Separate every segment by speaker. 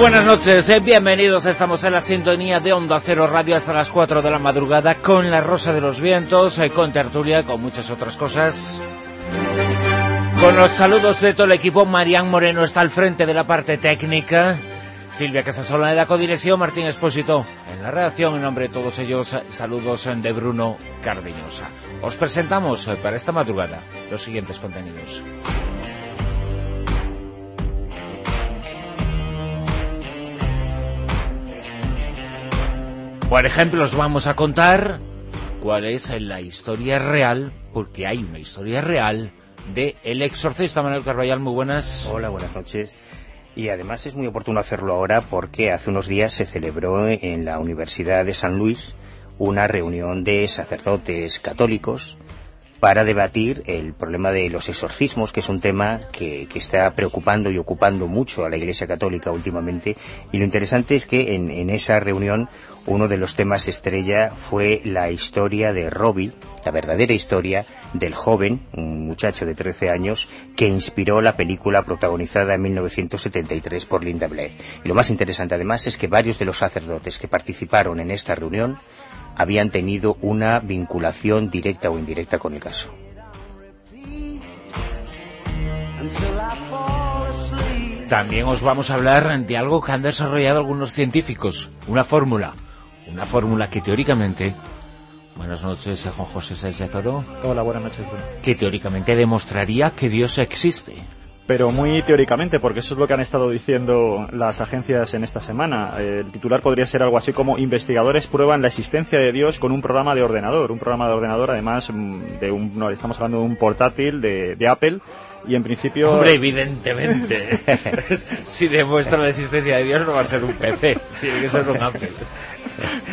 Speaker 1: Buenas noches, eh, bienvenidos, estamos en la sintonía de Onda Cero Radio hasta las 4 de la madrugada con La Rosa de los Vientos, eh, con tertulia, con muchas otras cosas. Con los saludos de todo el equipo, Marián Moreno está al frente de la parte técnica, Silvia Casasola en la codirección, Martín Espósito en la redacción, en nombre de todos ellos, saludos de Bruno Cardeñosa. Os presentamos eh, para esta madrugada los siguientes contenidos. Por ejemplo, os vamos a contar cuál es la historia real, porque hay una historia real, de El Exorcista Manuel Carballal. Muy buenas.
Speaker 2: Hola, buenas noches. Y además es muy oportuno hacerlo ahora porque hace unos días se celebró en la Universidad de San Luis una reunión de sacerdotes católicos para debatir el problema de los exorcismos, que es un tema que, está preocupando y ocupando mucho a la Iglesia Católica últimamente. Y lo interesante es que en, en esa reunión uno de los temas estrella fue la historia de Robbie, la verdadera historia del joven, un muchacho de 13 años, que inspiró la película protagonizada en 1973 por Linda Blair. Y lo más interesante además es que varios de los sacerdotes que participaron en esta reunión habían tenido una vinculación directa o indirecta con el caso.
Speaker 1: También os vamos a hablar de algo que han desarrollado algunos científicos, una fórmula, una fórmula que teóricamente, buenas noches Juan José Sánchez Toro,
Speaker 3: hola buenas noches
Speaker 1: que teóricamente demostraría que Dios existe
Speaker 3: pero muy teóricamente, porque eso es lo que han estado diciendo las agencias en esta semana. El titular podría ser algo así como investigadores prueban la existencia de Dios con un programa de ordenador, un programa de ordenador además mm, de un, no, estamos hablando de un portátil de Apple y en principio...
Speaker 1: Hombre, evidentemente. si demuestra la existencia de Dios no va a ser un PC, tiene que ser un Apple.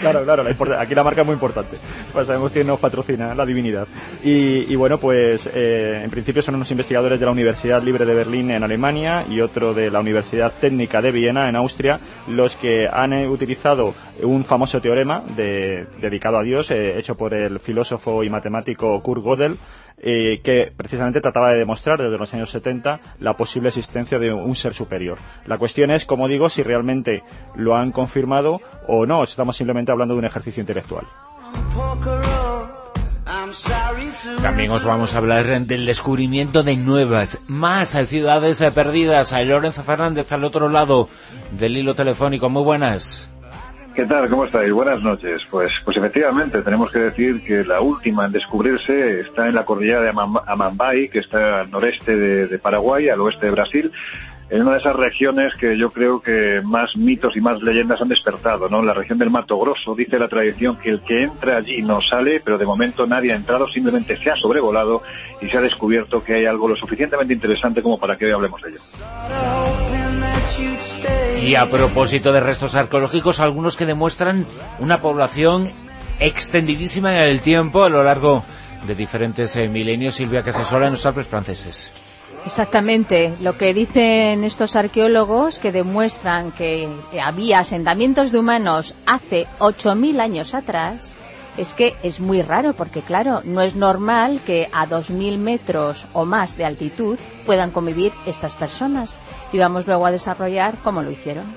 Speaker 3: claro, claro, aquí la marca es muy importante. Pues sabemos que nos patrocina la divinidad. Y, bueno, pues eh, en principio son unos investigadores de la Universidad Libre de Berlín en Alemania y otro de la Universidad Técnica de Viena en Austria los que han eh, utilizado un famoso teorema dedicado a Dios eh, hecho por el filósofo y matemático Kurt Gödel eh, que precisamente trataba de demostrar desde los años 70 la posible existencia de un ser superior. La cuestión es, como digo, si realmente lo han confirmado o no, estamos simplemente hablando de un ejercicio intelectual.
Speaker 1: También os vamos a hablar del descubrimiento de nuevas, más ciudades perdidas. Hay Lorenzo Fernández al otro lado del hilo telefónico. Muy buenas.
Speaker 4: ¿Qué tal? ¿Cómo estáis? Buenas noches. Pues, pues efectivamente, tenemos que decir que la última en descubrirse está en la cordillera de Amambay, que está al noreste de, Paraguay, al oeste de Brasil, en una de esas regiones que yo creo que más mitos y más leyendas han despertado, ¿no? La región del Mato Grosso, dice la tradición que el que entra allí no sale, pero de momento nadie ha entrado, simplemente se ha sobrevolado y se ha descubierto que hay algo lo suficientemente interesante como para que hoy hablemos de ello.
Speaker 1: Y a propósito de restos arqueológicos, algunos que demuestran una población extendidísima en el tiempo a lo largo de diferentes eh, milenios. Silvia Casasola en los Alpes franceses.
Speaker 5: Exactamente. Lo que dicen estos arqueólogos que demuestran que había asentamientos de humanos hace 8.000 años atrás es que es muy raro porque, claro, no es normal que a 2.000 metros o más de altitud puedan convivir estas personas. Y vamos luego a desarrollar cómo lo hicieron.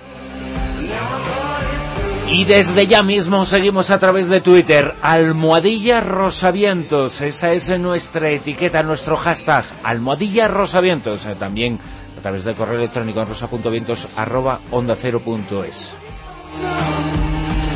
Speaker 1: Y desde ya mismo seguimos a través de Twitter, Almohadilla Rosavientos, esa es nuestra etiqueta, nuestro hashtag, Almohadilla Rosavientos, eh, también a través del correo electrónico en rosa.vientos arroba onda cero punto es.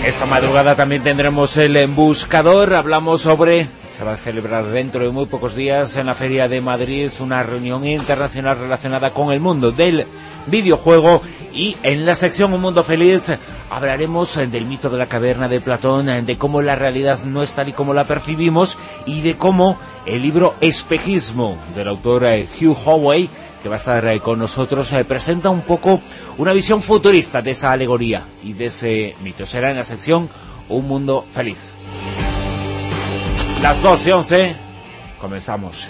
Speaker 1: Esta madrugada también tendremos el embuscador. Hablamos sobre, se va a celebrar dentro de muy pocos días en la Feria de Madrid una reunión internacional relacionada con el mundo del videojuego y en la sección Un Mundo Feliz hablaremos del mito de la caverna de Platón, de cómo la realidad no es tal y como la percibimos y de cómo el libro Espejismo del autor eh, Hugh Howey que va a estar con nosotros, presenta un poco una visión futurista de esa alegoría y de ese mito. Será en la sección Un Mundo Feliz. Las 12 y 11, comenzamos.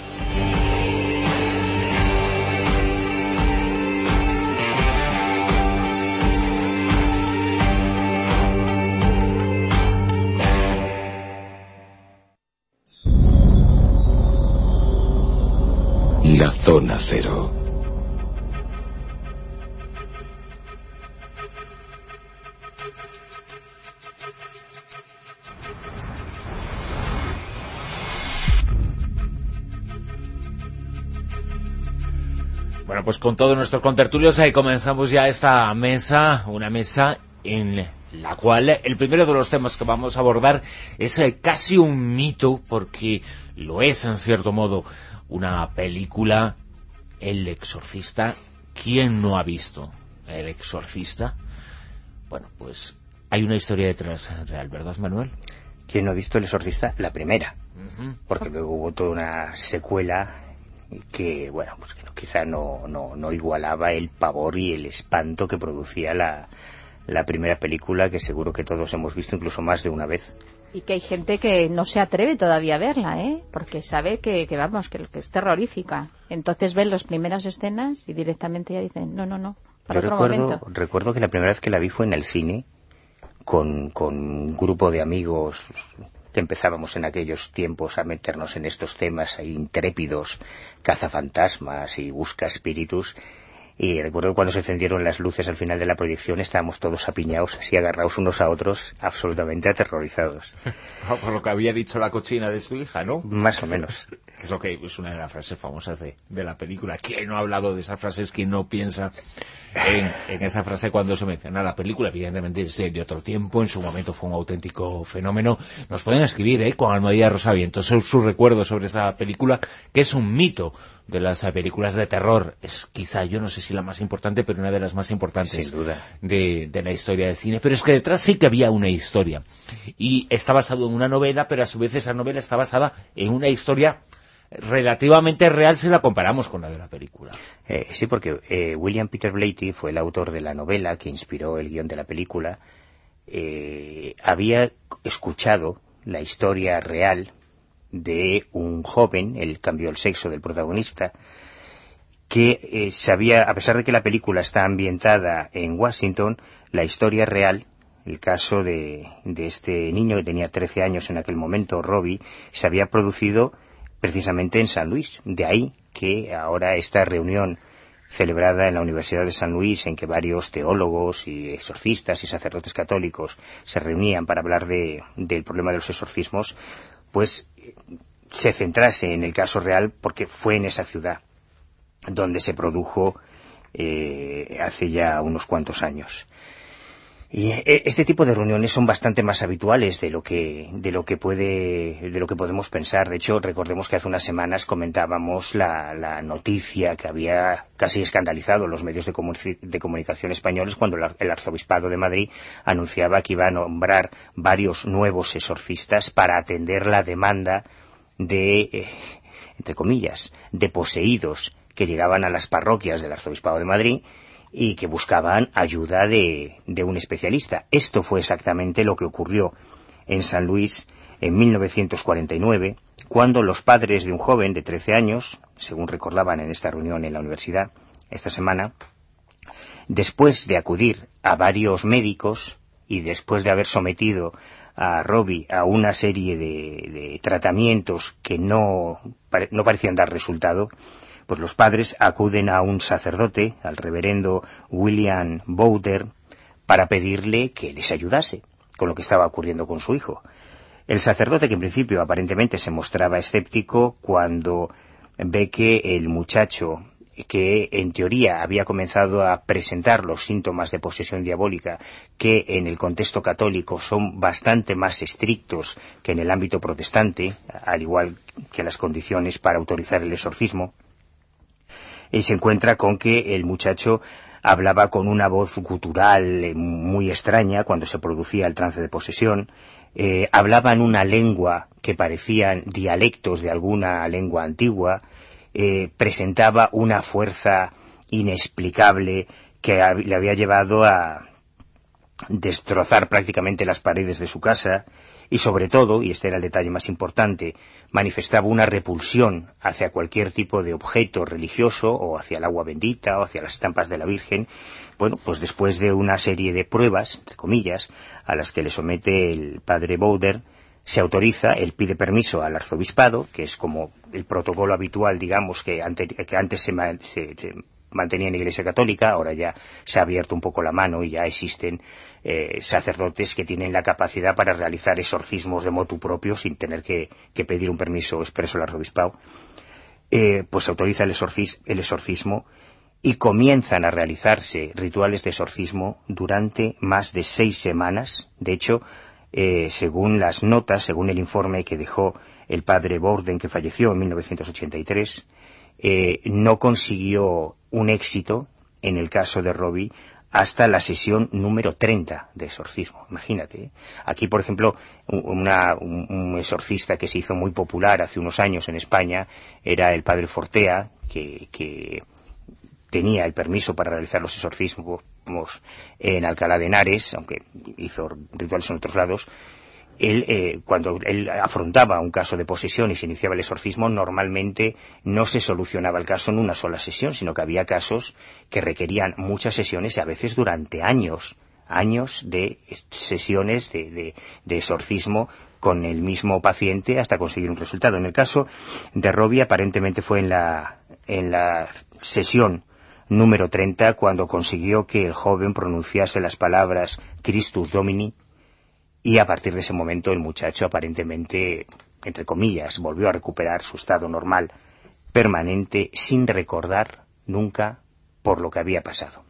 Speaker 6: La zona cero.
Speaker 1: Bueno, pues con todos nuestros contertulios ahí comenzamos ya esta mesa, una mesa en la cual el primero de los temas que vamos a abordar es eh, casi un mito, porque lo es en cierto modo, una película, El Exorcista. ¿Quién no ha visto El Exorcista? Bueno, pues hay una historia detrás real, ¿verdad, Manuel?
Speaker 2: ¿Quién no ha visto El Exorcista? La primera. Porque luego hubo toda una secuela que, bueno, pues que no, quizá no, no, no igualaba el pavor y el espanto que producía la, la primera película que seguro que todos hemos visto incluso más de una vez.
Speaker 5: Y que hay gente que no se atreve todavía a verla, ¿eh? Porque sabe que, que vamos, que, que es terrorífica. Entonces ven las primeras escenas y directamente ya dicen, no, no, no, para
Speaker 2: Yo
Speaker 5: otro
Speaker 2: recuerdo,
Speaker 5: momento.
Speaker 2: recuerdo que la primera vez que la vi fue en el cine con, con un grupo de amigos que empezábamos en aquellos tiempos a meternos en estos temas ahí intrépidos, cazafantasmas y busca espíritus. Y recuerdo cuando se encendieron las luces al final de la proyección estábamos todos apiñados, así agarrados unos a otros, absolutamente aterrorizados.
Speaker 1: Por lo que había dicho la cochina de su hija, ¿no?
Speaker 2: Más o menos.
Speaker 1: Que es lo que es una de las frases famosas de, de la película. ¿Quién no ha hablado de esas frases? ¿Quién no piensa en, en esa frase cuando se menciona la película? Evidentemente es de, otro tiempo, en su momento fue un auténtico fenómeno. Nos pueden escribir, ¿eh? Con Almadía Rosavientos sus su recuerdos sobre esa película, que es un mito de las eh, películas de terror. Es quizá, yo no sé si la más importante, pero una de las más importantes
Speaker 2: Sin duda.
Speaker 1: de, de la historia del cine. Pero es que detrás sí que había una historia. Y está basado en una novela, pero a su vez esa novela está basada en una historia relativamente real si la comparamos con la de la película.
Speaker 2: Eh, sí, porque eh, William Peter Blatty fue el autor de la novela que inspiró el guion de la película. Eh, había escuchado la historia real de un joven, él cambió el sexo del protagonista, que eh, sabía, a pesar de que la película está ambientada en Washington, la historia real, el caso de, de este niño que tenía 13 años en aquel momento, Robbie, se había producido precisamente en San Luis. De ahí que ahora esta reunión celebrada en la Universidad de San Luis, en que varios teólogos y exorcistas y sacerdotes católicos se reunían para hablar de, del problema de los exorcismos, pues se centrase en el caso real porque fue en esa ciudad donde se produjo eh, hace ya unos cuantos años. Y eh, este tipo de reuniones son bastante más habituales de lo que de lo que puede de lo que podemos pensar. De hecho, recordemos que hace unas semanas comentábamos la, noticia que había casi escandalizado los medios de, comu- de comunicación españoles cuando el arzobispado de Madrid anunciaba que iba a nombrar varios nuevos exorcistas para atender la demanda de eh, entre comillas de poseídos que llegaban a las parroquias del arzobispado de Madrid y que buscaban ayuda de, de un especialista. Esto fue exactamente lo que ocurrió en San Luis en 1949, cuando los padres de un joven de 13 años, según recordaban en esta reunión en la universidad esta semana, después de acudir a varios médicos y después de haber sometido a Robbie a una serie de, de tratamientos que no, no parecían dar resultado, pues los padres acuden a un sacerdote, al reverendo William Bowder, para pedirle que les ayudase con lo que estaba ocurriendo con su hijo. El sacerdote, que en principio aparentemente se mostraba escéptico cuando ve que el muchacho que en teoría había comenzado a presentar los síntomas de posesión diabólica que en el contexto católico son bastante más estrictos que en el ámbito protestante, al igual que las condiciones para autorizar el exorcismo, y se encuentra con que el muchacho hablaba con una voz gutural eh, muy extraña cuando se producía el trance de posesión, eh, hablaba en una lengua que parecían dialectos de alguna lengua antigua, eh, presentaba una fuerza inexplicable que le había llevado a destrozar prácticamente las paredes de su casa y sobre todo, y este era el detalle más importante, manifestaba una repulsión hacia cualquier tipo de objeto religioso o hacia el agua bendita o hacia las estampas de la Virgen. Bueno, pues después de una serie de pruebas, entre comillas, a las que le somete el padre Bowder, se autoriza, él pide permiso al arzobispado, que es como el protocolo habitual, digamos, que, antes se, mantenía en la Iglesia Católica, ahora ya se ha abierto un poco la mano y ya existen eh, sacerdotes que tienen la capacidad para realizar exorcismos de motu propio sin tener que, pedir un permiso expreso al arzobispado. Eh, pues autoriza el, el exorcismo y comienzan a realizarse rituales de exorcismo durante más de seis semanas. De hecho, eh, según las notas, según el informe que dejó el padre Borden, que falleció en 1983, eh, no consiguió un éxito en el caso de Robbie hasta la sesión número 30 de exorcismo. Imagínate. ¿eh? Aquí, por ejemplo, un, exorcista que se hizo muy popular hace unos años en España era el padre Fortea, que tenía el permiso para realizar los exorcismos en Alcalá de Henares, aunque hizo rituales en otros lados, él, eh, cuando él afrontaba un caso de posesión y se iniciaba el exorcismo, normalmente no se solucionaba el caso en una sola sesión, sino que había casos que requerían muchas sesiones y a veces durante años, años de sesiones de, de exorcismo con el mismo paciente hasta conseguir un resultado. En el caso de Robbie, aparentemente fue en la, en la sesión número 30 cuando consiguió que el joven pronunciase las palabras Christus Domini y a partir de ese momento el muchacho aparentemente, entre comillas, volvió a recuperar su estado normal permanente sin recordar nunca por lo que había pasado.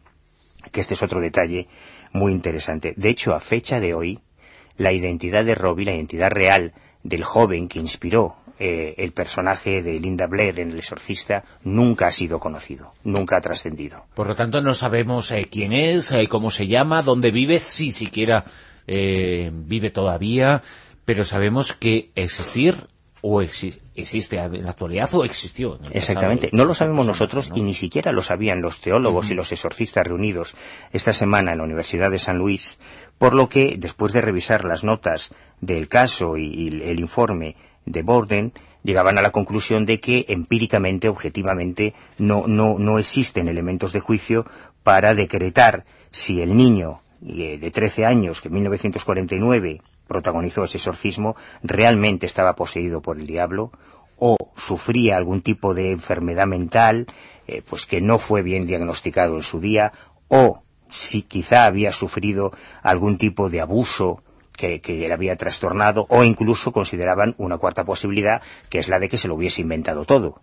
Speaker 2: Que este es otro detalle muy interesante. De hecho, a fecha de hoy, la identidad de Robbie, la identidad real del joven que inspiró eh, el personaje de Linda Blair en El Exorcista nunca ha sido conocido, nunca ha trascendido.
Speaker 1: Por lo tanto, no sabemos eh, quién es, eh, cómo se llama, dónde vive, si siquiera vive todavía, pero sabemos que existir o existe en la actualidad o existió.
Speaker 2: Exactamente. No lo sabemos nosotros y ni siquiera lo sabían los teólogos y los exorcistas reunidos esta semana en la Universidad de San Luis, por lo que, después de revisar las notas del caso y el informe de Borden llegaban a la conclusión de que empíricamente, objetivamente, no, no, no existen elementos de juicio para decretar si el niño eh, de 13 años que en 1949 protagonizó ese exorcismo realmente estaba poseído por el diablo o sufría algún tipo de enfermedad mental eh, pues que no fue bien diagnosticado en su día o si quizá había sufrido algún tipo de abuso que, que, había trastornado o incluso consideraban una cuarta posibilidad que es la de que se lo hubiese inventado todo.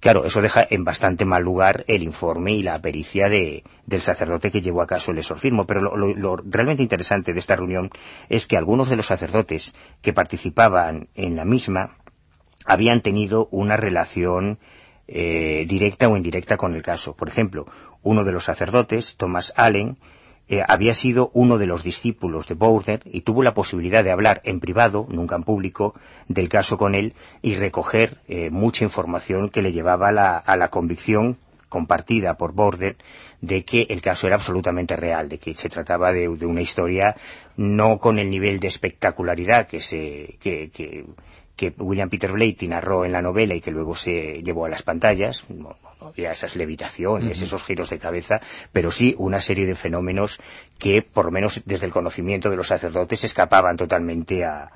Speaker 2: Claro, eso deja en bastante mal lugar el informe y la pericia de, del sacerdote que llevó a cabo el exorcismo, pero lo, lo, realmente interesante de esta reunión es que algunos de los sacerdotes que participaban en la misma habían tenido una relación eh, directa o indirecta con el caso. Por ejemplo, uno de los sacerdotes, Thomas Allen, eh, había sido uno de los discípulos de Bowder y tuvo la posibilidad de hablar en privado, nunca en público, del caso con él y recoger eh, mucha información que le llevaba a la convicción compartida por Border de que el caso era absolutamente real, de que se trataba de, una historia no con el nivel de espectacularidad que se que, que William Peter Blatty narró en la novela y que luego se llevó a las pantallas, no, había esas levitaciones, esos giros de cabeza, pero sí una serie de fenómenos que, por lo menos desde el conocimiento de los sacerdotes, escapaban totalmente a,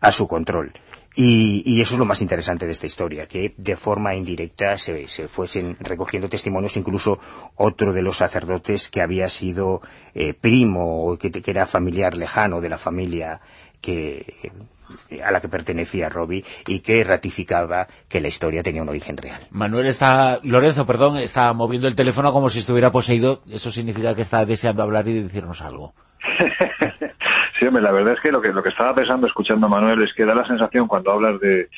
Speaker 2: a su control. Y, eso es lo más interesante de esta historia, que de forma indirecta se, se fuesen recogiendo testimonios, incluso otro de los sacerdotes que había sido eh, primo o que, que, era familiar lejano de la familia que, a la que pertenecía Robbie y que ratificaba que la historia tenía un origen real.
Speaker 1: Manuel está, Lorenzo, perdón, está moviendo el teléfono como si estuviera poseído. Eso significa que está deseando hablar y decirnos algo.
Speaker 4: sí, hombre, la verdad es que lo que lo que estaba pensando escuchando a Manuel es que da la sensación cuando hablas de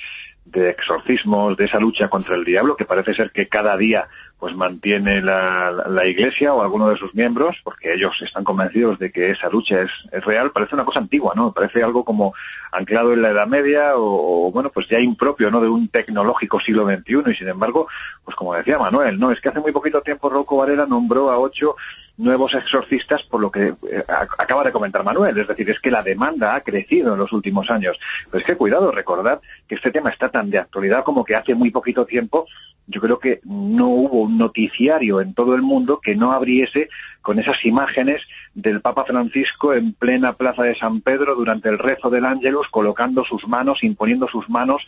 Speaker 4: de exorcismos, de esa lucha contra el diablo, que parece ser que cada día pues mantiene la, la, Iglesia o alguno de sus miembros, porque ellos están convencidos de que esa lucha es, es, real, parece una cosa antigua, ¿no? Parece algo como anclado en la Edad Media o, bueno, pues ya impropio, ¿no? De un tecnológico siglo XXI y sin embargo, pues como decía Manuel, ¿no? Es que hace muy poquito tiempo Rocco Varela nombró a ocho nuevos exorcistas por lo que eh, acaba de comentar Manuel, es decir, es que la demanda ha crecido en los últimos años. Pero es que cuidado, recordad que este tema está tan de actualidad como que hace muy poquito tiempo yo creo que no hubo un noticiario en todo el mundo que no abriese con esas imágenes del Papa Francisco en plena plaza de San Pedro durante el rezo del Ángelus, colocando sus manos, imponiendo sus manos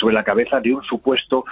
Speaker 4: sobre la cabeza de un supuesto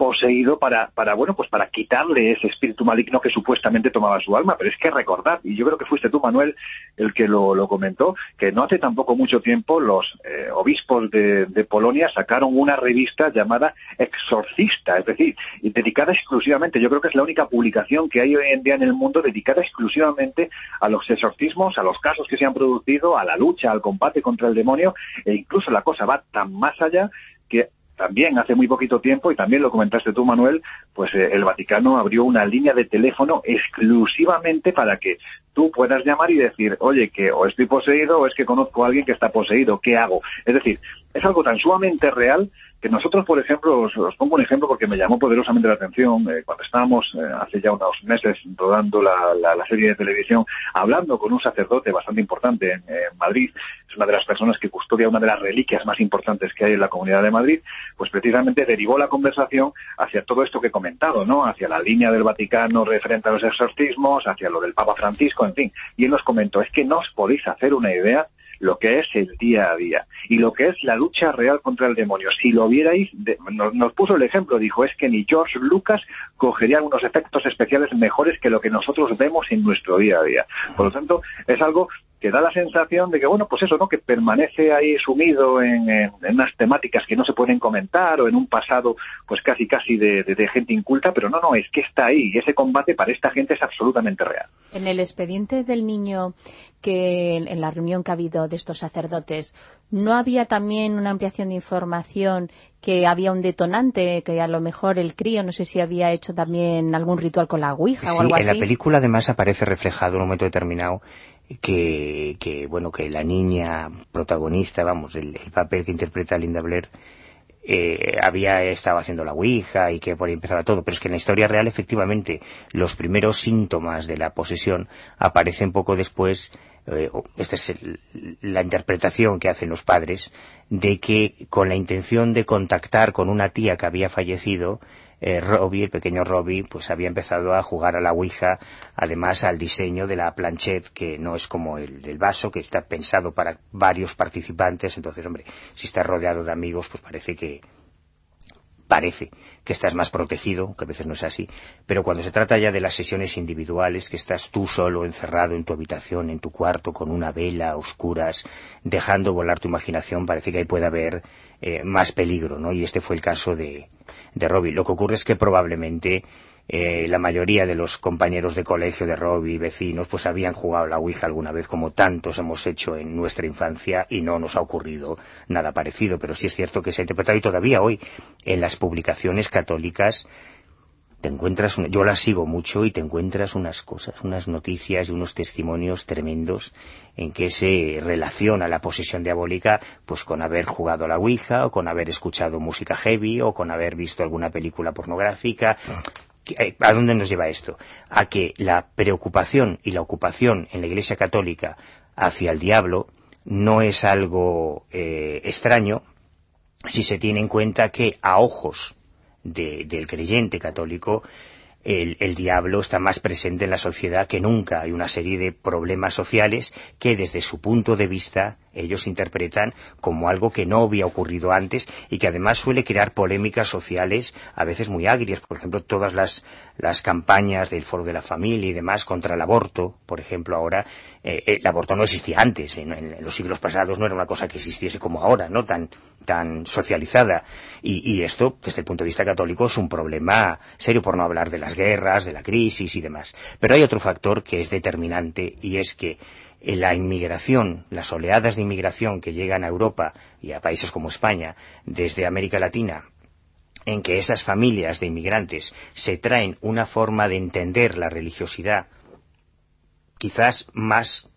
Speaker 4: poseído para, para, bueno, pues para quitarle ese espíritu maligno que supuestamente tomaba su alma. Pero es que recordad, y yo creo que fuiste tú, Manuel, el que lo, lo comentó, que no hace tampoco mucho tiempo los eh, obispos de, de, Polonia sacaron una revista llamada Exorcista, es decir, dedicada exclusivamente, yo creo que es la única publicación que hay hoy en día en el mundo dedicada exclusivamente a los exorcismos, a los casos que se han producido, a la lucha, al combate contra el demonio, e incluso la cosa va tan más allá que también hace muy poquito tiempo, y también lo comentaste tú, Manuel, pues eh, el Vaticano abrió una línea de teléfono exclusivamente para que tú puedas llamar y decir, oye, que o estoy poseído o es que conozco a alguien que está poseído, ¿qué hago? Es decir, es algo tan sumamente real que nosotros, por ejemplo, os, pongo un ejemplo porque me llamó poderosamente la atención eh, cuando estábamos eh, hace ya unos meses rodando la, serie de televisión, hablando con un sacerdote bastante importante en, Madrid, es una de las personas que custodia una de las reliquias más importantes que hay en la Comunidad de Madrid, pues precisamente derivó la conversación hacia todo esto que he comentado, ¿no? Hacia la línea del Vaticano referente a los exorcismos, hacia lo del Papa Francisco, en fin. Y él nos comentó, es que no os podéis hacer una idea lo que es el día a día y lo que es la lucha real contra el demonio. Si lo vierais, nos, puso el ejemplo, dijo, es que ni George Lucas cogería unos efectos especiales mejores que lo que nosotros vemos en nuestro día a día. Por lo tanto, es algo que da la sensación de que, bueno, pues eso, ¿no? Que permanece ahí sumido en, en, unas temáticas que no se pueden comentar o en un pasado, pues casi casi de, de, gente inculta, pero no, no, es que está ahí y ese combate para esta gente es absolutamente real.
Speaker 5: En el expediente del niño que en la reunión que ha habido de estos sacerdotes, ¿no había también una ampliación de información que había un detonante, que a lo mejor el crío, no sé si había hecho también algún ritual con la Ouija o algo
Speaker 2: así? en la película además aparece reflejado en un momento determinado que, que, bueno, que la niña protagonista, vamos, el, papel que interpreta Linda Blair, eh, había estado haciendo la Ouija y que por ahí empezaba todo, pero es que en la historia real efectivamente los primeros síntomas de la posesión aparecen poco después, eh, esta es la interpretación que hacen los padres, de que con la intención de contactar con una tía que había fallecido, eh, Robbie, el pequeño Robbie, pues había empezado a jugar a la Ouija, además al diseño de la planchette, que no es como el del vaso, que está pensado para varios participantes, entonces, hombre, si estás rodeado de amigos, pues parece que parece que estás más protegido, que a veces no es así, pero cuando se trata ya de las sesiones individuales, que estás tú solo encerrado en tu habitación, en tu cuarto, con una vela, oscuras, dejando volar tu imaginación, parece que ahí puede haber eh, más peligro, ¿no? Y este fue el caso de, de Robbie. Lo que ocurre es que probablemente eh, la mayoría de los compañeros de colegio de Robbie, vecinos, pues habían jugado la Ouija alguna vez, como tantos hemos hecho en nuestra infancia, y no nos ha ocurrido nada parecido. Pero sí es cierto que se ha interpretado, y todavía hoy, en las publicaciones católicas, te encuentras, yo la sigo mucho y te encuentras unas cosas, unas noticias y unos testimonios tremendos en que se relaciona la posesión diabólica pues con haber jugado a la Ouija o con haber escuchado música heavy o con haber visto alguna película pornográfica. Eh, ¿A dónde nos lleva esto? A que la preocupación y la ocupación en la Iglesia Católica hacia el diablo no es algo eh, extraño si se tiene en cuenta que a ojos del creyente católico, el, el, diablo está más presente en la sociedad que nunca. Hay una serie de problemas sociales que desde su punto de vista ellos interpretan como algo que no había ocurrido antes y que además suele crear polémicas sociales a veces muy agrias. Por ejemplo, todas las, las campañas del Foro de la Familia y demás contra el aborto, por ejemplo, ahora, eh, el aborto no existía antes, en, los siglos pasados no era una cosa que existiese como ahora, no tan, tan socializada. Y, y esto, desde el punto de vista católico, es un problema serio, por no hablar de las guerras, de la crisis y demás. Pero hay otro factor que es determinante y es que eh, la inmigración, las oleadas de inmigración que llegan a Europa y a países como España desde América Latina en que esas familias de inmigrantes se traen una forma de entender la religiosidad quizás más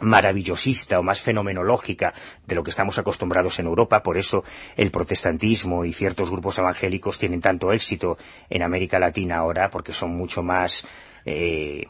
Speaker 2: maravillosista o más fenomenológica de lo que estamos acostumbrados en Europa, por eso el protestantismo y ciertos grupos evangélicos tienen tanto éxito en América Latina ahora, porque son mucho más eh,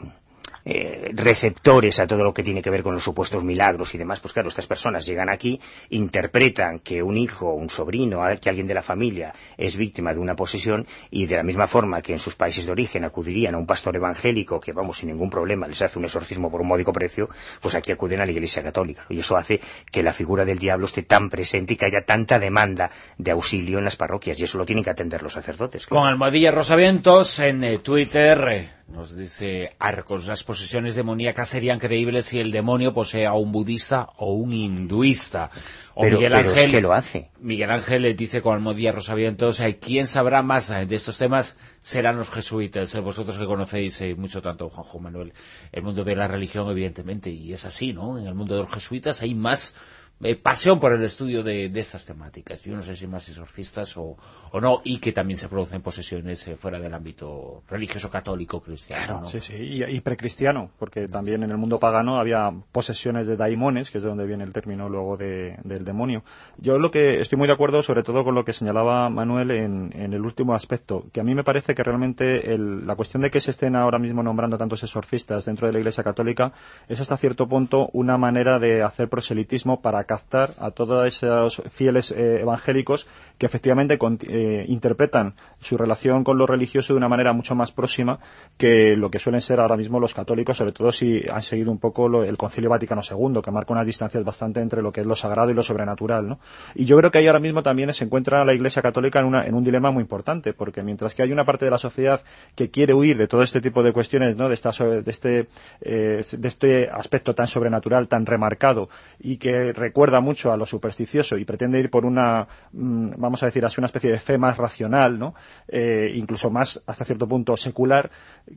Speaker 2: eh, receptores a todo lo que tiene que ver con los supuestos milagros y demás, pues claro, estas personas llegan aquí, interpretan que un hijo, un sobrino, que alguien de la familia es víctima de una posesión y de la misma forma que en sus países de origen acudirían a un pastor evangélico que, vamos, sin ningún problema les hace un exorcismo por un módico precio, pues aquí acuden a la Iglesia Católica. Y eso hace que la figura del diablo esté tan presente y que haya tanta demanda de auxilio en las parroquias y eso lo tienen que atender los sacerdotes.
Speaker 1: Con Almohadilla Rosavientos en eh, Twitter eh, nos dice Arcos, las posesiones demoníacas serían creíbles si el demonio posee a un budista o un hinduista. O
Speaker 2: pero,
Speaker 1: Miguel
Speaker 2: pero
Speaker 1: Ángel,
Speaker 2: es que lo hace.
Speaker 1: Miguel Ángel le dice con Almodía Rosavientos, eh, ¿quién sabrá más de estos temas? Serán los jesuitas, eh, vosotros que conocéis eh, mucho tanto, Juanjo Manuel, el mundo de la religión, evidentemente, y es así, ¿no? En el mundo de los jesuitas hay más eh, pasión por el estudio de, de, estas temáticas. Yo no sé si más exorcistas o, o no, y que también se producen posesiones eh, fuera del ámbito religioso católico cristiano. ¿no?
Speaker 3: Sí, sí, y, y, precristiano, porque también en el mundo pagano había posesiones de daimones, que es de donde viene el término luego de, del demonio. Yo lo que estoy muy de acuerdo, sobre todo con lo que señalaba Manuel en, en el último aspecto, que a mí me parece que realmente el, la cuestión de que se estén ahora mismo nombrando tantos exorcistas dentro de la Iglesia Católica es hasta cierto punto una manera de hacer proselitismo para captar a todos esos fieles eh, evangélicos que efectivamente eh, interpretan su relación con lo religioso de una manera mucho más próxima que lo que suelen ser ahora mismo los católicos, sobre todo si han seguido un poco el Concilio Vaticano II, que marca unas distancias bastante entre lo que es lo sagrado y lo sobrenatural. ¿no? Y yo creo que ahí ahora mismo también se encuentra la Iglesia Católica en, una, en un dilema muy importante, porque mientras que hay una parte de la sociedad que quiere huir de todo este tipo de cuestiones, ¿no? de, esta, de, este, eh, de este aspecto tan sobrenatural, tan remarcado, y que recuerda mucho a lo supersticioso y pretende ir por una, mmm, vamos a decir así, una especie de fe más racional, ¿no? Eh, incluso más, hasta cierto punto, secular,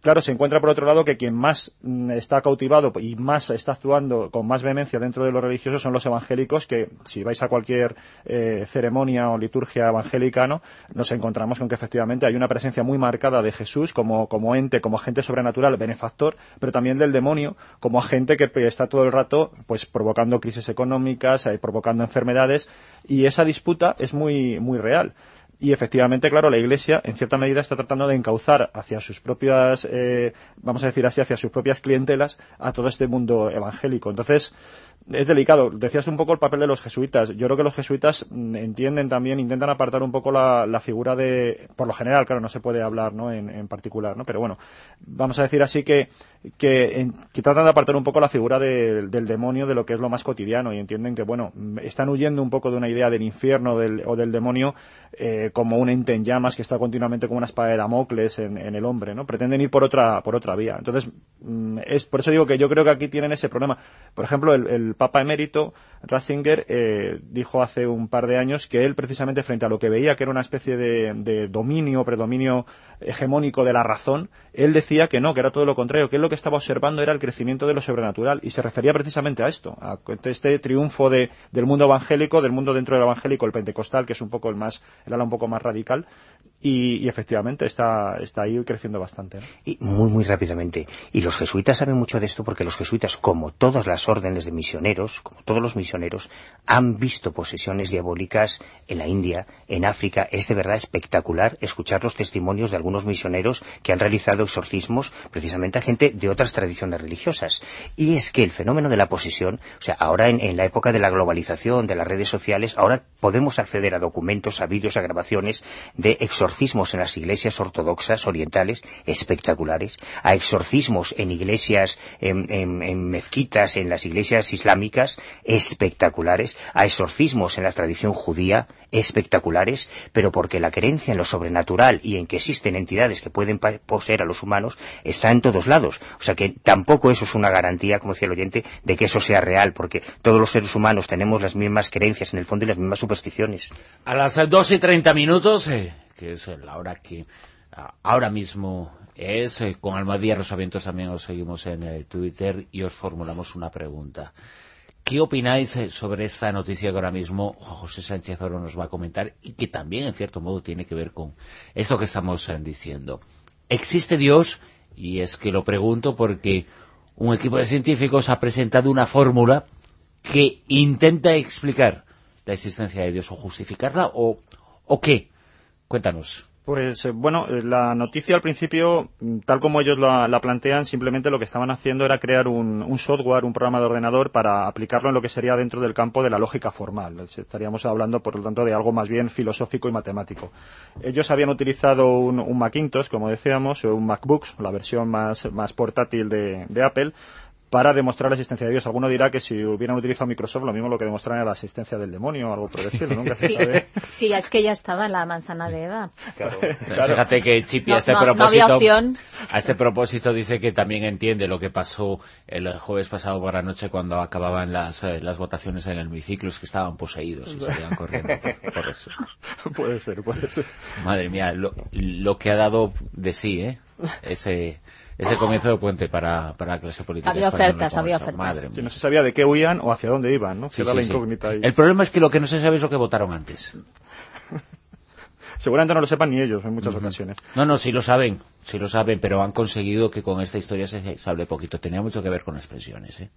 Speaker 3: claro, se encuentra por otro lado que quien más mmm, está cautivado y más está actuando con más vehemencia dentro de lo religioso son los evangélicos, que si vais a cualquier eh, ceremonia o liturgia evangélica, ¿no? Nos encontramos con que efectivamente hay una presencia muy marcada de Jesús como, como ente, como agente sobrenatural, benefactor, pero también del demonio como agente que está todo el rato pues provocando crisis económicas, provocando enfermedades y esa disputa es muy, muy real. Y efectivamente, claro, la Iglesia en cierta medida está tratando de encauzar hacia sus propias, eh, vamos a decir así, hacia sus propias clientelas a todo este mundo evangélico. Entonces, es delicado. Decías un poco el papel de los jesuitas. Yo creo que los jesuitas entienden también, intentan apartar un poco la, figura de, por lo general, claro, no se puede hablar ¿no? en, en particular, ¿no? pero bueno, vamos a decir así que, que, en, que tratan de apartar un poco la figura de, del demonio de lo que es lo más cotidiano y entienden que, bueno, están huyendo un poco de una idea del infierno del, o del demonio eh, como un ente en llamas que está continuamente como una espada de Damocles en, en el hombre, ¿no? Pretenden ir por otra, por otra vía. Entonces, es por eso digo que yo creo que aquí tienen ese problema. Por ejemplo, el Papa emérito Ratzinger eh, dijo hace un par de años que él precisamente frente a lo que veía que era una especie de, de, dominio, predominio hegemónico de la razón, él decía que no, que era todo lo contrario, que él lo que estaba observando era el crecimiento de lo sobrenatural y se refería precisamente a esto, a este triunfo de, del mundo evangélico, del mundo dentro del evangélico, el pentecostal, que es un poco el más, el ala un poco más radical, y, efectivamente está, está ahí creciendo bastante.
Speaker 2: Y muy, muy rápidamente. Y los jesuitas saben mucho de esto porque los jesuitas, como todas las órdenes de misioneros, como todos los misioneros, han visto posesiones diabólicas en la India, en África. Es de verdad espectacular escuchar los testimonios de algunos misioneros que han realizado exorcismos precisamente a gente de otras tradiciones religiosas. Y es que el fenómeno de la posesión, o sea, ahora en, la época de la globalización, de las redes sociales, ahora podemos acceder a documentos, a vídeos, a grabaciones de exorcismos en las iglesias ortodoxas orientales espectaculares, a exorcismos en iglesias, en, en mezquitas, en las iglesias islámicas espectaculares, a exorcismos en la tradición judía espectaculares, pero porque la creencia en lo sobrenatural y en que existen entidades que pueden poseer a los humanos está en todos lados. O sea que tampoco eso es una garantía, como decía el oyente, de que eso sea real, porque todos los seres humanos tenemos las mismas creencias en el fondo y las mismas supersticiones.
Speaker 1: A las 2 y 30 minutos, eh, que es la hora que ahora mismo es eh, con Almadía Rosavientos también os seguimos en eh, Twitter y os formulamos una pregunta. ¿Qué opináis eh, sobre esta noticia que ahora mismo José Sánchez Oro nos va a comentar y que también, en cierto modo, tiene que ver con esto que estamos diciendo? ¿Existe Dios? Y es que lo pregunto porque un equipo de científicos ha presentado una fórmula que intenta explicar la existencia de Dios o justificarla o, o qué. Cuéntanos.
Speaker 3: Pues eh, bueno, eh, la noticia al principio, mm, tal como ellos la, plantean, simplemente lo que estaban haciendo era crear un, software, un programa de ordenador para aplicarlo en lo que sería dentro del campo de la lógica formal. Estaríamos hablando, por lo tanto, de algo más bien filosófico y matemático. Ellos habían utilizado un, Macintosh, como decíamos, o un MacBook, la versión más, portátil de Apple, para demostrar la existencia de Dios. Alguno dirá que si hubieran utilizado Microsoft, lo mismo lo que demostraran era la existencia del demonio o algo por decirlo. Nunca se sabe.
Speaker 5: Sí, es que ya estaba la manzana de Eva.
Speaker 1: Claro. Fíjate que Chipi a este propósito, a este propósito dice que también entiende lo que pasó el jueves pasado por la noche cuando acababan las, eh, las votaciones en el hemiciclo, es que estaban poseídos y salían corriendo por eso.
Speaker 3: Puede ser, puede ser.
Speaker 1: Madre mía, lo, lo que ha dado de sí, ¿eh? Ese ese comienzo de puente para, para la clase política.
Speaker 5: Había ofertas, había ofertas.
Speaker 3: no se sabía de qué huían o hacia dónde iban, ¿no? la incógnita
Speaker 1: El problema es que lo que no se sabe es lo que votaron antes.
Speaker 3: Seguramente no lo sepan ni ellos en muchas ocasiones.
Speaker 1: No, no, sí lo saben, sí lo saben, pero han conseguido que con esta historia se, hable poquito. Tenía mucho que ver con expresiones, ¿eh?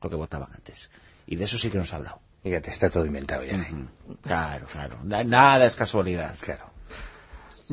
Speaker 1: Lo que votaban antes. Y de eso sí que nos ha hablado.
Speaker 2: Fíjate, está todo inventado ya.
Speaker 1: Claro, claro. Nada es casualidad.
Speaker 2: Claro.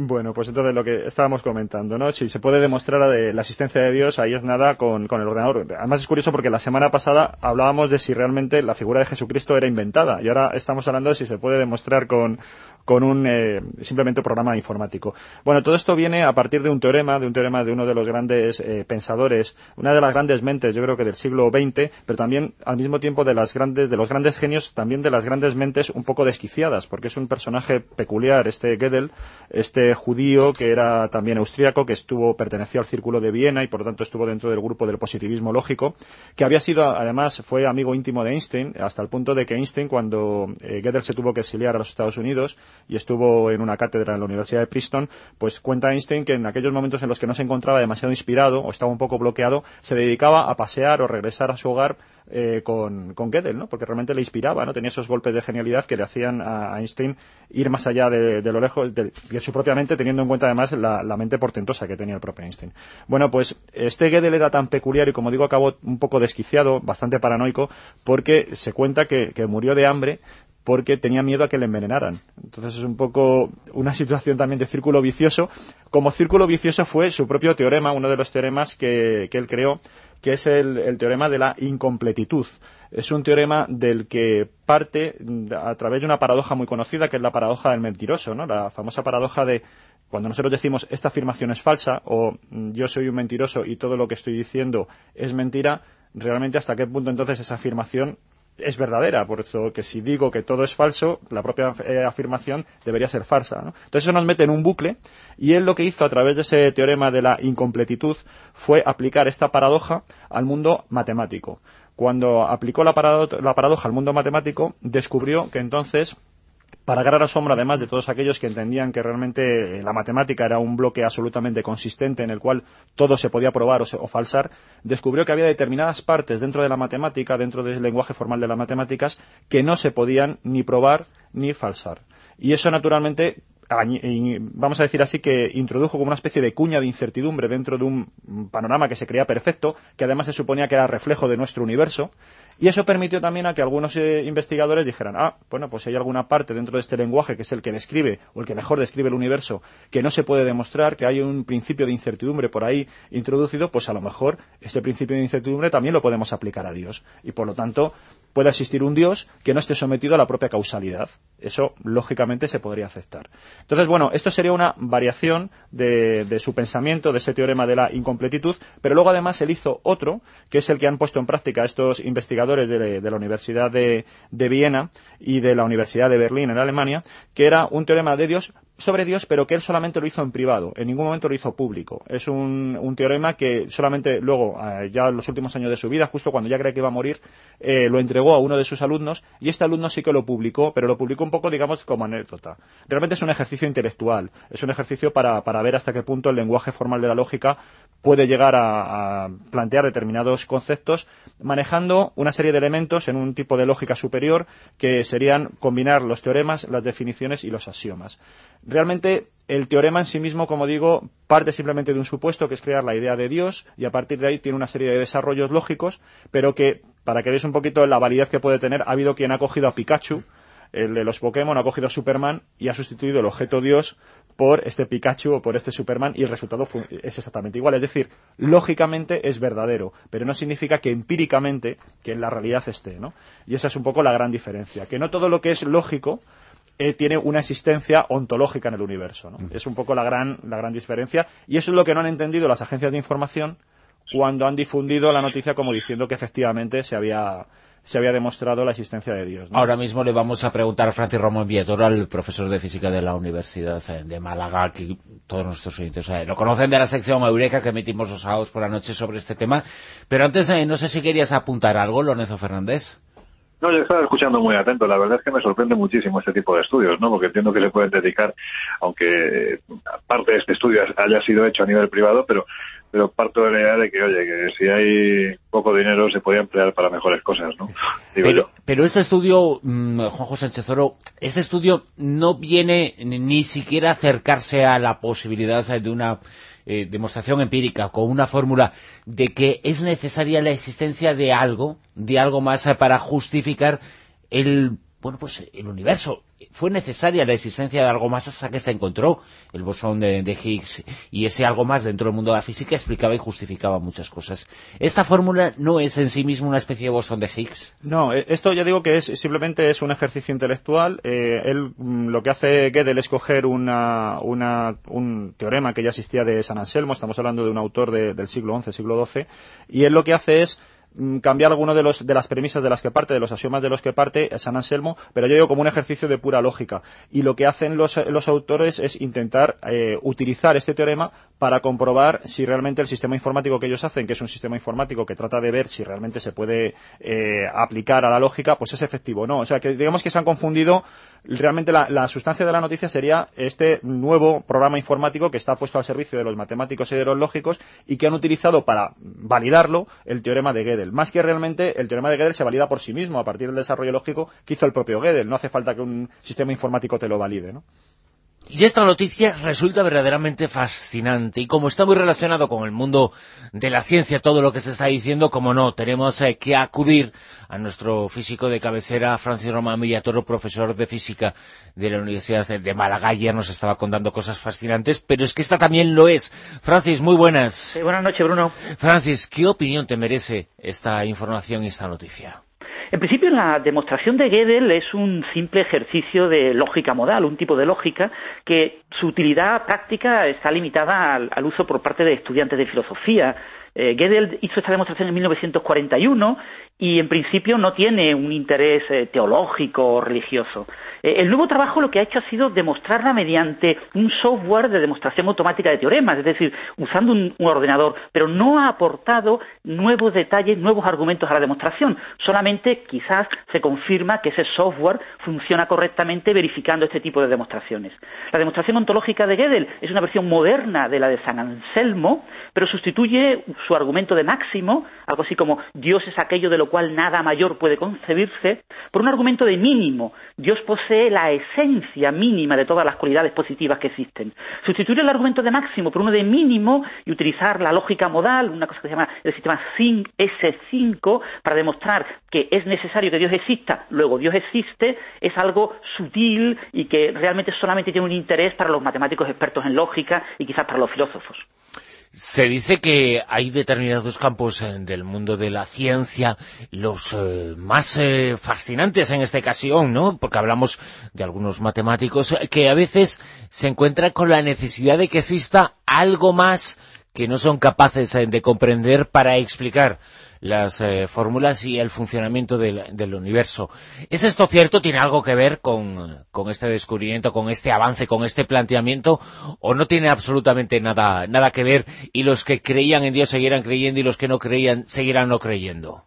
Speaker 3: Bueno, pues entonces lo que estábamos comentando, ¿no? Si se puede demostrar la, existencia de Dios, ahí es nada con, con, el ordenador. Además es curioso porque la semana pasada hablábamos de si realmente la figura de Jesucristo era inventada y ahora estamos hablando de si se puede demostrar con, con un eh, simplemente programa informático. Bueno, todo esto viene a partir de un teorema, de un teorema de uno de los grandes eh, pensadores, una de las grandes mentes, yo creo que del siglo XX, pero también al mismo tiempo de las grandes, de los grandes genios, también de las grandes mentes un poco desquiciadas, porque es un personaje peculiar, este Gödel, este judío que era también austríaco, que estuvo, perteneció al círculo de Viena y por lo tanto estuvo dentro del grupo del positivismo lógico, que había sido, además, fue amigo íntimo de Einstein, hasta el punto de que Einstein, cuando eh, Gödel se tuvo que exiliar a los Estados Unidos, y estuvo en una cátedra en la Universidad de Princeton, pues cuenta Einstein que en aquellos momentos en los que no se encontraba demasiado inspirado o estaba un poco bloqueado, se dedicaba a pasear o regresar a su hogar eh, con, con Gödel, ¿no? Porque realmente le inspiraba, ¿no? Tenía esos golpes de genialidad que le hacían a Einstein ir más allá de, lo lejos de, su propia mente, teniendo en cuenta además la, mente portentosa que tenía el propio Einstein. Bueno, pues este Gödel era tan peculiar y como digo acabó un poco desquiciado, bastante paranoico, porque se cuenta que murió de hambre porque tenía miedo a que le envenenaran. Entonces es un poco una situación también de círculo vicioso. Como círculo vicioso fue su propio teorema, uno de los teoremas que, él creó, que es el, teorema de la incompletitud. Es un teorema del que parte a través de una paradoja muy conocida, que es la paradoja del mentiroso, ¿no? La famosa paradoja de cuando nosotros decimos esta afirmación es falsa o yo soy un mentiroso y todo lo que estoy diciendo es mentira, realmente hasta qué punto entonces esa afirmación es verdadera, por eso que si digo que todo es falso, la propia eh, afirmación debería ser falsa. Entonces eso nos mete en un bucle y él lo que hizo a través de ese teorema de la incompletitud fue aplicar esta paradoja al mundo matemático. Cuando aplicó la paradoja al mundo matemático, descubrió que entonces para gran asombro, además de todos aquellos que entendían que realmente eh, la matemática era un bloque absolutamente consistente en el cual todo se podía probar o, falsar, descubrió que había determinadas partes dentro de la matemática, dentro del lenguaje formal de las matemáticas, que no se podían ni probar ni falsar. Y eso, naturalmente, vamos a decir así, que introdujo como una especie de cuña de incertidumbre dentro de un panorama que se creía perfecto, que además se suponía que era reflejo de nuestro universo, y eso permitió también a que algunos eh, investigadores dijeran, ah, bueno, pues hay alguna parte dentro de este lenguaje que es el que describe, o el que mejor describe el universo, que no se puede demostrar, que hay un principio de incertidumbre por ahí introducido, pues a lo mejor ese principio de incertidumbre también lo podemos aplicar a Dios. Y por lo tanto, puede existir un Dios que no esté sometido a la propia causalidad. Eso, lógicamente, se podría aceptar. Entonces, bueno, esto sería una variación de, su pensamiento, de ese teorema de la incompletitud, pero luego además él hizo otro, que es el que han puesto en práctica estos investigadores de, la Universidad de, de Viena y de la Universidad de Berlín en Alemania, que era un teorema de Dios sobre Dios, pero que él solamente lo hizo en privado, en ningún momento lo hizo público. Es un, un teorema que solamente luego, eh, ya en los últimos años de su vida, justo cuando ya creía que iba a morir, eh, lo entregó a uno de sus alumnos y este alumno sí que lo publicó, pero lo publicó un poco, digamos, como anécdota. Realmente es un ejercicio intelectual, es un ejercicio para, para ver hasta qué punto el lenguaje formal de la lógica puede llegar a, plantear determinados conceptos manejando una serie de elementos en un tipo de lógica superior que serían combinar los teoremas, las definiciones y los axiomas. Realmente el teorema en sí mismo, como digo, parte simplemente de un supuesto que es crear la idea de Dios y a partir de ahí tiene una serie de desarrollos lógicos, pero que, para que veáis un poquito la validez que puede tener, ha habido quien ha cogido a Pikachu, el de los Pokémon, ha cogido a Superman y ha sustituido el objeto Dios por este Pikachu o por este Superman y el resultado es exactamente igual. Es decir, lógicamente es verdadero, pero no significa que empíricamente, que en la realidad esté, ¿no? Y esa es un poco la gran diferencia, que no todo lo que es lógico eh, tiene una existencia ontológica en el universo. ¿no? Es un poco la gran, la gran diferencia y eso es lo que no han entendido las agencias de información cuando han difundido la noticia como diciendo que efectivamente se había se había demostrado la existencia de Dios. ¿no?
Speaker 1: Ahora mismo le vamos a preguntar a Francis Ramón Vietoro, al profesor de física de la Universidad de Málaga, que todos nuestros oyentes eh, lo conocen de la sección Eureka que emitimos los sábados por la noche sobre este tema. Pero antes, eh, no sé si querías apuntar algo, Lorenzo Fernández.
Speaker 4: No, yo estaba escuchando muy atento. La verdad es que me sorprende muchísimo este tipo de estudios, ¿no? Porque entiendo que se pueden dedicar, aunque eh, parte de este estudio haya sido hecho a nivel privado, pero pero parto de la idea de que, oye, que si hay poco dinero se podría emplear para mejores cosas, ¿no? Digo
Speaker 1: Pero,
Speaker 4: yo.
Speaker 1: pero este estudio, mm, Juanjo Sánchez Oro, este estudio no viene ni- siquiera a acercarse a la posibilidad ¿sabes? de una eh, demostración empírica con una fórmula de que es necesaria la existencia de algo, de algo más para justificar el bueno pues el universo. Fue necesaria la existencia de algo más hasta que se encontró el bosón de, Higgs y ese algo más dentro del mundo de la física explicaba y justificaba muchas cosas. Esta fórmula no es en sí misma una especie de bosón de Higgs.
Speaker 3: No, eh, esto ya digo que es simplemente es un ejercicio intelectual. Eh, él mm, lo que hace Gödel es coger una, una- un teorema que ya existía de San Anselmo, estamos hablando de un autor de- del siglo XI, siglo XII, y él lo que hace es cambiar alguno de, los, de las premisas de las que parte, de los axiomas de los que parte San Anselmo, pero yo digo como un ejercicio de pura lógica. Y lo que hacen los, los autores es intentar eh, utilizar este teorema para comprobar si realmente el sistema informático que ellos hacen, que es un sistema informático que trata de ver si realmente se puede eh, aplicar a la lógica, pues es efectivo o no. O sea, que digamos que se han confundido, realmente la, la sustancia de la noticia sería este nuevo programa informático que está puesto al servicio de los matemáticos y de los lógicos y que han utilizado para validarlo el teorema de Gödel. Más que realmente el teorema de Gödel se valida por sí mismo a partir del desarrollo lógico que hizo el propio Gödel. No hace falta que un sistema informático te lo valide, ¿no?
Speaker 1: Y esta noticia resulta verdaderamente fascinante y como está muy relacionado con el mundo de la ciencia, todo lo que se está diciendo, como no, tenemos eh, que acudir a nuestro físico de cabecera, Francis Román Villatoro, profesor de física de la Universidad de Málaga. Ayer nos estaba contando cosas fascinantes, pero es que esta también lo es. Francis, muy buenas.
Speaker 7: Sí, buenas noches, Bruno.
Speaker 1: Francis, ¿qué opinión te merece esta información y esta noticia?
Speaker 7: En principio, la demostración de Gödel es un simple ejercicio de lógica modal, un tipo de lógica que su utilidad práctica está limitada al, al uso por parte de estudiantes de filosofía. Eh, Gödel hizo esta demostración en 1941 y en principio no tiene un interés eh, teológico o religioso. Eh, el nuevo trabajo lo que ha hecho ha sido demostrarla mediante un software de demostración automática de teoremas, es decir, usando un, un ordenador, pero no ha aportado nuevos detalles, nuevos argumentos a la demostración. Solamente quizás se confirma que ese software funciona correctamente verificando este tipo de demostraciones. La demostración ontológica de Gödel es una versión moderna de la de San Anselmo, pero sustituye su argumento de máximo, algo así como Dios es aquello de lo cual nada mayor puede concebirse, por un argumento de mínimo. Dios posee la esencia mínima de todas las cualidades positivas que existen. Sustituir el argumento de máximo por uno de mínimo y utilizar la lógica modal, una cosa que se llama el sistema SIN S5, para demostrar que es necesario que Dios exista, luego Dios existe, es algo sutil y que realmente solamente tiene un interés para los matemáticos expertos en lógica y quizás para los filósofos.
Speaker 1: Se dice que hay determinados campos eh, del mundo de la ciencia, los eh, más eh, fascinantes en esta ocasión, ¿no? Porque hablamos de algunos matemáticos eh, que a veces se encuentran con la necesidad de que exista algo más que no son capaces eh, de comprender para explicar las eh, fórmulas y el funcionamiento del, universo. ¿Es esto cierto? ¿Tiene algo que ver con, este descubrimiento, con este avance, con este planteamiento? ¿O no tiene absolutamente nada, nada que ver y los que creían en Dios seguirán creyendo y los que no creían seguirán no creyendo?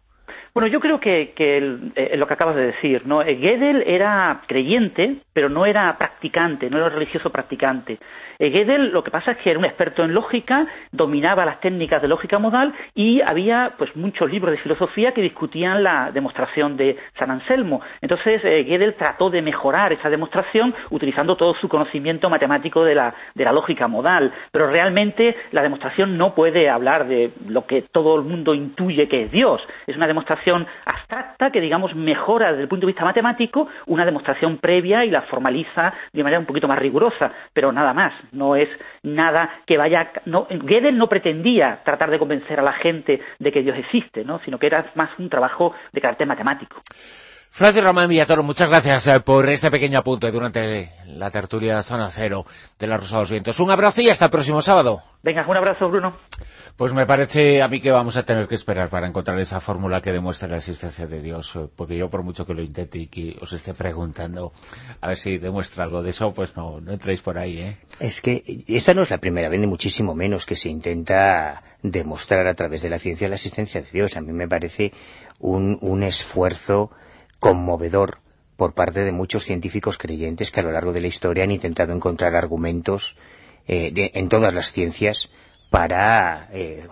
Speaker 7: Bueno, yo creo que, que eh, lo que acabas de decir, ¿no? Eh, Gödel era creyente, pero no era practicante, no era religioso practicante. Eh, Gödel lo que pasa es que era un experto en lógica, dominaba las técnicas de lógica modal y había pues muchos libros de filosofía que discutían la demostración de San Anselmo. Entonces Gödel trató de mejorar esa demostración utilizando todo su conocimiento matemático de la, de la lógica modal, pero realmente la demostración no puede hablar de lo que todo el mundo intuye que es Dios. Es una demostración abstracta que, digamos, mejora desde el punto de vista matemático una demostración previa y la formaliza de manera un poquito más rigurosa, pero nada más, no es nada que vaya... No, Gödel no pretendía tratar de convencer a la gente de que Dios existe, ¿no? sino que era más un trabajo de carácter matemático.
Speaker 1: Francis Román Villatoro, muchas gracias eh, por este pequeño apunte durante la tertulia Zona Cero de la Rosa de los Vientos. Un abrazo y hasta el próximo sábado.
Speaker 7: Venga, un abrazo, Bruno.
Speaker 1: Pues me parece a mí que vamos a tener que esperar para encontrar esa fórmula que demuestre la existencia de Dios, eh, porque yo por mucho que lo intente y que os esté preguntando a ver si demuestra algo de eso, pues no, no entréis por ahí, ¿eh?
Speaker 2: Es que esta no es la primera vez, ni muchísimo menos, que se intenta demostrar a través de la ciencia la existencia de Dios. A mí me parece un, un esfuerzo conmovedor por parte de muchos científicos creyentes que a lo largo de la historia han intentado encontrar argumentos eh, en todas las ciencias para eh,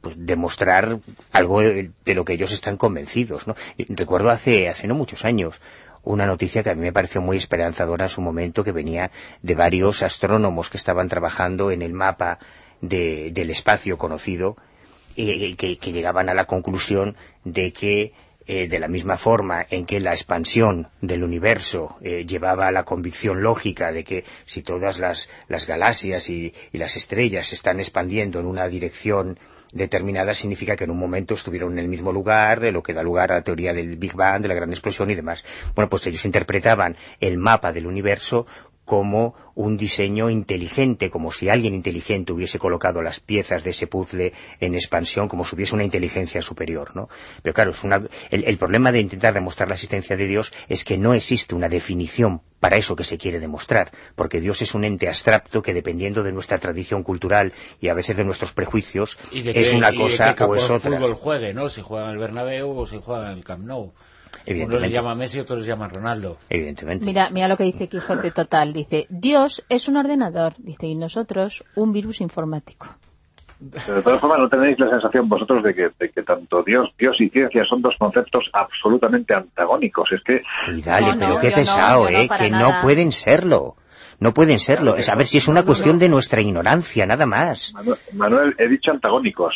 Speaker 2: pues, demostrar algo de, lo que ellos están convencidos. ¿no? Recuerdo hace, hace no muchos años una noticia que a mí me pareció muy esperanzadora en su momento, que venía de varios astrónomos que estaban trabajando en el mapa del espacio conocido y que llegaban a la conclusión de que eh, de la misma forma en que la expansión del universo eh, llevaba a la convicción lógica de que si todas las, galaxias y, las estrellas se están expandiendo en una dirección determinada significa que en un momento estuvieron en el mismo lugar, lo que da lugar a la teoría del Big Bang, de la gran explosión y demás. Bueno, pues ellos interpretaban el mapa del universo como un diseño inteligente, como si alguien inteligente hubiese colocado las piezas de ese puzzle en expansión, como si hubiese una inteligencia superior, ¿no? Pero claro, el, problema de intentar demostrar la existencia de Dios es que no existe una definición para eso que se quiere demostrar, porque Dios es un ente abstracto que dependiendo de nuestra tradición cultural y a veces de nuestros prejuicios, es una cosa o es otra.
Speaker 1: fútbol juegue, ¿no? Si juega en el Bernabéu o si juega en el Camp Nou. Unos le llama Messi, otros le llaman Ronaldo.
Speaker 2: Evidentemente.
Speaker 5: Mira, mira lo que dice Quijote Total. Dice, Dios es un ordenador, dice, y nosotros un virus informático.
Speaker 4: de todas formas, no tenéis la sensación vosotros de que, de que tanto Dios, Dios y ciencia son dos conceptos absolutamente antagónicos. Es que...
Speaker 2: Y dale, pero qué pesado, ¿eh? que no pueden serlo. No pueden serlo. Es a ver si es una cuestión de nuestra ignorancia, nada más.
Speaker 4: Manuel, he dicho antagónicos.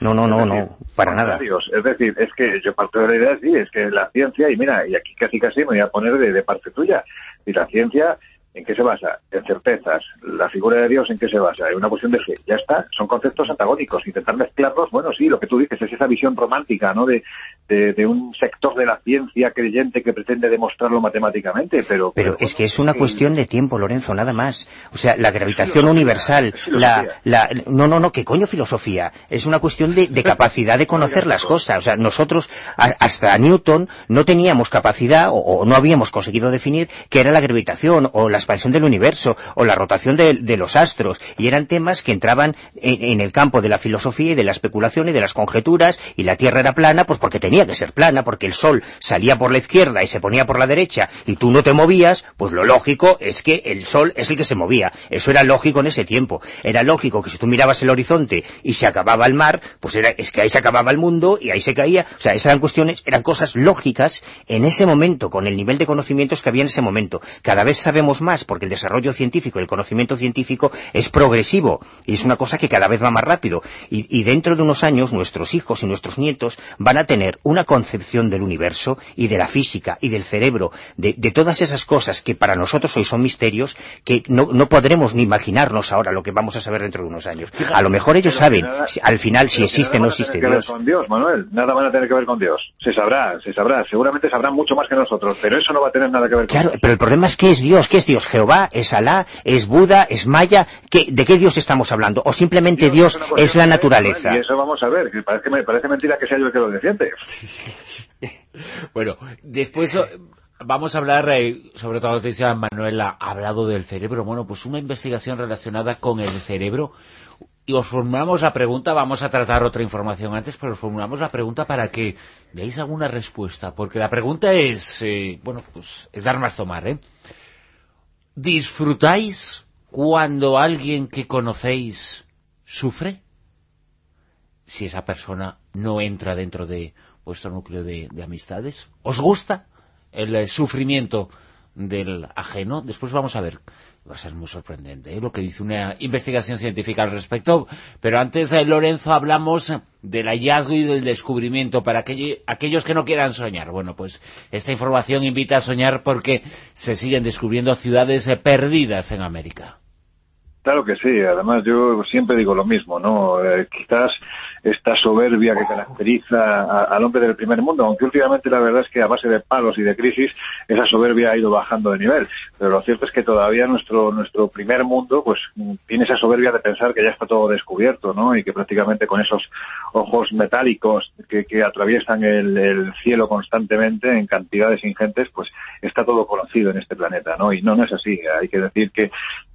Speaker 2: No, no, no, no, para nada.
Speaker 4: Es decir, es que yo parto de la idea, sí, es que la ciencia, y mira, y aquí casi casi me voy a poner de, de parte tuya, y la ciencia ¿En qué se basa? En certezas. La figura de Dios, ¿en qué se basa? En una cuestión de fe. Ya está. Son conceptos antagónicos. Intentar mezclarlos, bueno, sí, lo que tú dices es esa visión romántica, ¿no? De, de, un sector de la ciencia creyente que pretende demostrarlo matemáticamente, pero...
Speaker 2: Pero, es que es una cuestión de tiempo, Lorenzo, nada más. O sea, la gravitación universal, la, la... No, no, no, ¿qué coño filosofía? Es una cuestión de, de capacidad de conocer las cosas. O sea, nosotros, hasta Newton, no teníamos capacidad, o, no habíamos conseguido definir qué era la gravitación, o las expansión del universo o la rotación de, los astros, y eran temas que entraban en, el campo de la filosofía y de la especulación y de las conjeturas, y la Tierra era plana, pues porque tenía que ser plana, porque el Sol salía por la izquierda y se ponía por la derecha, y tú no te movías, pues lo lógico es que el Sol es el que se movía. Eso era lógico en ese tiempo. Era lógico que si tú mirabas el horizonte y se acababa el mar, pues era, es que ahí se acababa el mundo y ahí se caía. O sea, esas eran cuestiones, eran cosas lógicas en ese momento, con el nivel de conocimientos que había en ese momento. Cada vez sabemos más porque el desarrollo científico, el conocimiento científico es progresivo y es una cosa que cada vez va más rápido. Y, dentro de unos años nuestros hijos y nuestros nietos van a tener una concepción del universo y de la física y del cerebro, de, todas esas cosas que para nosotros hoy son misterios, que no, podremos ni imaginarnos ahora lo que vamos a saber dentro de unos años. A lo mejor ellos saben al final si existe o no existe
Speaker 4: Dios. con Dios, Manuel. Nada van a tener que ver con Dios. Se sabrá, se sabrá. Seguramente sabrán mucho más que nosotros, pero eso no va a tener nada que ver con
Speaker 2: Claro, pero el problema es que es Dios. ¿Qué es Dios? Dios? ¿Jehová? ¿Es Alá? ¿Es Buda? ¿Es Maya? ¿De qué Dios estamos hablando? ¿O simplemente Dios, es, la naturaleza?
Speaker 4: Y eso vamos a ver, que parece, me parece mentira que sea yo el que lo defiende.
Speaker 1: bueno, después vamos a hablar, eh, sobre todo decía Manuela, ha hablado del cerebro. Bueno, pues una investigación relacionada con el cerebro. Y os formulamos la pregunta, vamos a tratar otra información antes, pero os formulamos la pregunta para que deis alguna respuesta. Porque la pregunta es, eh, bueno, pues es dar más tomar, ¿eh? ¿Disfrutáis cuando alguien que conocéis sufre? Si esa persona no entra dentro de vuestro núcleo de amistades. ¿Os gusta? el eh, sufrimiento del ajeno. Después vamos a ver, va a ser muy sorprendente ¿eh? lo que dice una investigación científica al respecto. Pero antes, eh, Lorenzo, hablamos del hallazgo y del descubrimiento para aquellos que no quieran soñar. Bueno, pues esta información invita a soñar porque se siguen descubriendo ciudades perdidas en América.
Speaker 4: Claro que sí, además yo siempre digo lo mismo, ¿no? quizás esta soberbia que caracteriza al hombre del primer mundo, aunque últimamente la verdad es que a base de palos y de crisis esa soberbia ha ido bajando de nivel. Pero lo cierto es que todavía nuestro nuestro primer mundo pues tiene esa soberbia de pensar que ya está todo descubierto, ¿no? Y que prácticamente con esos ojos metálicos que, que atraviesan el, el cielo constantemente en cantidades ingentes, pues está todo conocido en este planeta, ¿no? Y no, no es así. Hay que decir que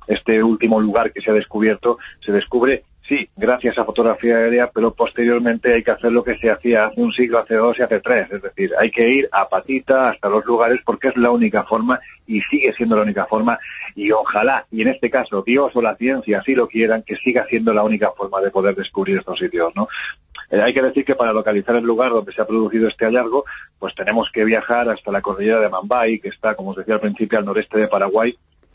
Speaker 4: este último lugar que se ha descubierto se descubre Sí, gracias a fotografía aérea, pero posteriormente hay que hacer lo que se hacía hace un siglo, hace dos y hace tres. Es decir, hay que ir a patita hasta los lugares porque es la única forma y sigue siendo la única forma. Y ojalá, y en este caso Dios o la ciencia así lo quieran, que siga siendo la única forma de poder descubrir estos sitios, ¿no? Eh, hay que decir que para localizar el lugar donde se ha producido este hallazgo, pues tenemos que viajar hasta la cordillera de Mambay, que está, como os decía al principio, al noreste de Paraguay,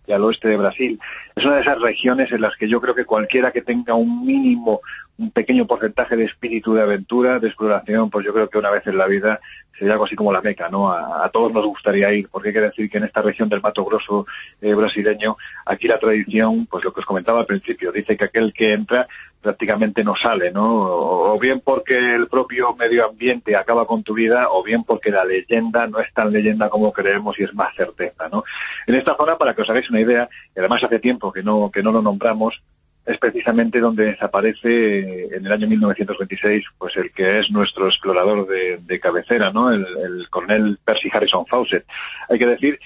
Speaker 4: y al oeste de Brasil. Es una de esas regiones en las que yo creo que cualquiera que tenga un mínimo, un pequeño porcentaje de espíritu de aventura, de exploración, pues yo creo que una vez en la vida sería algo así como la meca, ¿no? A, todos nos gustaría ir, porque hay que decir que en esta región del Mato Grosso eh, brasileño, aquí la tradición, pues lo que os comentaba al principio, dice que aquel que entra prácticamente no sale, ¿no? O, bien porque el propio medio ambiente acaba con tu vida, o bien porque la leyenda no es tan leyenda como creemos y es más certeza, ¿no? En esta zona, para que os hagáis una idea, y además hace tiempo que no, que no lo nombramos, es precisamente donde desaparece en el año 1926 pues el que es nuestro explorador de, cabecera, ¿no? El, el, coronel Percy Harrison Fawcett. Hay que decir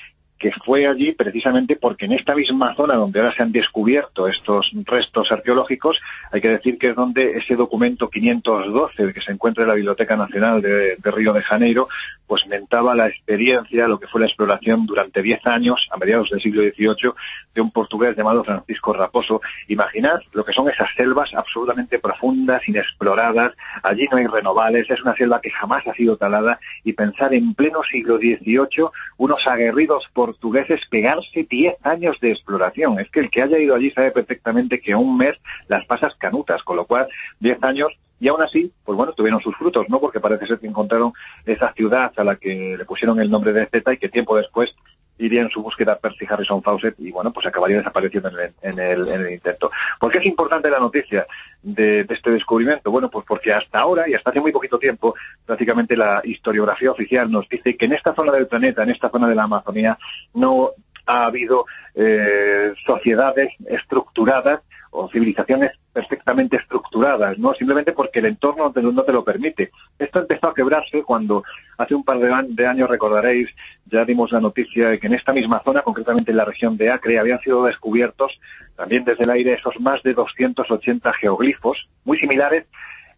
Speaker 4: que fue allí precisamente porque en esta misma zona donde ahora se han descubierto estos restos arqueológicos, hay que decir que es donde ese documento 512 que se encuentra en la Biblioteca Nacional de, Río de Janeiro, pues mentaba la experiencia, lo que fue la exploración durante 10 años, a mediados del siglo XVIII, de un portugués llamado Francisco Raposo. Imaginad lo que son esas selvas absolutamente profundas, inexploradas, allí no hay renovales, es una selva que jamás ha sido talada, y pensar en pleno siglo XVIII, unos aguerridos por portugueses pegarse 10 años de exploración. Es que el que haya ido allí sabe perfectamente que un mes las pasas canutas, con lo cual 10 años y aún así, pues bueno, tuvieron sus frutos, ¿no? Porque parece ser que encontraron esa ciudad a la que le pusieron el nombre de Zeta y que tiempo después iría en su búsqueda Percy Harrison Fawcett y bueno, pues acabaría desapareciendo en el, en el, intento. ¿Por qué es importante la noticia de, de, este descubrimiento? Bueno, pues porque hasta ahora y hasta hace muy poquito tiempo, prácticamente la historiografía oficial nos dice que en esta zona del planeta, en esta zona de la Amazonía, no ha habido eh, sociedades estructuradas o civilizaciones perfectamente estructuradas, no simplemente porque el entorno no te, lo permite. Esto empezó a quebrarse cuando hace un par de, años, recordaréis, ya dimos la noticia de que en esta misma zona, concretamente en la región de Acre, habían sido descubiertos también desde el aire esos más de 280 geoglifos, muy similares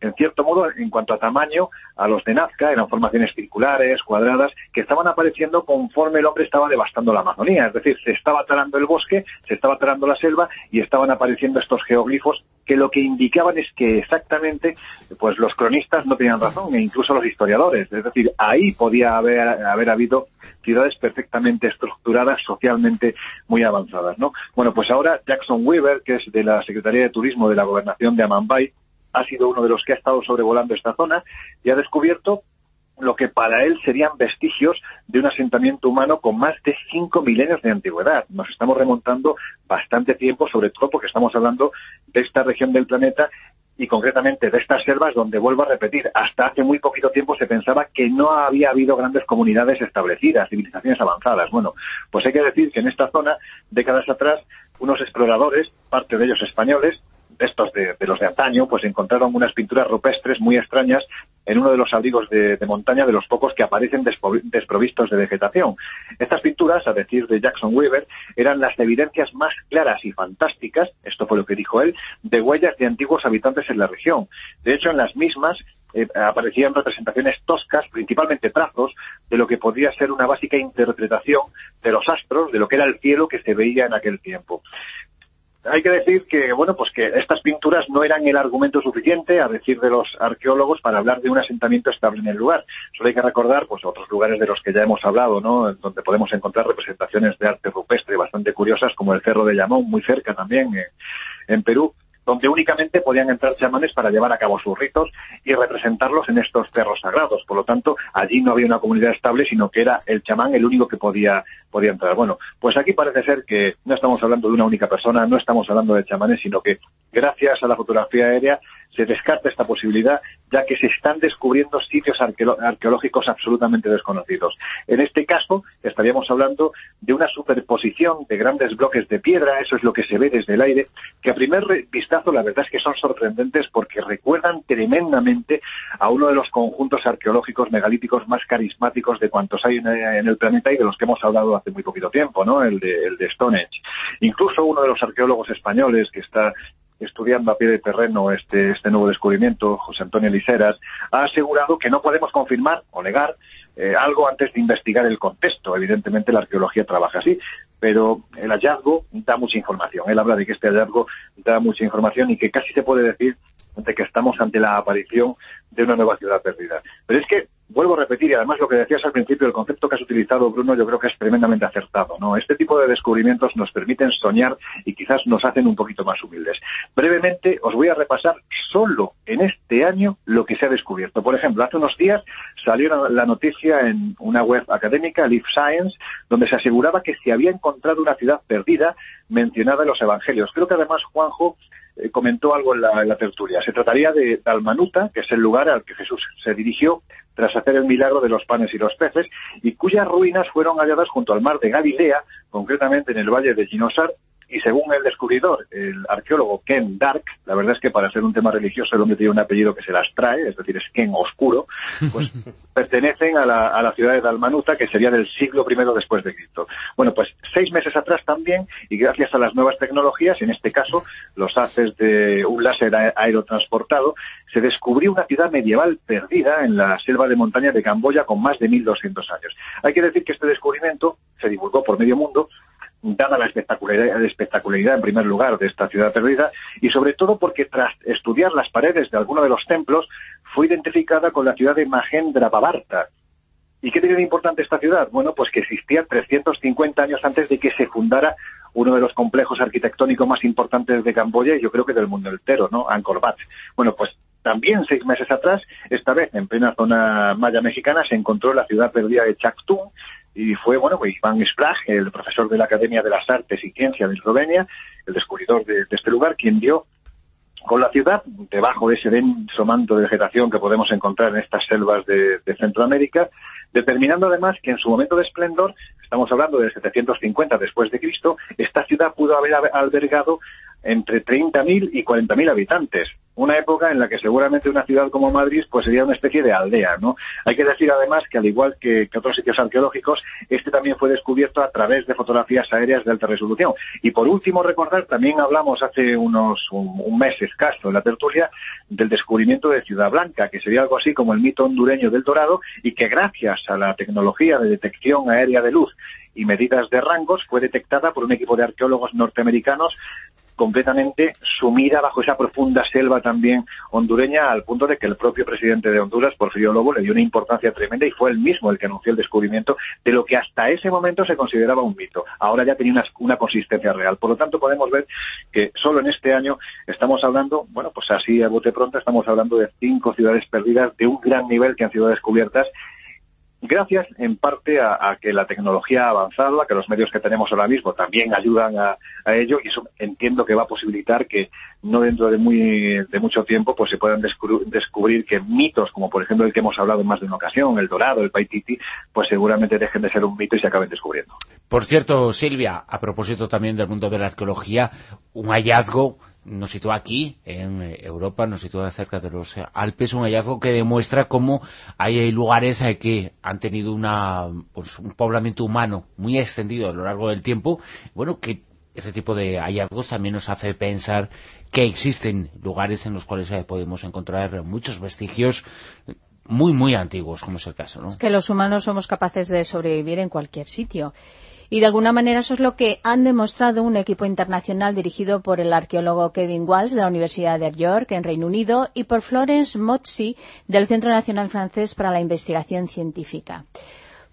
Speaker 4: en cierto modo, en cuanto a tamaño, a los de Nazca, eran formaciones circulares, cuadradas, que estaban apareciendo conforme el hombre estaba devastando la Amazonía. Es decir, se estaba talando el bosque, se estaba talando la selva y estaban apareciendo estos geoglifos que lo que indicaban es que exactamente, pues los cronistas no tenían razón, e incluso los historiadores. Es decir, ahí podía haber, haber habido ciudades perfectamente estructuradas, socialmente muy avanzadas, ¿no? Bueno, pues ahora Jackson Weaver, que es de la Secretaría de Turismo de la Gobernación de Amambay, ha sido uno de los que ha estado sobrevolando esta zona y ha descubierto lo que para él serían vestigios de un asentamiento humano con más de cinco milenios de antigüedad. Nos estamos remontando bastante tiempo, sobre todo porque estamos hablando de esta región del planeta y concretamente de estas selvas donde vuelvo a repetir, hasta hace muy poquito tiempo se pensaba que no había habido grandes comunidades establecidas, civilizaciones avanzadas. Bueno, pues hay que decir que en esta zona, décadas atrás, unos exploradores, parte de ellos españoles, estos de, los de antaño, pues encontraron unas pinturas rupestres muy extrañas en uno de los abrigos de, montaña de los pocos que aparecen desprovistos de vegetación. Estas pinturas, a decir de Jackson Weaver, eran las evidencias más claras y fantásticas, esto fue lo que dijo él, de huellas de antiguos habitantes en la región. De hecho, en las mismas eh, aparecían representaciones toscas, principalmente trazos, de lo que podría ser una básica interpretación de los astros, de lo que era el cielo que se veía en aquel tiempo hay que decir que, bueno, pues que estas pinturas no eran el argumento suficiente, a decir de los arqueólogos, para hablar de un asentamiento estable en el lugar. Solo hay que recordar, pues, otros lugares de los que ya hemos hablado, ¿no? Donde podemos encontrar representaciones de arte rupestre bastante curiosas, como el Cerro de Llamón, muy cerca también, en Perú, donde únicamente podían entrar chamanes para llevar a cabo sus ritos y representarlos en estos cerros sagrados. Por lo tanto, allí no había una comunidad estable, sino que era el chamán el único que podía, podía entrar. Bueno, pues aquí parece ser que no estamos hablando de una única persona, no estamos hablando de chamanes, sino que gracias a la fotografía aérea se descarta esta posibilidad, ya que se están descubriendo sitios arqueológicos absolutamente desconocidos. En este caso, estaríamos hablando de una superposición de grandes bloques de piedra, eso es lo que se ve desde el aire, que a primer vistazo la verdad es que son sorprendentes porque recuerdan tremendamente a uno de los conjuntos arqueológicos megalíticos más carismáticos de cuantos hay en el planeta y de los que hemos hablado hace muy poquito tiempo, ¿no? El de, el de Stonehenge. Incluso uno de los arqueólogos españoles que está estudiando a pie de terreno este, este nuevo descubrimiento, José Antonio Liceras, ha asegurado que no podemos confirmar o negar eh, algo antes de investigar el contexto. Evidentemente la arqueología trabaja así, pero el hallazgo da mucha información. Él habla de que este hallazgo da mucha información y que casi se puede decir de que estamos ante la aparición de una nueva ciudad perdida. Pero es que vuelvo a repetir, y además lo que decías al principio, el concepto que has utilizado, Bruno, yo creo que es tremendamente acertado. ¿no? Este tipo de descubrimientos nos permiten soñar y quizás nos hacen un poquito más humildes. Brevemente, os voy a repasar solo en este año lo que se ha descubierto. Por ejemplo, hace unos días salió la noticia en una web académica, Life Science, donde se aseguraba que se había encontrado una ciudad perdida mencionada en los evangelios. Creo que además Juanjo eh, comentó algo en la, en la, tertulia. Se trataría de Dalmanuta, que es el lugar al que Jesús se dirigió tras hacer el milagro de los panes y los peces, y cuyas ruinas fueron halladas junto al mar de Galilea, concretamente en el valle de Ginosar, y según el descubridor, el arqueólogo Ken Dark, la verdad es que para ser un tema religioso el hombre tiene un apellido que se las trae, es decir, es Ken Oscuro, pues pertenecen a la, a la ciudad de Dalmanuta, que sería del siglo I después de Cristo. Bueno, pues seis meses atrás también, y gracias a las nuevas tecnologías, en este caso los haces de un láser aerotransportado, se descubrió una ciudad medieval perdida en la selva de montaña de Camboya con más de 1.200 años. Hay que decir que este descubrimiento se divulgó por medio mundo dada la espectacularidad, espectacularidad en primer lugar de esta ciudad perdida y sobre todo porque tras estudiar las paredes de alguno de los templos fue identificada con la ciudad de Mahendra Babarta. ¿Y qué tiene de importante esta ciudad? Bueno, pues que existía 350 años antes de que se fundara uno de los complejos arquitectónicos más importantes de Camboya y yo creo que del mundo entero, ¿no? Angkor Wat. Bueno, pues también seis meses atrás, esta vez en plena zona maya mexicana, se encontró la ciudad perdida de Chactún, y fue, bueno, pues Iván Splach, el profesor de la Academia de las Artes y Ciencias de Eslovenia, el descubridor de, este lugar, quien dio con la ciudad, debajo de ese denso manto de vegetación que podemos encontrar en estas selvas de, Centroamérica, determinando además que en su momento de esplendor, estamos hablando de 750 después de Cristo, esta ciudad pudo haber albergado entre 30.000 y 40.000 habitantes. Una época en la que seguramente una ciudad como Madrid pues sería una especie de aldea, ¿no? Hay que decir además que al igual que, otros sitios arqueológicos, este también fue descubierto a través de fotografías aéreas de alta resolución. Y por último recordar, también hablamos hace unos un, mes escaso en la tertulia del descubrimiento de Ciudad Blanca, que sería algo así como el mito hondureño del Dorado y que gracias a la tecnología de detección aérea de luz y medidas de rangos fue detectada por un equipo de arqueólogos norteamericanos completamente sumida bajo esa profunda selva también hondureña, al punto de que el propio presidente de Honduras, Porfirio Lobo, le dio una importancia tremenda y fue él mismo el que anunció el descubrimiento de lo que hasta ese momento se consideraba un mito. Ahora ya tenía una, una consistencia real. Por lo tanto, podemos ver que solo en este año estamos hablando, bueno, pues así a bote pronto, estamos hablando de cinco ciudades perdidas de un gran nivel que han sido descubiertas gracias en parte a, que la tecnología ha avanzado, a que los medios que tenemos ahora mismo también ayudan a, ello y eso entiendo que va a posibilitar que no dentro de muy de mucho tiempo pues se puedan descubrir que mitos como por ejemplo el que hemos hablado en más de una ocasión, el dorado, el paititi, pues seguramente dejen de ser un mito y se acaben descubriendo.
Speaker 1: Por cierto, Silvia, a propósito también del mundo de la arqueología, un hallazgo nos sitúa aquí, en Europa, nos sitúa cerca de los Alpes, un hallazgo que demuestra cómo hay lugares eh, que han tenido una, pues, un poblamiento humano muy extendido a lo largo del tiempo, bueno, que ese tipo de hallazgos también nos hace pensar que existen lugares en los cuales eh, podemos encontrar muchos vestigios muy, muy antiguos, como es el caso, ¿no?
Speaker 5: que los humanos somos capaces de sobrevivir en cualquier sitio. Y de alguna manera eso es lo que han demostrado un equipo internacional dirigido por el arqueólogo Kevin Walsh de la Universidad de York en Reino Unido y por Florence Motzi del Centro Nacional Francés para la Investigación Científica.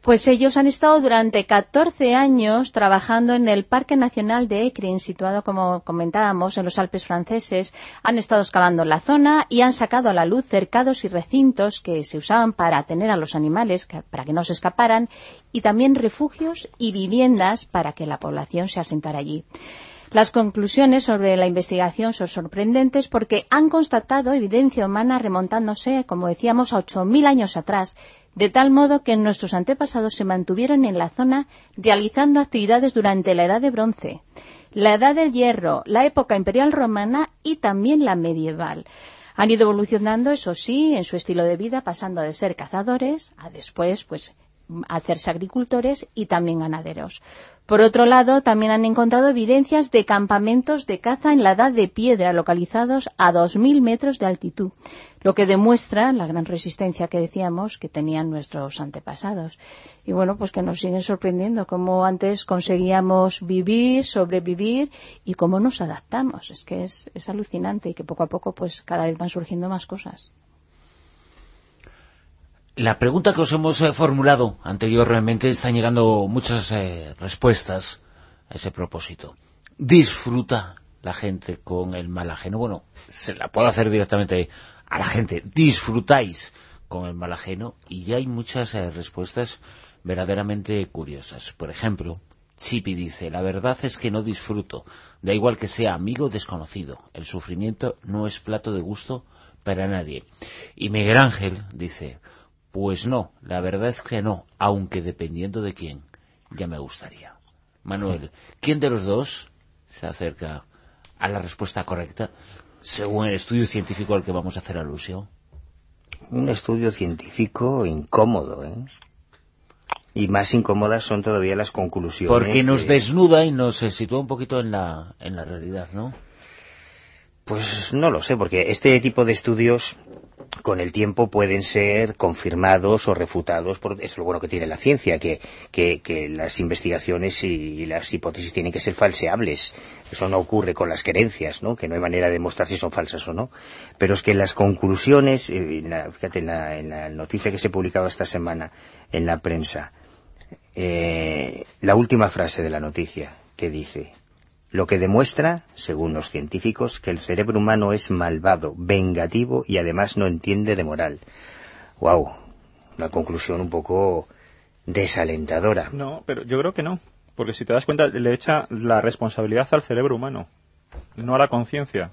Speaker 5: Pues ellos han estado durante 14 años trabajando en el Parque Nacional de Ekrin, situado, como comentábamos, en los Alpes franceses. Han estado excavando la zona y han sacado a la luz cercados y recintos que se usaban para tener a los animales, para que no se escaparan, y también refugios y viviendas para que la población se asentara allí. Las conclusiones sobre la investigación son sorprendentes porque han constatado evidencia humana remontándose, como decíamos, a 8.000 años atrás, de tal modo que nuestros antepasados se mantuvieron en la zona realizando actividades durante la Edad de Bronce, la Edad del Hierro, la época imperial romana y también la medieval. Han ido evolucionando, eso sí, en su estilo de vida, pasando de ser cazadores a después, pues, hacerse agricultores y también ganaderos. Por otro lado, también han encontrado evidencias de campamentos de caza en la edad de piedra localizados a 2.000 metros de altitud, lo que demuestra la gran resistencia que decíamos que tenían nuestros antepasados. Y bueno, pues que nos siguen sorprendiendo cómo antes conseguíamos vivir, sobrevivir y cómo nos adaptamos. Es que es, es alucinante y que poco a poco pues cada vez van surgiendo más cosas.
Speaker 1: La pregunta que os hemos eh, formulado anteriormente están llegando muchas eh, respuestas a ese propósito. ¿Disfruta la gente con el mal ajeno? Bueno, se la puedo hacer directamente a la gente. ¿Disfrutáis con el mal ajeno? Y ya hay muchas eh, respuestas verdaderamente curiosas. Por ejemplo, Chipi dice, la verdad es que no disfruto. Da igual que sea amigo o desconocido. El sufrimiento no es plato de gusto para nadie. Y Miguel Ángel dice, pues no, la verdad es que no, aunque dependiendo de quién, ya me gustaría. Manuel, ¿quién de los dos se acerca a la respuesta correcta según el estudio científico al que vamos a hacer alusión?
Speaker 2: Un estudio científico incómodo, ¿eh? Y más incómodas son todavía las conclusiones.
Speaker 1: Porque nos desnuda y nos sitúa un poquito en la, en la realidad, ¿no?
Speaker 2: Pues no lo sé, porque este tipo de estudios con el tiempo pueden ser confirmados o refutados por es lo bueno que tiene la ciencia que, que, las investigaciones y, las hipótesis tienen que ser falseables eso no ocurre con las creencias ¿no? que no hay manera de demostrar si son falsas o no pero es que las conclusiones eh, fíjate en la, noticia que se publicaba esta semana en la prensa eh, la última frase de la noticia que dice lo que demuestra, según los científicos, que el cerebro humano es malvado, vengativo y además no entiende de moral. ¡Wow! Una conclusión un poco desalentadora.
Speaker 3: No, pero yo creo que no. Porque si te das cuenta, le echa la responsabilidad al cerebro humano, no a la conciencia.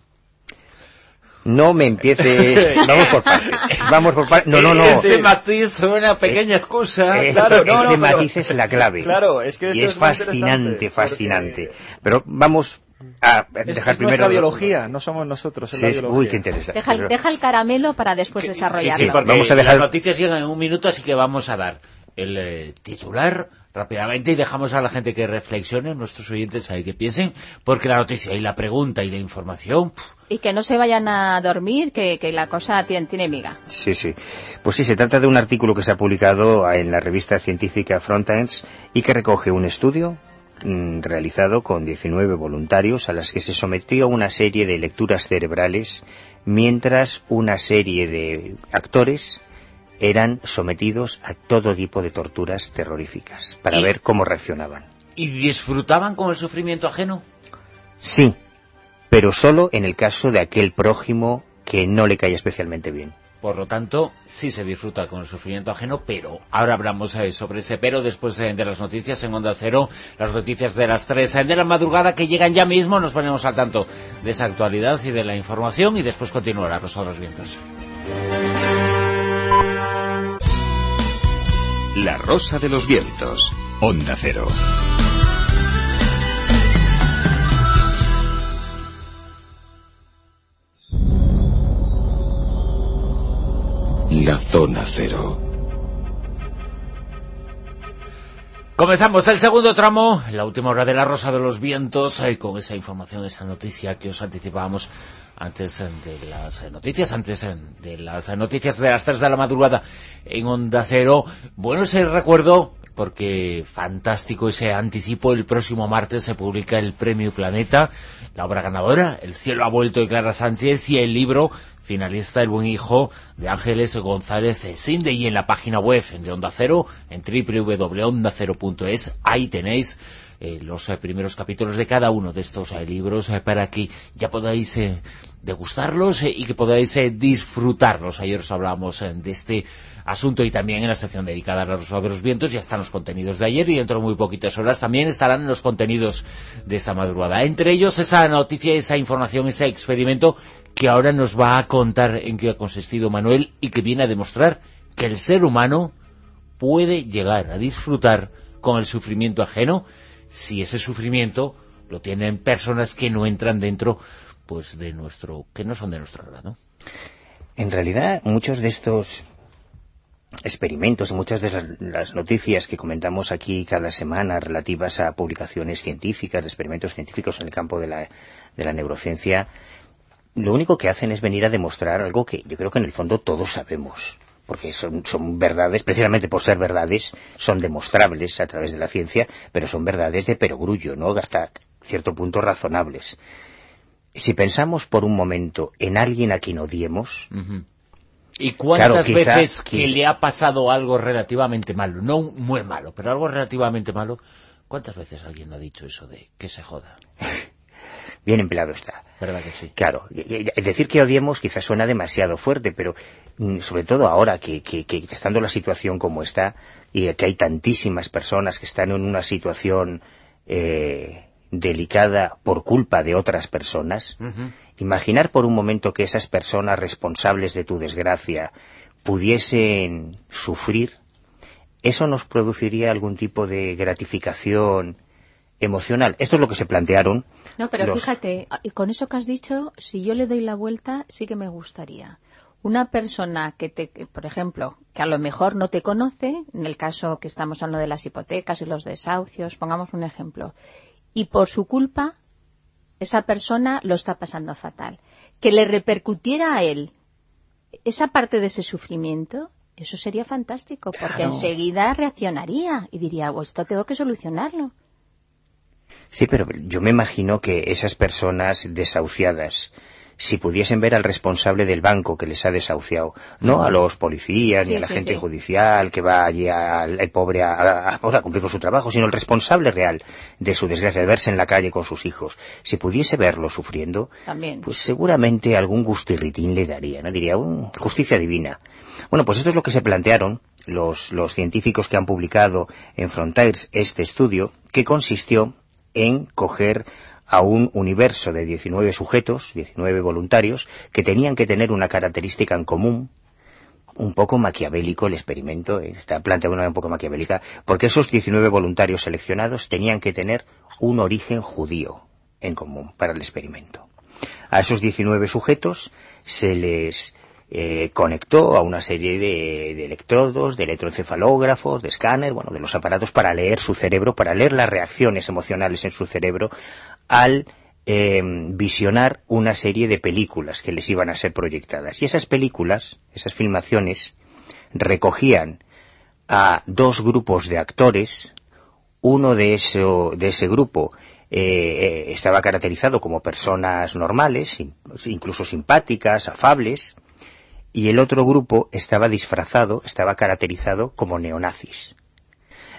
Speaker 2: No me empiece... Vamos por partes. Vamos por partes. No, no, no.
Speaker 1: Ese matiz una pequeña excusa.
Speaker 2: Eh, claro, no, ese matiz es la clave.
Speaker 3: Claro, es que
Speaker 2: y es, fascinante, fascinante. Pero vamos a dejar
Speaker 3: es
Speaker 2: primero...
Speaker 3: la biología, no somos nosotros, es la biología.
Speaker 2: Uy, qué interesante.
Speaker 5: Deja, el caramelo para después desarrollarlo.
Speaker 1: Sí, vamos a dejar... las noticias llegan en un minuto, así que vamos a dar el eh, titular rápidamente y dejamos a la gente que reflexione, nuestros oyentes ahí que piensen, porque la noticia y la pregunta y la información...
Speaker 5: Y que no se vayan a dormir, que, la cosa tiene, tiene, miga.
Speaker 2: Sí, sí. Pues sí, se trata de un artículo que se ha publicado en la revista científica Frontends y que recoge un estudio mm, realizado con 19 voluntarios a las que se sometió a una serie de lecturas cerebrales mientras una serie de actores eran sometidos a todo tipo de torturas terroríficas para ver cómo reaccionaban.
Speaker 1: ¿Y disfrutaban con el sufrimiento ajeno?
Speaker 2: Sí, pero solo en el caso de aquel prójimo que no le caía especialmente bien.
Speaker 1: Por lo tanto, sí se disfruta con el sufrimiento ajeno, pero ahora hablamos eh, sobre ese pero después eh, de las noticias en Onda Cero, las noticias de las 3 eh, de la madrugada que llegan ya mismo, nos ponemos al tanto de esa actualidad y de la información y después continuará Rosa de los Vientos.
Speaker 8: La Rosa de los Vientos, Onda Cero.
Speaker 6: La zona cero.
Speaker 1: Comenzamos el segundo tramo, la última hora de la Rosa de los Vientos, eh, con esa información, esa noticia que os anticipábamos antes eh, de las eh, noticias, antes de las noticias de las 3 de la madrugada en Onda Cero. Bueno, ese recuerdo, porque fantástico ese anticipo, el próximo martes se publica el Premio Planeta, la obra ganadora, El cielo ha vuelto de Clara Sánchez y el libro finalista El buen hijo de Ángeles González Sinde y en la página web de Onda Cero, en www.ondacero.es, ahí tenéis eh, los eh, primeros capítulos de cada uno de estos eh, libros para que ya podáis degustarlos y que podáis disfrutarlos. Ayer os hablábamos de este asunto y también en la sección dedicada a la Rosa de los Vientos ya están los contenidos de ayer y dentro de muy poquitas horas también estarán los contenidos de esta madrugada. Entre ellos esa noticia, esa información, ese experimento que ahora nos va a contar en qué ha consistido Manuel y que viene a demostrar que el ser humano puede llegar a disfrutar con el sufrimiento ajeno si ese sufrimiento lo tienen personas que no entran dentro pues de nuestro que no son de nuestro grado.
Speaker 2: En realidad, muchos de estos experimentos muchas de las noticias que comentamos aquí cada semana relativas a publicaciones científicas, de experimentos científicos en el campo de la, de la neurociencia, lo único que hacen es venir a demostrar algo que yo creo que en el fondo todos sabemos porque son, son verdades, precisamente por ser verdades, son demostrables a través de la ciencia, pero son verdades de perogrullo, ¿no? Hasta cierto punto razonables. Si pensamos por un momento en alguien a quien odiemos,
Speaker 1: ¿Y cuántas veces que le ha pasado algo relativamente malo? No muy malo, pero algo relativamente malo. ¿Cuántas veces alguien ha dicho eso de que se joda?
Speaker 2: Bien empleado está.
Speaker 1: ¿Verdad que sí?
Speaker 2: Claro. Decir que odiemos quizás suena demasiado fuerte, pero mm, sobre todo ahora que, que, que, estando la situación como está y que hay tantísimas personas que están en una situación eh, delicada por culpa de otras personas, imaginar por un momento que esas personas responsables de tu desgracia pudiesen sufrir, eso nos produciría algún tipo de gratificación emocional. Esto es lo que se plantearon.
Speaker 5: No, pero fíjate, y con eso que has dicho, si yo le doy la vuelta, sí que me gustaría. Una persona que, te, por ejemplo, que a lo mejor no te conoce, en el caso que estamos hablando de las hipotecas y los desahucios, pongamos un ejemplo, y por su culpa esa persona lo está pasando fatal. Que le repercutiera a él esa parte de ese sufrimiento, eso sería fantástico, porque enseguida reaccionaría y diría, oh, esto tengo que solucionarlo.
Speaker 2: Sí, pero yo me imagino que esas personas desahuciadas, si pudiesen ver al responsable del banco que les ha desahuciado, no a los policías ni a la gente judicial que va allí al pobre a, cumplir con su trabajo, sino el responsable real de su desgracia, de verse en la calle con sus hijos, si pudiese verlo sufriendo, pues seguramente algún gustirritín le daría, ¿no? Diría, oh, justicia divina. Bueno, pues esto es lo que se plantearon los, los científicos que han publicado en Frontiers este estudio, que consistió en coger a un universo de 19 sujetos, 19 voluntarios, que tenían que tener una característica en común, un poco maquiavélico el experimento, eh, está planteado de una un poco maquiavélica, porque esos 19 voluntarios seleccionados tenían que tener un origen judío en común para el experimento. A esos 19 sujetos se les eh, conectó a una serie de, electrodos, de electroencefalógrafos, de escáner, bueno, de los aparatos para leer su cerebro, para leer las reacciones emocionales en su cerebro al eh, visionar una serie de películas que les iban a ser proyectadas. Y esas películas, esas filmaciones, recogían a dos grupos de actores, uno de, eso, de ese grupo eh, estaba caracterizado como personas normales, incluso simpáticas, afables, y el otro grupo estaba disfrazado, estaba caracterizado como neonazis.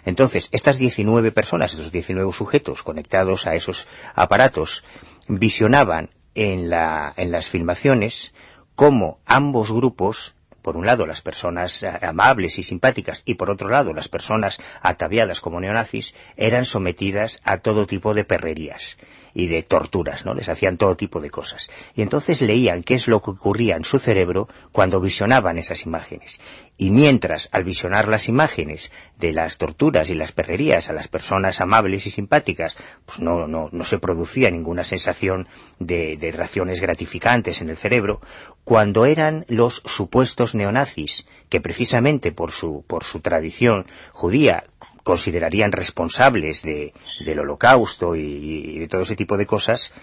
Speaker 2: Entonces, estas 19 personas, estos 19 sujetos conectados a esos aparatos, visionaban en, la, en las filmaciones cómo ambos grupos por un lado las personas eh, amables y simpáticas y por otro lado las personas ataviadas como neonazis eran sometidas a todo tipo de perrerías y de torturas, ¿no? Les hacían todo tipo de cosas. Y entonces leían qué es lo que ocurría en su cerebro cuando visionaban esas imágenes. Y mientras, al visionar las imágenes de las torturas y las perrerías a las personas amables y simpáticas, pues no, no, no se producía ninguna sensación de, de reacciones gratificantes en el cerebro, cuando eran los supuestos neonazis, que precisamente por su, por su tradición judía considerarían responsables del holocausto y, de todo ese tipo de cosas,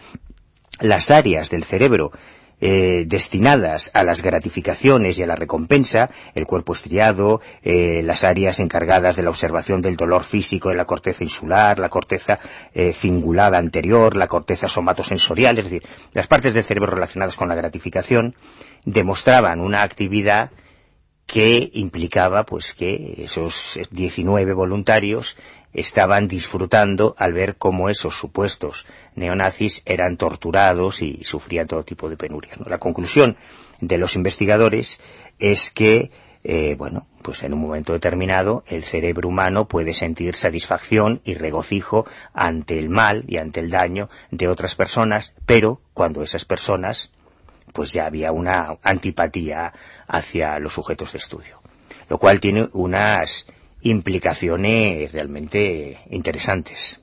Speaker 2: las áreas del cerebro eh, destinadas a las gratificaciones y a la recompensa, el cuerpo estriado, eh, las áreas encargadas de la observación del dolor físico de la corteza insular, la corteza eh, cingulada anterior, la corteza somatosensorial, es decir, las partes del cerebro relacionadas con la gratificación, demostraban una actividad que implicaba pues que esos 19 voluntarios estaban disfrutando al ver cómo esos supuestos neonazis eran torturados y sufrían todo tipo de penurias. La conclusión de los investigadores es que, eh, bueno, pues en un momento determinado el cerebro humano puede sentir satisfacción y regocijo ante el mal y ante el daño de otras personas, pero cuando esas personas pues ya había una antipatía hacia los sujetos de estudio. Lo cual tiene unas implicaciones realmente interesantes.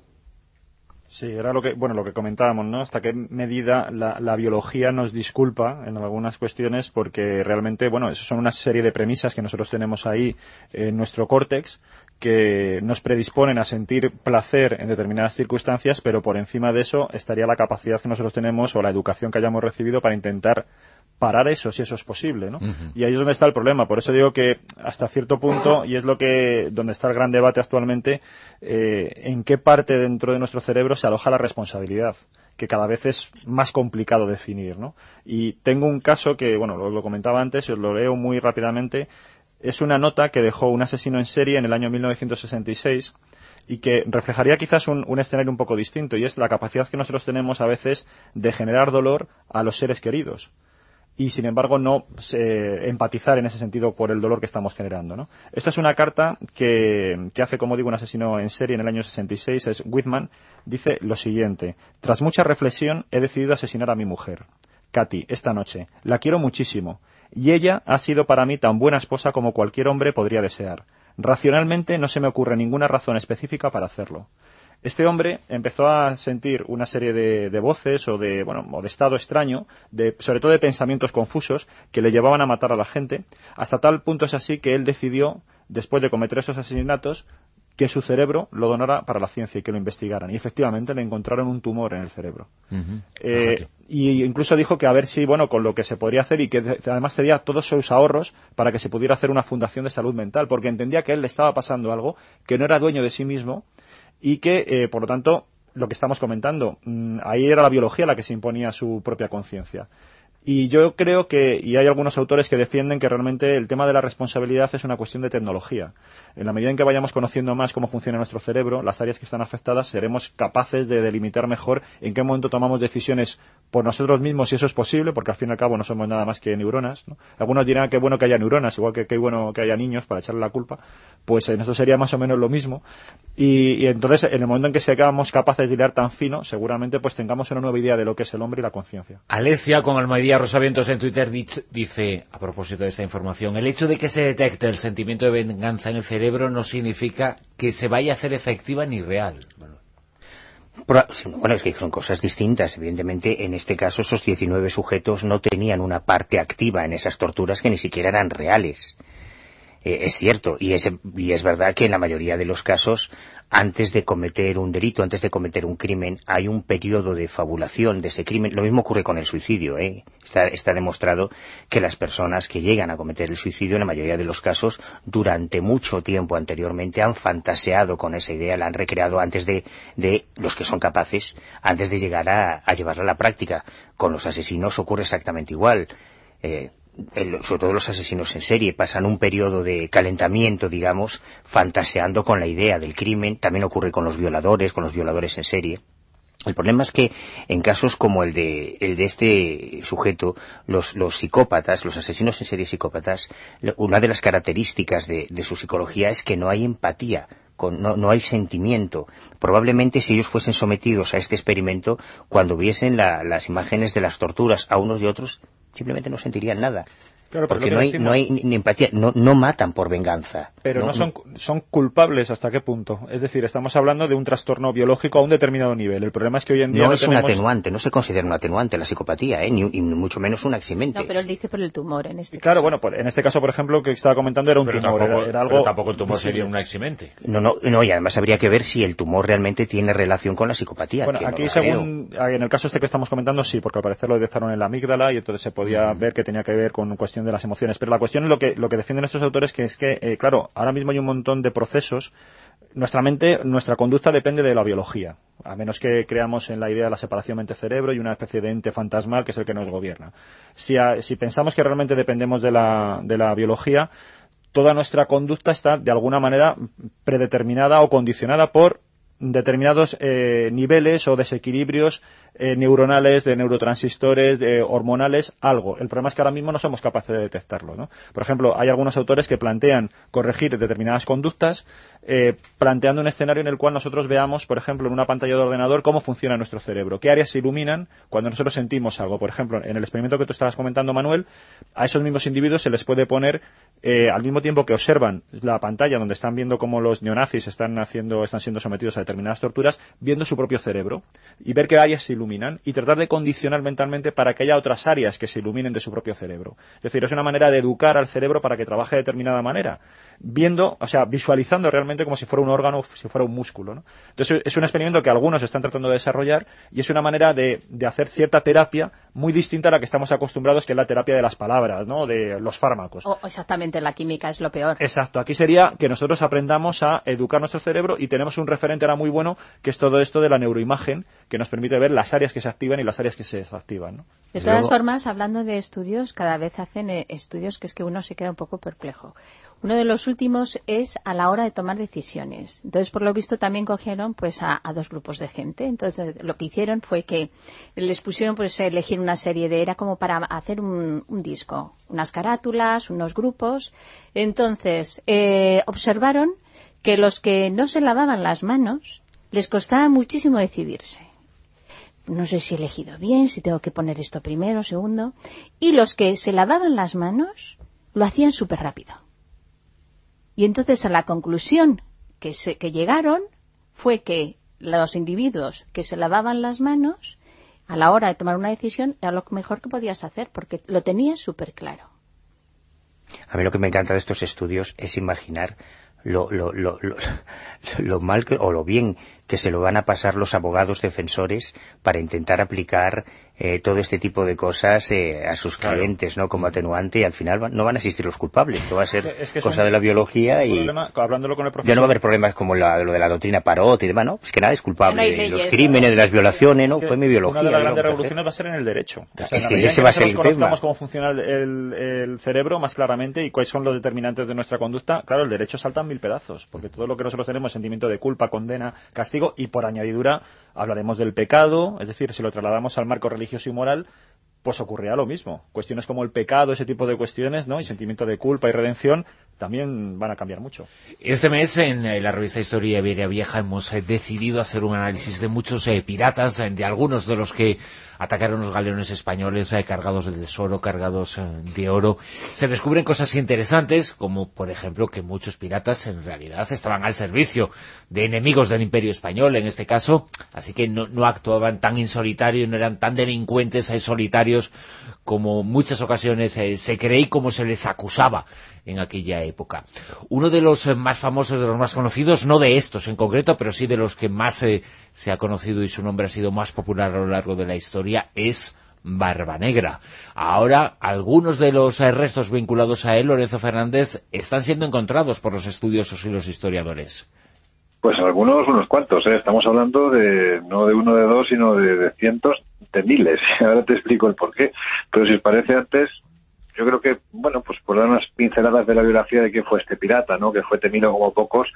Speaker 3: Sí, era lo que, bueno, lo que comentábamos, ¿no? Hasta qué medida la, biología nos disculpa en algunas cuestiones porque realmente, bueno, eso son una serie de premisas que nosotros tenemos ahí en nuestro córtex que nos predisponen a sentir placer en determinadas circunstancias, pero por encima de eso estaría la capacidad que nosotros tenemos o la educación que hayamos recibido para intentar parar eso si eso es posible, ¿no? Y ahí es donde está el problema. Por eso digo que hasta cierto punto, y es lo que, donde está el gran debate actualmente, eh, en qué parte dentro de nuestro cerebro se aloja la responsabilidad que cada vez es más complicado definir, ¿no? Y tengo un caso que, bueno, lo, lo comentaba antes, os lo leo muy rápidamente, es una nota que dejó un asesino en serie en el año 1966 y que reflejaría quizás un, escenario un poco distinto y es la capacidad que nosotros tenemos a veces de generar dolor a los seres queridos y sin embargo no empatizar en ese sentido por el dolor que estamos generando. Esta es una carta que, que, hace, como digo, un asesino en serie en el año 66, es Whitman, dice lo siguiente, tras mucha reflexión he decidido asesinar a mi mujer, Katy, esta noche. La quiero muchísimo y ella ha sido para mí tan buena esposa como cualquier hombre podría desear. Racionalmente no se me ocurre ninguna razón específica para hacerlo. Este hombre empezó a sentir una serie de, voces o de, bueno, o de estado extraño, de, sobre todo de pensamientos confusos que le llevaban a matar a la gente, hasta tal punto es así que él decidió, después de cometer esos asesinatos, que su cerebro lo donara para la ciencia y que lo investigaran. Y efectivamente le encontraron un tumor en el cerebro. Eh, y incluso dijo que a ver si, bueno, con lo que se podría hacer y que además cedía todos sus ahorros para que se pudiera hacer una fundación de salud mental, porque entendía que él le estaba pasando algo, que no era dueño de sí mismo y que, eh, por lo tanto, lo que estamos comentando, mm, ahí era la biología la que se imponía su propia conciencia. Y yo creo que, y hay algunos autores que defienden que realmente el tema de la responsabilidad es una cuestión de tecnología. En la medida en que vayamos conociendo más cómo funciona nuestro cerebro, las áreas que están afectadas, seremos capaces de delimitar mejor en qué momento tomamos decisiones por nosotros mismos, si eso es posible, porque al fin y al cabo no somos nada más que neuronas. Algunos dirán que bueno que haya neuronas, igual que qué bueno que haya niños para echarle la culpa. Pues en eso sería más o menos lo mismo. Y, entonces, en el momento en que seamos capaces de hilar tan fino, seguramente pues tengamos una nueva idea de lo que es el hombre y la conciencia.
Speaker 1: Alesia, con Rosavientos en Twitter, dice, a propósito de esta información, el hecho de que se detecte el sentimiento de venganza en el cerebro no significa que se vaya a hacer efectiva ni real.
Speaker 2: Bueno, es que son cosas distintas. Evidentemente, en este caso, esos 19 sujetos no tenían una parte activa en esas torturas que ni siquiera eran reales. Eh, es cierto, y y es verdad que en la mayoría de los casos antes de cometer un delito, antes de cometer un crimen, hay un periodo de fabulación de ese crimen. Lo mismo ocurre con el suicidio. ¿eh? Está, demostrado que las personas que llegan a cometer el suicidio, en la mayoría de los casos, durante mucho tiempo anteriormente han fantaseado con esa idea, la han recreado antes de, de los que son capaces, antes de llegar a, a llevarla a la práctica. Con los asesinos ocurre exactamente igual. Eh, sobre todo los asesinos en serie, pasan un periodo de calentamiento, digamos, fantaseando con la idea del crimen. También ocurre con los violadores, con los violadores en serie. El problema es que en casos como el de, el de este sujeto, los, los psicópatas, los asesinos en serie psicópatas, una de las características de, su psicología es que no hay empatía, con, no, no, hay sentimiento. Probablemente si ellos fuesen sometidos a este experimento, cuando viesen la, las imágenes de las torturas a unos y otros, simplemente no sentirían nada.
Speaker 3: Claro,
Speaker 2: porque no hay, no hay, ni empatía, no, no, matan por venganza.
Speaker 3: Pero no, no, son, son culpables hasta qué punto. Es decir, estamos hablando de un trastorno biológico a un determinado nivel. El problema es que hoy en día
Speaker 2: no,
Speaker 3: no
Speaker 2: es
Speaker 3: tenemos...
Speaker 2: un atenuante, no se considera un atenuante la psicopatía, ¿eh? ni, ni, mucho menos un eximente.
Speaker 5: No, pero él dice por el tumor en este
Speaker 3: Claro,
Speaker 5: caso.
Speaker 3: bueno, pues en este caso, por ejemplo, que estaba comentando era un
Speaker 1: pero
Speaker 3: tumor,
Speaker 1: tampoco,
Speaker 3: era, era algo...
Speaker 1: Pero tampoco el tumor sería un eximente.
Speaker 2: No, no, no, y además habría que ver si el tumor realmente tiene relación con la psicopatía.
Speaker 3: Bueno,
Speaker 2: que
Speaker 3: aquí
Speaker 2: no
Speaker 3: según, en el caso este que estamos comentando, sí, porque al parecer lo detectaron en la amígdala y entonces se podía
Speaker 2: Mm.
Speaker 3: ver que tenía que ver con cuestión de las emociones. Pero la cuestión es lo que, lo que defienden estos autores, que es que, eh, claro, ahora mismo hay un montón de procesos. Nuestra mente, nuestra conducta depende de la biología, a menos que creamos en la idea de la separación mente-cerebro y una especie de ente fantasmal que es el que nos gobierna. Si, si pensamos que realmente dependemos de la, de la biología, toda nuestra conducta está de alguna manera predeterminada o condicionada por determinados eh, niveles o desequilibrios eh, neuronales, de neurotransistores, de hormonales, algo. El problema es que ahora mismo no somos capaces de detectarlo. ¿no? Por ejemplo, hay algunos autores que plantean corregir determinadas conductas eh, planteando un escenario en el cual nosotros veamos, por ejemplo, en una pantalla de ordenador cómo funciona nuestro cerebro, qué áreas se iluminan cuando nosotros sentimos algo. Por ejemplo, en el experimento que tú estabas comentando, Manuel, a esos mismos individuos se les puede poner, eh, al mismo tiempo que observan la pantalla donde están viendo cómo los neonazis están haciendo, están siendo sometidos a determinadas torturas, viendo su propio cerebro y ver qué áreas se iluminan y tratar de condicionar mentalmente para que haya otras áreas que se iluminen de su propio cerebro. Es decir, es una manera de educar al cerebro para que trabaje de determinada manera, viendo, o sea, visualizando realmente como si fuera un órgano, si fuera un músculo. Entonces es un experimento que algunos están tratando de desarrollar y es una manera de, de, hacer cierta terapia muy distinta a la que estamos acostumbrados, que es la terapia de las palabras, ¿no? de los fármacos.
Speaker 5: Exactamente, la química es lo peor.
Speaker 3: Exacto, aquí sería que nosotros aprendamos a educar nuestro cerebro y tenemos un referente ahora muy bueno, que es todo esto de la neuroimagen, que nos permite ver las áreas que se activan y las áreas que se desactivan. ¿no?
Speaker 5: De todas Luego... formas, hablando de estudios, cada vez hacen eh, estudios que es que uno se queda un poco perplejo. Uno de los últimos es a la hora de tomar decisiones. Entonces, por lo visto, también cogieron pues a, dos grupos de gente. Entonces, lo que hicieron fue que les pusieron pues a elegir una serie de... Era como para hacer un, un disco. Unas carátulas, unos grupos. Entonces, eh, observaron que los que no se lavaban las manos les costaba muchísimo decidirse no sé si he elegido bien, si tengo que poner esto primero, segundo. Y los que se lavaban las manos lo hacían súper rápido. Y entonces a la conclusión que, se, que llegaron fue que los individuos que se lavaban las manos a la hora de tomar una decisión era lo mejor que podías hacer porque lo tenías súper claro.
Speaker 2: A mí lo que me encanta de estos estudios es imaginar lo, lo, lo, lo, mal que, o lo bien que se lo van a pasar los abogados defensores para intentar aplicar eh, todo este tipo de cosas eh, a sus claro. clientes, ¿no? Como atenuante y al final van, no van a existir los culpables, todo va a ser es que cosa un, de la biología y
Speaker 3: problema, hablándolo con el profesor,
Speaker 2: ya no va a haber problemas como la, lo de la doctrina Parot y demás, ¿no? Es que nada es culpable no de los crímenes, de las violaciones, ¿no?
Speaker 3: Es que
Speaker 2: Fue mi biología.
Speaker 3: Una de las grandes revoluciones va a ser en el derecho.
Speaker 2: O sea, es que ese va a ser el
Speaker 3: tema. cómo funciona el, el, el, cerebro más claramente y cuáles son los determinantes de nuestra conducta, claro, el derecho salta en mil pedazos, porque todo lo que nosotros tenemos es sentimiento de culpa, condena, castigo y por añadidura hablaremos del pecado, es decir, si lo trasladamos al marco religioso y moral, pues ocurrirá lo mismo. Cuestiones como el pecado, ese tipo de cuestiones, ¿no? Y sentimiento de culpa y redención también van a cambiar mucho.
Speaker 1: Este mes en la revista Historia Iberia Vieja hemos eh, decidido hacer un análisis de muchos eh, piratas, eh, de algunos de los que atacaron los galeones españoles eh, cargados de tesoro, cargados eh, de oro. Se descubren cosas interesantes, como por ejemplo que muchos piratas en realidad estaban al servicio de enemigos del imperio español en este caso, así que no, actuaban tan en solitario, no eran tan delincuentes eh, como muchas ocasiones eh, se cree y como se les acusaba en aquella época. Uno de los eh, más famosos, de los más conocidos, no de estos en concreto, pero sí de los que más eh, se ha conocido y su nombre ha sido más popular a lo largo de la historia, es Barba Negra. Ahora, algunos de los restos vinculados a él, Lorenzo Fernández, están siendo encontrados por los estudiosos y los historiadores.
Speaker 4: Pues algunos, unos cuantos. Estamos hablando de no de uno, de dos, sino de cientos, de. Ahora te explico el porqué. Pero si os parece antes, yo creo que, bueno, pues por dar unas pinceladas de la biografía de quién fue este pirata, ¿no? Que fue temido como pocos.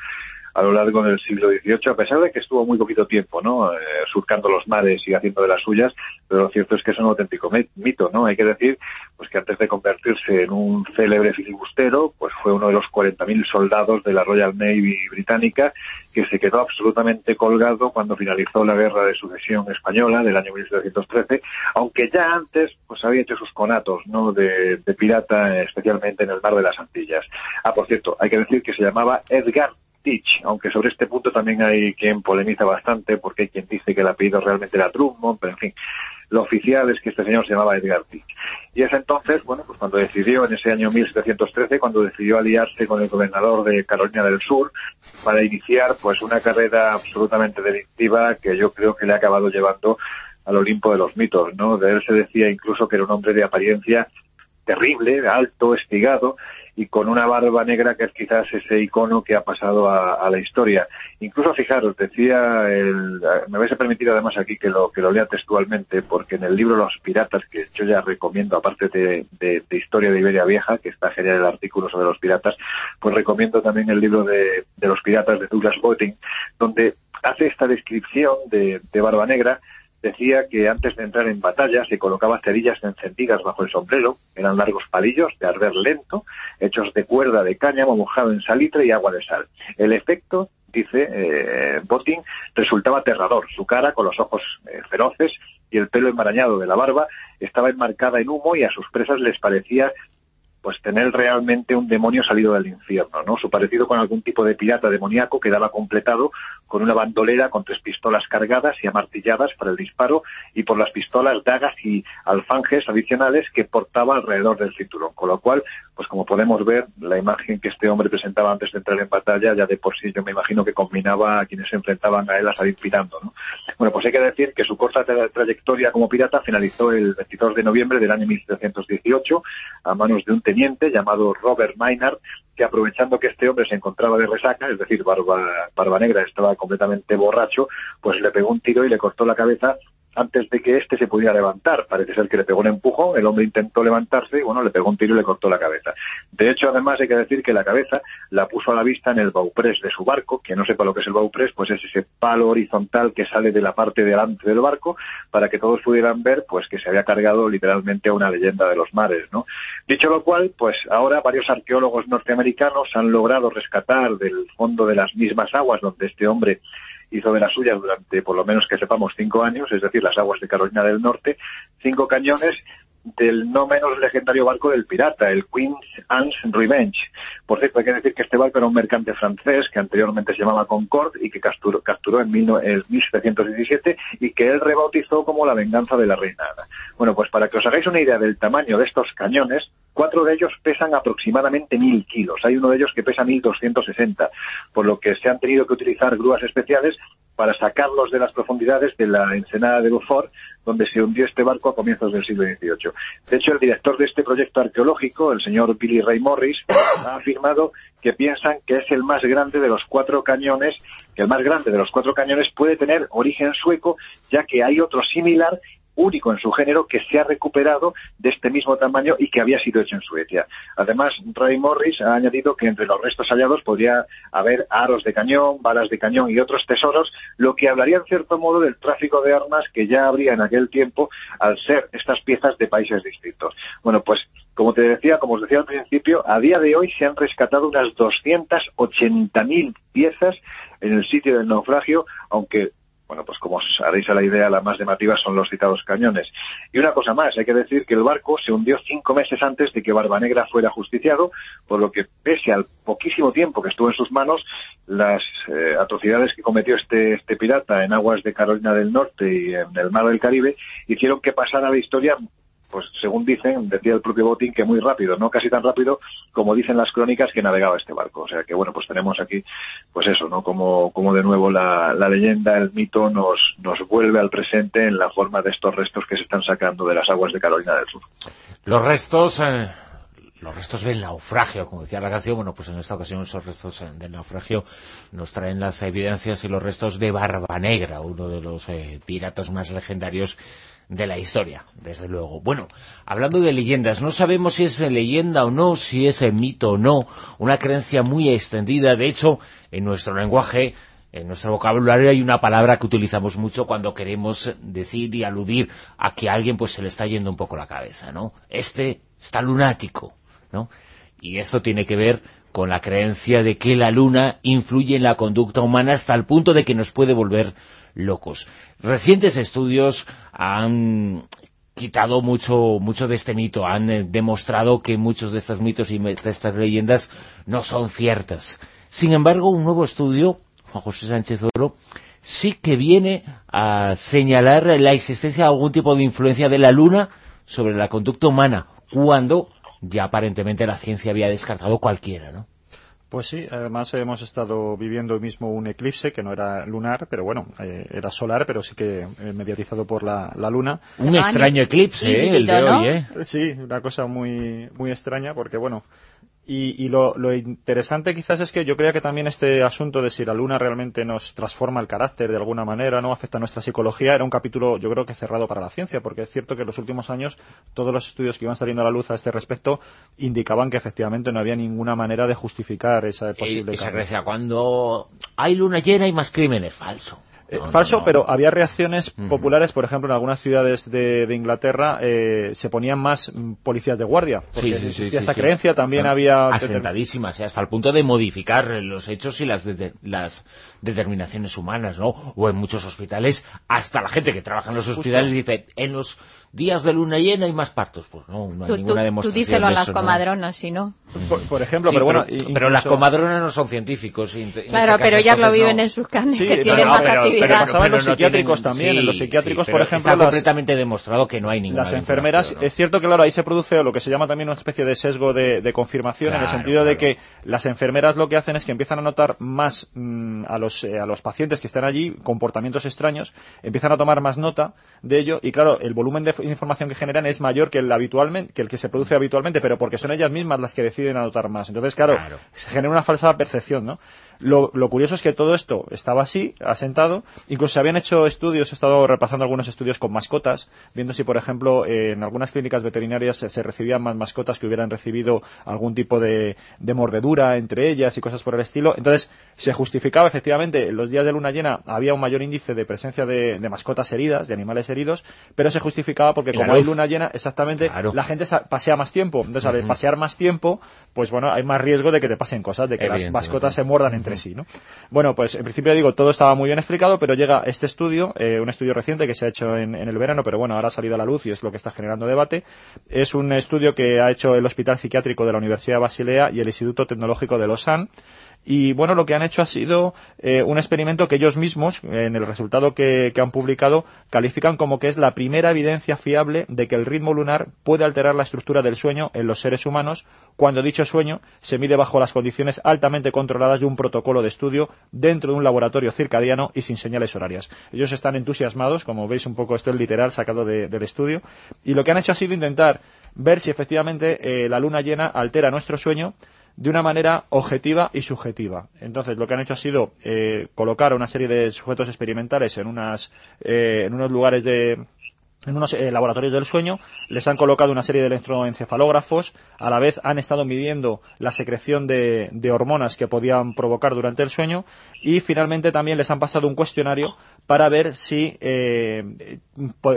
Speaker 4: A lo largo del siglo XVIII, a pesar de que estuvo muy poquito tiempo, ¿no? Eh, surcando los mares y haciendo de las suyas, pero lo cierto es que es un auténtico mito, ¿no? Hay que decir, pues que antes de convertirse en un célebre filibustero, pues fue uno de los 40.000 soldados de la Royal Navy británica que se quedó absolutamente colgado cuando finalizó la guerra de sucesión española del año 1713, aunque ya antes pues había hecho sus conatos, ¿no? De, de pirata, especialmente en el mar de las Antillas. Ah, por cierto, hay que decir que se llamaba Edgar aunque sobre este punto también hay quien polemiza bastante porque hay quien dice que el apellido realmente era Drummond, pero en fin, lo oficial es que este señor se llamaba Edgar Teach. Y es entonces, bueno, pues cuando decidió, en ese año 1713, cuando decidió aliarse con el gobernador de Carolina del Sur para iniciar pues una carrera absolutamente delictiva que yo creo que le ha acabado llevando al Olimpo de los mitos, ¿no? De él se decía incluso que era un hombre de apariencia terrible, alto, estigado, y con una barba negra que es quizás ese icono que ha pasado a, la historia. Incluso fijaros, decía, el, me vais a permitir además aquí que lo, que lo lea textualmente, porque en el libro Los Piratas, que yo ya recomiendo, aparte de, de, Historia de Iberia Vieja, que está genial el artículo sobre los piratas, pues recomiendo también el libro de, de los piratas de Douglas Boating, donde hace esta descripción de, de Barba Negra, decía que antes de entrar en batalla se colocaba cerillas encendidas bajo el sombrero, eran largos palillos de arder lento, hechos de cuerda de cáñamo mojado en salitre y agua de sal. El efecto, dice eh, Botting, resultaba aterrador. Su cara, con los ojos eh, feroces y el pelo enmarañado de la barba, estaba enmarcada en humo y a sus presas les parecía pues tener realmente un demonio salido del infierno, ¿no? Su parecido con algún tipo de pirata demoníaco quedaba completado con una bandolera con tres pistolas cargadas y amartilladas para el disparo y por las pistolas, dagas y alfanjes adicionales que portaba alrededor del cinturón, con lo cual, pues como podemos ver, la imagen que este hombre presentaba antes de entrar en batalla ya de por sí yo me imagino que combinaba a quienes se enfrentaban a él a salir pirando, ¿no? Bueno, pues hay que decir que su corta trayectoria como pirata finalizó el 22 de noviembre del año 1718 a manos de un llamado Robert Maynard, que aprovechando que este hombre se encontraba de resaca, es decir, Barba, Barba Negra estaba completamente borracho, pues le pegó un tiro y le cortó la cabeza antes de que éste se pudiera levantar. Parece ser que le pegó un empujón, el hombre intentó levantarse y bueno, le pegó un tiro y le cortó la cabeza. De hecho, además hay que decir que la cabeza la puso a la vista en el bauprés de su barco, que no sepa lo que es el bauprés, pues es ese palo horizontal que sale de la parte delante del barco para que todos pudieran ver pues que se había cargado literalmente a una leyenda de los mares, ¿no? Dicho lo cual, pues ahora varios arqueólogos norteamericanos han logrado rescatar del fondo de las mismas aguas donde este hombre hizo de las suyas durante por lo menos que sepamos cinco años, es decir, las aguas de Carolina del Norte, cinco cañones del no menos legendario barco del pirata, el Queen's Anne's Revenge. Por cierto, hay que decir que este barco era un mercante francés que anteriormente se llamaba Concorde y que capturó, capturó en 1717 y que él rebautizó como la venganza de la reina Bueno, pues para que os hagáis una idea del tamaño de estos cañones, cuatro de ellos pesan aproximadamente mil kilos. Hay uno de ellos que pesa 1260, por lo que se han tenido que utilizar grúas especiales para sacarlos de las profundidades de la ensenada de Beaufort, donde se hundió este barco a comienzos del siglo XVIII. De hecho, el director de este proyecto arqueológico, el señor Billy Ray Morris, ha afirmado que piensan que es el más grande de los cuatro cañones, que el más grande de los cuatro cañones puede tener origen sueco, ya que hay otro similar único en su género que se ha recuperado de este mismo tamaño y que había sido hecho en Suecia. Además, Ray Morris ha añadido que entre los restos hallados podría haber aros de cañón, balas de cañón y otros tesoros, lo que hablaría en cierto modo del tráfico de armas que ya habría en aquel tiempo al ser estas piezas de países distintos. Bueno, pues como te decía, como os decía al principio, a día de hoy se han rescatado unas 280.000 piezas en el sitio del naufragio, aunque bueno, pues como os haréis a la idea, la más llamativa son los citados cañones. Y una cosa más, hay que decir que el barco se hundió cinco meses antes de que Barba Negra fuera justiciado, por lo que pese al poquísimo tiempo que estuvo en sus manos, las eh, atrocidades que cometió este, este pirata en aguas de Carolina del Norte y en el mar del Caribe hicieron que pasara la historia pues según dicen, decía el propio Botín, que muy rápido, no casi tan rápido como dicen las crónicas que navegaba este barco. O sea que bueno, pues tenemos aquí, pues eso, ¿no? Como, como de nuevo la, la leyenda, el mito nos, nos vuelve al presente en la forma de estos restos que se están sacando de las aguas de Carolina del Sur.
Speaker 1: Los restos, eh, los restos del naufragio, como decía la canción, bueno, pues en esta ocasión esos restos eh, del naufragio nos traen las evidencias y los restos de Barba Negra, uno de los eh, piratas más legendarios de la historia, desde luego. Bueno, hablando de leyendas, no sabemos si es leyenda o no, si es mito o no, una creencia muy extendida, de hecho, en nuestro lenguaje en nuestro vocabulario hay una palabra que utilizamos mucho cuando queremos decir y aludir a que a alguien pues se le está yendo un poco la cabeza, ¿no? Este está lunático, ¿no? Y esto tiene que ver con la creencia de que la luna influye en la conducta humana hasta el punto de que nos puede volver locos. Recientes estudios han quitado mucho mucho de este mito, han eh, demostrado que muchos de estos mitos y de estas leyendas no son ciertas. Sin embargo, un nuevo estudio Juan José Sánchez Oro, sí que viene a señalar la existencia de algún tipo de influencia de la Luna sobre la conducta humana, cuando ya aparentemente la ciencia había descartado cualquiera, ¿no?
Speaker 3: Pues sí, además hemos estado viviendo mismo un eclipse que no era lunar, pero bueno, eh, era solar, pero sí que eh, mediatizado por la, luna.
Speaker 1: Un extraño eclipse, ¿eh? el de hoy, ¿eh?
Speaker 3: Sí, una cosa muy, muy extraña, porque bueno, y, lo, interesante quizás es que yo creo que también este asunto de si la luna realmente nos transforma el carácter de alguna manera, no afecta a nuestra psicología, era un capítulo yo creo que cerrado para la ciencia, porque es cierto que en los últimos años todos los estudios que iban saliendo a la luz a este respecto indicaban que efectivamente no había ninguna manera de justificar esa posible...
Speaker 1: Y, y cuando hay luna llena y más crímenes, falso.
Speaker 3: Eh, falso, pero había reacciones populares, por ejemplo, en algunas ciudades de, Inglaterra eh, se ponían más mm, policías de guardia, porque existía esa creencia, también había...
Speaker 1: Asentadísimas, eh, hasta el punto de modificar los hechos y las, las determinaciones humanas, ¿no? O en muchos hospitales, hasta la gente que trabaja en los hospitales dice, en los días de luna llena y más partos. Pues no, no hay ninguna demostración
Speaker 5: Tú díselo a las comadronas, si no.
Speaker 3: Por, ejemplo, pero bueno...
Speaker 1: Pero, las comadronas no son científicos.
Speaker 5: claro, este pero ya lo viven en sus carnes, que tienen más actividad.
Speaker 3: Pero pasaba en los psiquiátricos también. en los psiquiátricos, por ejemplo...
Speaker 1: Está completamente demostrado que no hay ninguna
Speaker 3: Las enfermeras, es cierto que claro, ahí se produce lo que se llama también una especie de sesgo de, confirmación, en el sentido de que las enfermeras lo que hacen es que empiezan a notar más mm, a, los, eh, a los pacientes que están allí, comportamientos extraños, empiezan a tomar más nota de ello, y claro, el volumen de información que generan es mayor que el, habitualmente, que el que se produce habitualmente, pero porque son ellas mismas las que deciden anotar más. Entonces, claro, se genera una falsa percepción, ¿no? Lo, curioso es que todo esto estaba así, asentado, incluso se habían hecho estudios, he estado repasando algunos estudios con mascotas, viendo si, por ejemplo, en algunas clínicas veterinarias se, recibían más mascotas que hubieran recibido algún tipo de, mordedura entre ellas y cosas por el estilo. Entonces, se justificaba efectivamente, en los días de luna llena había un mayor índice de presencia de, mascotas heridas, de animales heridos, pero se justificaba porque como hay luna llena, exactamente, la gente pasea más tiempo. Entonces, al pasear más tiempo, pues bueno, hay más riesgo de que te pasen cosas, de que las mascotas se muerdan entre sí, ¿no? Bueno, pues en principio digo, todo estaba muy bien explicado, pero llega este estudio, eh, un estudio reciente que se ha hecho en, el verano, pero bueno, ahora ha salido a la luz y es lo que está generando debate. Es un estudio que ha hecho el Hospital Psiquiátrico de la Universidad de Basilea y el Instituto Tecnológico de Lausanne y bueno, lo que han hecho ha sido eh, un experimento que ellos mismos, en el resultado que, han publicado, califican como que es la primera evidencia fiable de que el ritmo lunar puede alterar la estructura del sueño en los seres humanos cuando dicho sueño se mide bajo las condiciones altamente controladas de un protocolo de estudio dentro de un laboratorio circadiano y sin señales horarias. Ellos están entusiasmados, como veis un poco esto es literal sacado del estudio, y lo que han hecho ha sido intentar ver si efectivamente eh, la luna llena altera nuestro sueño de una manera objetiva y subjetiva. Entonces, lo que han hecho ha sido eh, colocar una serie de sujetos experimentales en, unas, eh, en unos lugares de, en unos eh, laboratorios del sueño, les han colocado una serie de electroencefalógrafos, a la vez han estado midiendo la secreción de, de, hormonas que podían provocar durante el sueño y finalmente también les han pasado un cuestionario para ver si, eh,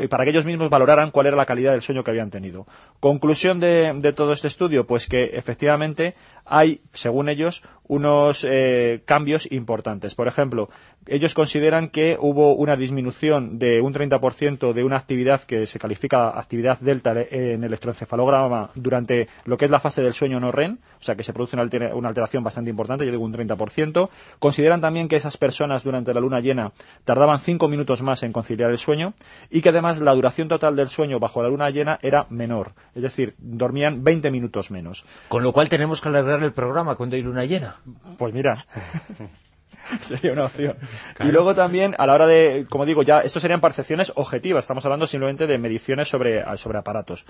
Speaker 3: para que ellos mismos valoraran cuál era la calidad del sueño que habían tenido. Conclusión de, todo este estudio, pues que efectivamente hay, según ellos, unos eh, cambios importantes. Por ejemplo, ellos consideran que hubo una disminución de un 30% de una actividad que se califica actividad delta en electroencefalograma durante lo que es la fase del sueño no REM, o sea que se produce una, alteración bastante importante, yo digo un 30%. Consideran también que esas personas durante la luna llena tardaban 5 minutos más en conciliar el sueño y que además la duración total del sueño bajo la luna llena era menor, es decir, dormían 20 minutos menos.
Speaker 1: Con lo cual tenemos que alargar el programa cuando hay luna llena.
Speaker 3: Pues mira. sería una opción. Y luego también, a la hora de, como digo, ya, esto serían percepciones objetivas, estamos hablando simplemente de mediciones sobre, sobre aparatos.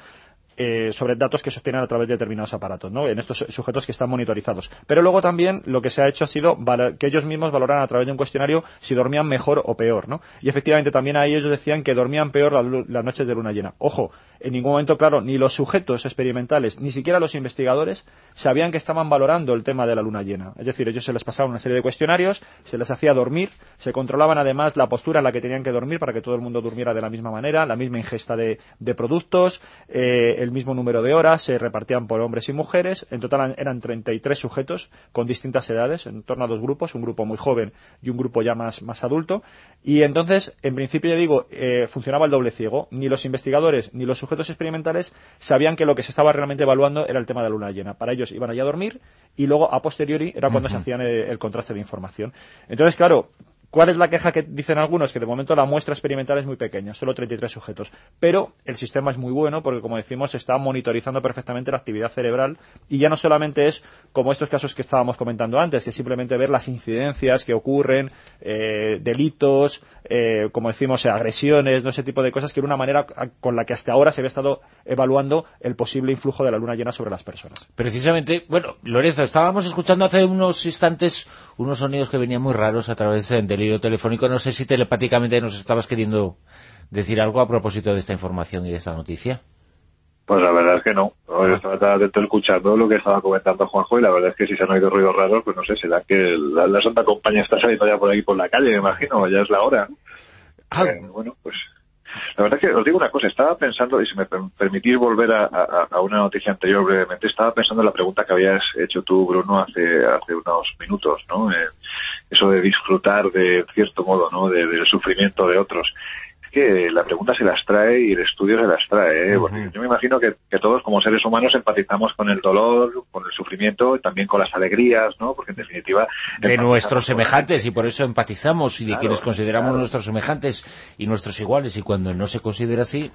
Speaker 3: eh, sobre datos que se obtienen a través de determinados aparatos, ¿no? En estos sujetos que están monitorizados. Pero luego también lo que se ha hecho ha sido que ellos mismos valoraran a través de un cuestionario si dormían mejor o peor, ¿no? Y efectivamente también ahí ellos decían que dormían peor las noches de luna llena. Ojo, en ningún momento, claro, ni los sujetos experimentales, ni siquiera los investigadores sabían que estaban valorando el tema de la luna llena. Es decir, ellos se les pasaban una serie de cuestionarios, se les hacía dormir, se controlaban además la postura en la que tenían que dormir para que todo el mundo durmiera de la misma manera, la misma ingesta de, productos, eh, el mismo número de horas, se repartían por hombres y mujeres. En total eran 33 sujetos con distintas edades, en torno a dos grupos, un grupo muy joven y un grupo ya más, más adulto. Y entonces, en principio, ya digo, eh, funcionaba el doble ciego. Ni los investigadores ni los sujetos experimentales sabían que lo que se estaba realmente evaluando era el tema de la luna llena. Para ellos iban allá a dormir y luego, a posteriori, era cuando se hacían el contraste de información. Entonces, claro, ¿Cuál es la queja que dicen algunos? Que de momento la muestra experimental es muy pequeña, solo 33 sujetos. Pero el sistema es muy bueno porque, como decimos, está monitorizando perfectamente la actividad cerebral y ya no solamente es como estos casos que estábamos comentando antes, que simplemente ver las incidencias que ocurren, eh, delitos, eh, como decimos, agresiones, no ese tipo de cosas, que era una manera con la que hasta ahora se había estado evaluando el posible influjo de la luna llena sobre las personas.
Speaker 1: Precisamente, bueno, Lorenzo, estábamos escuchando hace unos instantes unos sonidos que venían muy raros a través del hilo telefónico. No sé si telepáticamente nos estabas queriendo decir algo a propósito de esta información y de esta noticia.
Speaker 4: Pues la verdad es que no. Yo estaba atento escuchando lo que estaba comentando Juanjo y la verdad es que si se han oído ruidos raros, pues no sé, será que la, Santa Compañía está saliendo ya por ahí por la calle, me imagino, ya es la hora. Ah. Eh, bueno, pues la verdad es que os digo una cosa, estaba pensando, y si me permitís volver a, una noticia anterior brevemente, estaba pensando en la pregunta que habías hecho tú, Bruno, hace, hace unos minutos, ¿no? Eh, eso de disfrutar de cierto modo, ¿no? del sufrimiento de otros que la pregunta se las trae y el estudio se las trae. ¿eh? Porque yo me imagino que, todos como seres humanos empatizamos con el dolor, con el sufrimiento y también con las alegrías, ¿no? Porque en definitiva...
Speaker 1: De nuestros semejantes y por eso empatizamos y de quienes consideramos nuestros semejantes y nuestros iguales y cuando no se considera así,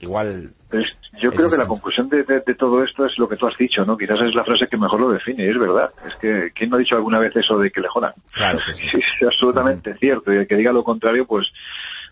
Speaker 1: igual...
Speaker 4: Pues yo creo que la conclusión de, todo esto es lo que tú has dicho, ¿no? Quizás es la frase que mejor lo define, es verdad. Es que, ¿quién no ha dicho alguna vez eso de que le jodan?
Speaker 1: Claro que sí.
Speaker 4: es absolutamente cierto. Y el que diga lo contrario, pues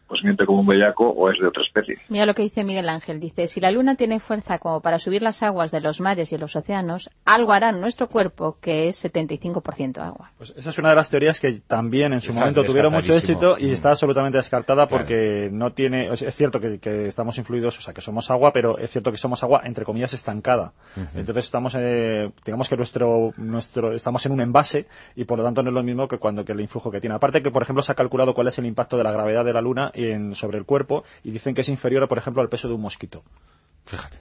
Speaker 4: pues miente como un bellaco o es de otra especie.
Speaker 5: Mira lo que dice Miguel Ángel. Dice, si la luna tiene fuerza como para subir las aguas de los mares y los océanos, algo hará en nuestro cuerpo que es 75% agua.
Speaker 3: Pues esa es una de las teorías que también en su momento tuvieron mucho éxito y mm. está absolutamente descartada porque no tiene... Es cierto que, estamos influidos, o sea, que somos agua, pero es cierto que somos agua, entre comillas, estancada. Entonces estamos, eh, digamos que nuestro, nuestro, estamos en un envase y por lo tanto no es lo mismo que cuando que el influjo que tiene. Aparte que, por ejemplo, se ha calculado cuál es el impacto de la gravedad de la luna sobre el cuerpo y dicen que es inferior, por ejemplo, al peso de un mosquito.
Speaker 1: Fíjate.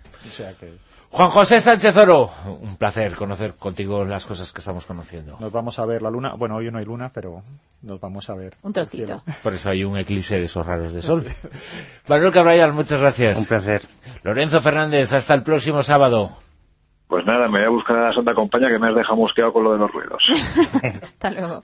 Speaker 1: Juan José Sánchez Oro, un placer conocer contigo las cosas que estamos conociendo.
Speaker 3: Nos vamos a ver la luna. Bueno, hoy no hay luna, pero nos vamos a ver.
Speaker 5: Un trocito.
Speaker 1: Por eso hay un eclipse de esos raros de sol. Manuel Cabral, muchas gracias.
Speaker 2: Un placer.
Speaker 1: Lorenzo Fernández, hasta el próximo sábado.
Speaker 4: Pues nada, me voy a buscar a la Santa Compañía que me has dejado mosqueado con lo de los ruidos.
Speaker 5: hasta luego.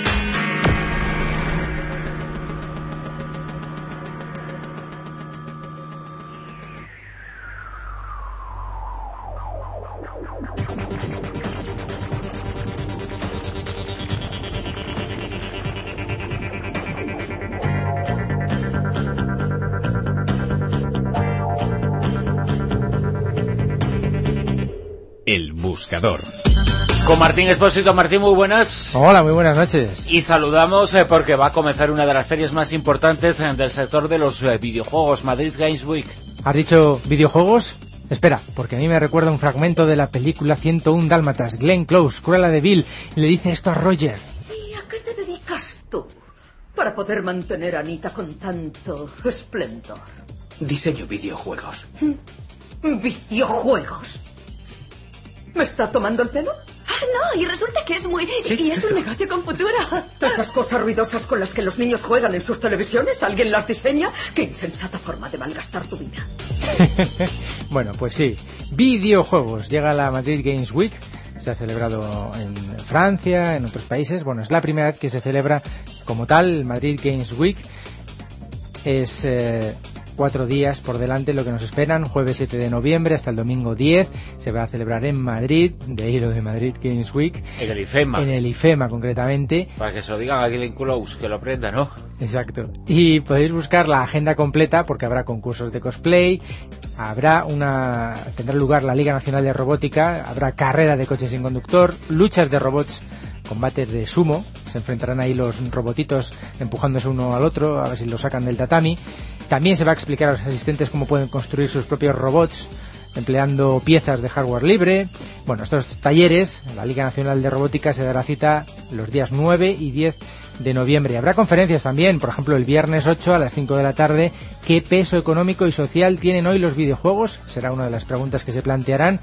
Speaker 1: Con Martín Espósito. Martín, muy buenas.
Speaker 9: Hola, muy buenas noches.
Speaker 1: Y saludamos eh, porque va a comenzar una de las ferias más importantes eh, del sector de los eh, videojuegos, Madrid Games Week.
Speaker 9: ¿Has dicho videojuegos? Espera, porque a mí me recuerda un fragmento de la película 101 Dálmatas, Glenn Close, Cruella de Vil, y le dice esto a Roger.
Speaker 10: ¿Y a qué te dedicas tú para poder mantener a Anita con tanto esplendor?
Speaker 11: Diseño videojuegos.
Speaker 10: ¿Videojuegos? ¿Me está tomando el pelo?
Speaker 12: Ah, no, y resulta que es muy... y es un negocio con futuro.
Speaker 10: Esas cosas ruidosas con las que los niños juegan en sus televisiones, ¿alguien las diseña? ¡Qué insensata forma de malgastar tu vida!
Speaker 9: bueno, pues sí. Videojuegos. Llega la Madrid Games Week. Se ha celebrado en Francia, en otros países. Bueno, es la primera vez que se celebra como tal Madrid Games Week. Es... Eh, cuatro días por delante lo que nos esperan, jueves 7 de noviembre hasta el domingo 10, se va a celebrar en Madrid, de ahí lo de Madrid Games Week.
Speaker 1: En el IFEMA.
Speaker 9: En el IFEMA, concretamente.
Speaker 1: Para que se lo digan a Glenn Close, que lo aprenda, ¿no?
Speaker 9: Exacto. Y podéis buscar la agenda completa porque habrá concursos de cosplay, habrá una, tendrá lugar la Liga Nacional de Robótica, habrá carrera de coches sin conductor, luchas de robots combates de sumo, se enfrentarán ahí los robotitos empujándose uno al otro, a ver si lo sacan del tatami. También se va a explicar a los asistentes cómo pueden construir sus propios robots empleando piezas de hardware libre. Bueno, estos talleres, la Liga Nacional de Robótica se dará cita los días 9 y 10 de noviembre. Habrá conferencias también, por ejemplo, el viernes 8 a las 5 de la tarde. ¿Qué peso económico y social tienen hoy los videojuegos? Será una de las preguntas que se plantearán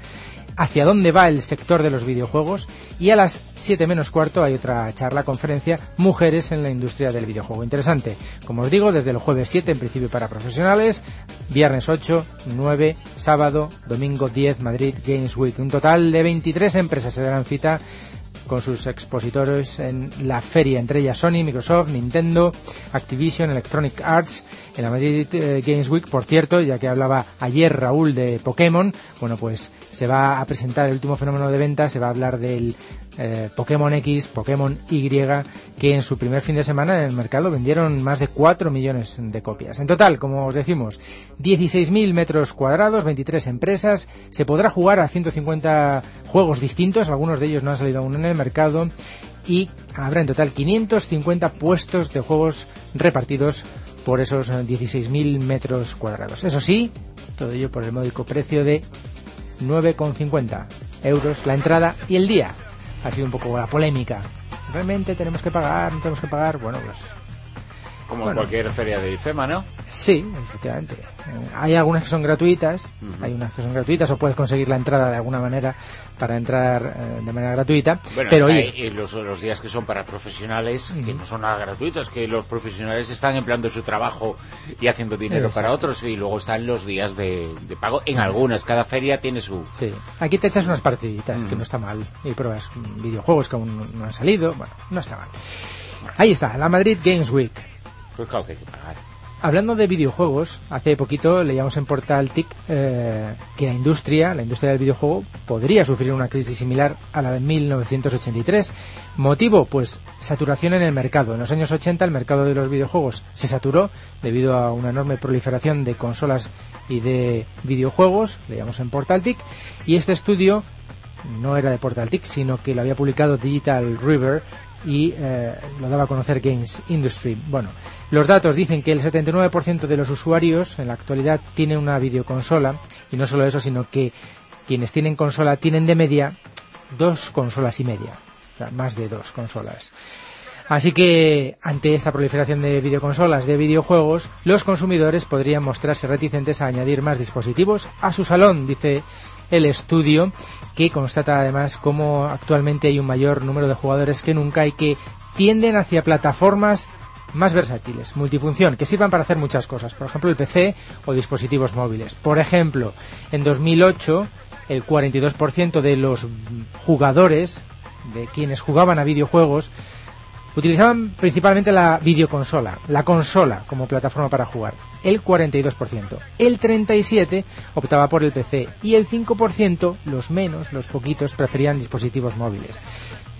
Speaker 9: hacia dónde va el sector de los videojuegos y a las 7 menos cuarto hay otra charla, conferencia, Mujeres en la industria del videojuego. Interesante, como os digo, desde el jueves 7 en principio para profesionales, viernes 8, 9, sábado, domingo 10, Madrid Games Week. Un total de 23 empresas se darán cita con sus expositores en la feria, entre ellas Sony, Microsoft, Nintendo, Activision, Electronic Arts, en la Madrid eh, Games Week, por cierto, ya que hablaba ayer Raúl de Pokémon, bueno, pues se va a presentar el último fenómeno de venta, se va a hablar del eh, Pokémon X, Pokémon Y, que en su primer fin de semana en el mercado vendieron más de 4 millones de copias. En total, como os decimos, 16.000 metros cuadrados, 23 empresas, se podrá jugar a 150 juegos distintos, algunos de ellos no han salido aún en el mercado, y habrá en total 550 puestos de juegos repartidos por esos 16.000 metros cuadrados. Eso sí, todo ello por el módico precio de 9,50 euros la entrada y el día ha sido un poco la polémica. ¿Realmente tenemos que pagar? ¿No tenemos que pagar? Bueno, pues...
Speaker 1: Como en cualquier feria de IFEMA, ¿no?
Speaker 9: Sí, efectivamente. Eh, hay algunas que son gratuitas, hay unas que son gratuitas o puedes conseguir la entrada de alguna manera para entrar eh, de manera gratuita.
Speaker 1: Bueno,
Speaker 9: pero
Speaker 1: hay- y los, los días que son para profesionales, que no son nada gratuitos, que los profesionales están empleando su trabajo y haciendo dinero
Speaker 9: Exacto.
Speaker 1: para otros, y luego están los días de, de pago. En algunas, cada feria tiene su...
Speaker 9: Sí. Aquí te echas unas partiditas, que no está mal. Y pruebas videojuegos que aún no han salido. Bueno, no está mal. Ahí está, la Madrid Games Week. Hablando de videojuegos, hace poquito leíamos en Portal TIC eh, que la industria, la industria del videojuego, podría sufrir una crisis similar a la de 1983. Motivo, pues saturación en el mercado. En los años 80 el mercado de los videojuegos se saturó debido a una enorme proliferación de consolas y de videojuegos, leíamos en Portal TIC, y este estudio no era de Portal TIC, sino que lo había publicado Digital River y eh, lo daba a conocer Games Industry. Bueno, los datos dicen que el 79% de los usuarios en la actualidad tienen una videoconsola y no solo eso, sino que quienes tienen consola tienen de media dos consolas y media, o sea, más de dos consolas. Así que ante esta proliferación de videoconsolas, de videojuegos, los consumidores podrían mostrarse reticentes a añadir más dispositivos a su salón, dice el estudio, que constata además cómo actualmente hay un mayor número de jugadores que nunca y que tienden hacia plataformas más versátiles, multifunción, que sirvan para hacer muchas cosas, por ejemplo el PC o dispositivos móviles. Por ejemplo, en 2008 el 42% de los jugadores, de quienes jugaban a videojuegos, utilizaban principalmente la videoconsola, la consola como plataforma para jugar. El 42%. El 37% optaba por el PC y el 5%, los menos, los poquitos, preferían dispositivos móviles.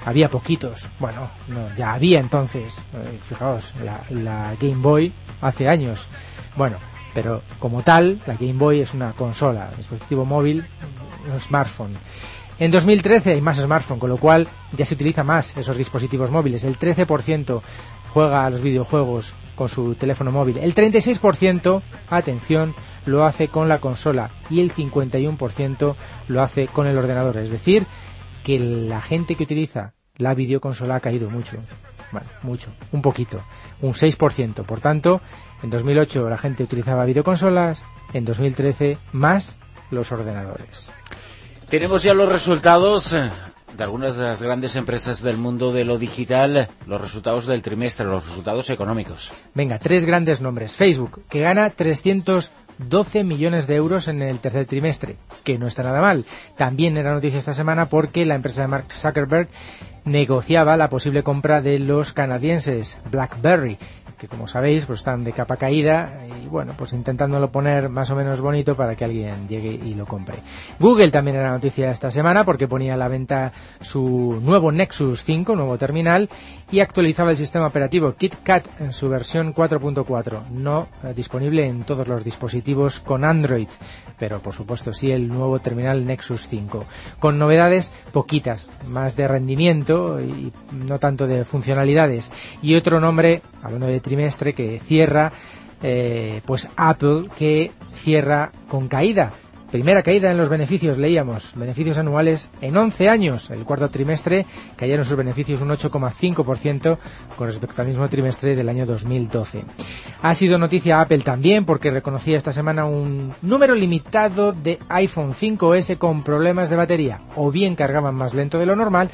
Speaker 9: Había poquitos, bueno, no, ya había entonces, eh, fijaos, la, la Game Boy hace años. Bueno, pero como tal, la Game Boy es una consola, dispositivo móvil, un smartphone. En 2013 hay más smartphone, con lo cual ya se utiliza más esos dispositivos móviles. El 13% juega a los videojuegos con su teléfono móvil. El 36%, atención, lo hace con la consola y el 51% lo hace con el ordenador. Es decir, que la gente que utiliza la videoconsola ha caído mucho. Bueno, mucho, un poquito, un 6%. Por tanto, en 2008 la gente utilizaba videoconsolas, en 2013 más los ordenadores.
Speaker 1: Tenemos ya los resultados eh, de algunas de las grandes empresas del mundo de lo digital, los resultados del trimestre, los resultados económicos.
Speaker 9: Venga, tres grandes nombres. Facebook, que gana 312 millones de euros en el tercer trimestre, que no está nada mal. También era noticia esta semana porque la empresa de Mark Zuckerberg negociaba la posible compra de los canadienses BlackBerry. Que como sabéis pues están de capa caída y bueno, pues intentándolo poner más o menos bonito para que alguien llegue y lo compre. Google también era noticia esta semana porque ponía a la venta su nuevo Nexus 5, nuevo terminal, y actualizaba el sistema operativo KitKat en su versión 4.4, no eh, disponible en todos los dispositivos con Android, pero por supuesto sí el nuevo terminal Nexus 5, con novedades poquitas, más de rendimiento y no tanto de funcionalidades, y otro nombre, hablando de trimestre, que cierra eh, pues Apple que cierra con caída Primera caída en los beneficios, leíamos, beneficios anuales en 11 años. El cuarto trimestre cayeron sus beneficios un 8,5% con respecto al mismo trimestre del año 2012. Ha sido noticia Apple también porque reconocía esta semana un número limitado de iPhone 5S con problemas de batería. O bien cargaban más lento de lo normal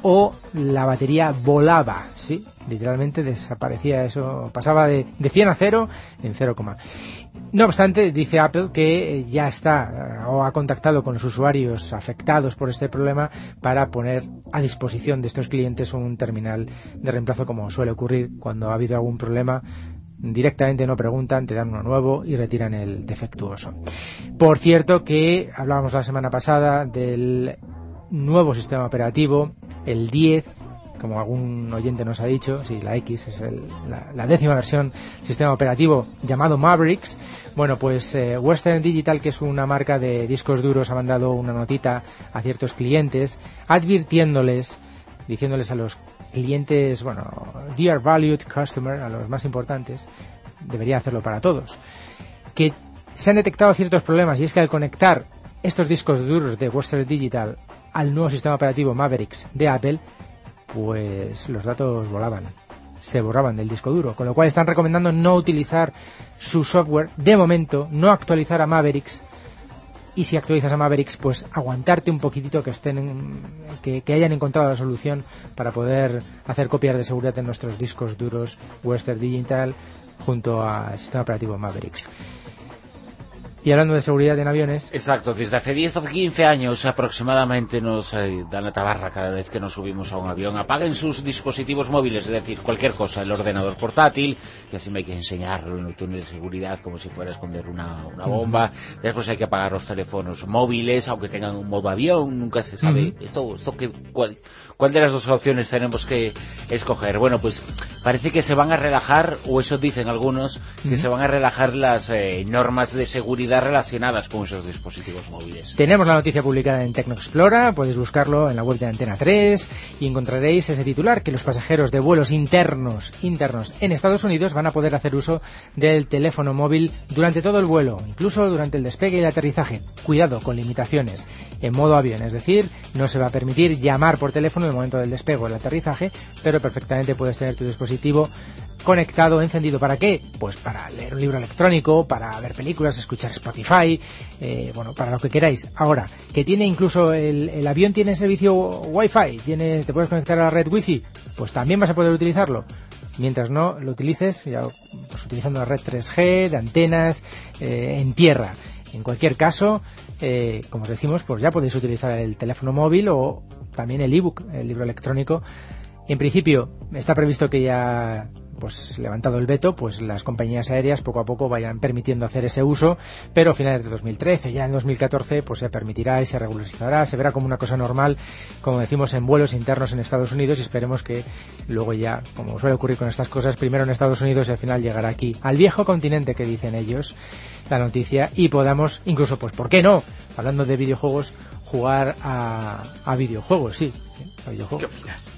Speaker 9: o la batería volaba. Literalmente desaparecía eso, pasaba de, de 100 a 0 en 0, no obstante, dice Apple que ya está o ha contactado con los usuarios afectados por este problema para poner a disposición de estos clientes un terminal de reemplazo como suele ocurrir cuando ha habido algún problema directamente no preguntan, te dan uno nuevo y retiran el defectuoso. Por cierto que hablábamos la semana pasada del nuevo sistema operativo, el 10, como algún oyente nos ha dicho, si la X es la, décima versión sistema operativo llamado Mavericks. Bueno, pues eh, Western Digital, que es una marca de discos duros, ha mandado una notita a ciertos clientes advirtiéndoles, diciéndoles a los clientes, bueno, Dear Valued Customer, a los más importantes, debería hacerlo para todos, que se han detectado ciertos problemas y es que al conectar estos discos duros de Western Digital al nuevo sistema operativo Mavericks de Apple, pues los datos volaban, se borraban del disco duro, con lo cual están recomendando no utilizar su software de momento, no actualizar a Mavericks y si actualizas a Mavericks, pues aguantarte un poquitito que estén que, que, hayan encontrado la solución para poder hacer copias de seguridad en nuestros discos duros Western Digital junto al sistema operativo Mavericks. Y hablando de seguridad en aviones...
Speaker 1: Exacto, desde hace 10 o 15 años aproximadamente nos eh, dan la tabarra cada vez que nos subimos a un avión. Apaguen sus dispositivos móviles, es decir, cualquier cosa, el ordenador portátil, que así me hay que enseñarlo en el túnel de seguridad como si fuera a esconder una, bomba. Después hay que apagar los teléfonos móviles, aunque tengan un modo avión, nunca se sabe. esto, esto que, cuál, ¿Cuál de las dos opciones tenemos que escoger? Bueno, pues parece que se van a relajar, o eso dicen algunos, que se van a relajar las eh, normas de seguridad relacionadas con esos dispositivos móviles.
Speaker 9: Tenemos la noticia publicada en Tecnoexplora, podéis buscarlo en la web de Antena 3 y encontraréis ese titular que los pasajeros de vuelos internos, internos en Estados Unidos van a poder hacer uso del teléfono móvil durante todo el vuelo, incluso durante el despegue y el aterrizaje. Cuidado con limitaciones en modo avión, es decir, no se va a permitir llamar por teléfono en el momento del despegue o el aterrizaje, pero perfectamente puedes tener tu dispositivo conectado, encendido. ¿Para qué? Pues para leer un libro electrónico, para ver películas, escuchar Spotify, eh, bueno, para lo que queráis. Ahora, que tiene incluso el, avión tiene servicio Wi-Fi, tiene, te puedes conectar a la red Wi-Fi, pues también vas a poder utilizarlo. Mientras no lo utilices, ya, pues utilizando la red 3G, de antenas, eh, en tierra. En cualquier caso, eh, como decimos, pues ya podéis utilizar el teléfono móvil o también el ebook, el libro electrónico. En principio está previsto que ya pues levantado el veto, pues las compañías aéreas poco a poco vayan permitiendo hacer ese uso, pero a finales de 2013, ya en 2014, pues se permitirá y se regularizará, se verá como una cosa normal, como decimos, en vuelos internos en Estados Unidos y esperemos que luego ya, como suele ocurrir con estas cosas, primero en Estados Unidos y al final llegará aquí, al viejo continente que dicen ellos, la noticia, y podamos, incluso, pues, ¿por qué no? Hablando de videojuegos, jugar a, a videojuegos, sí, a videojuegos.
Speaker 13: ¿Qué opinas?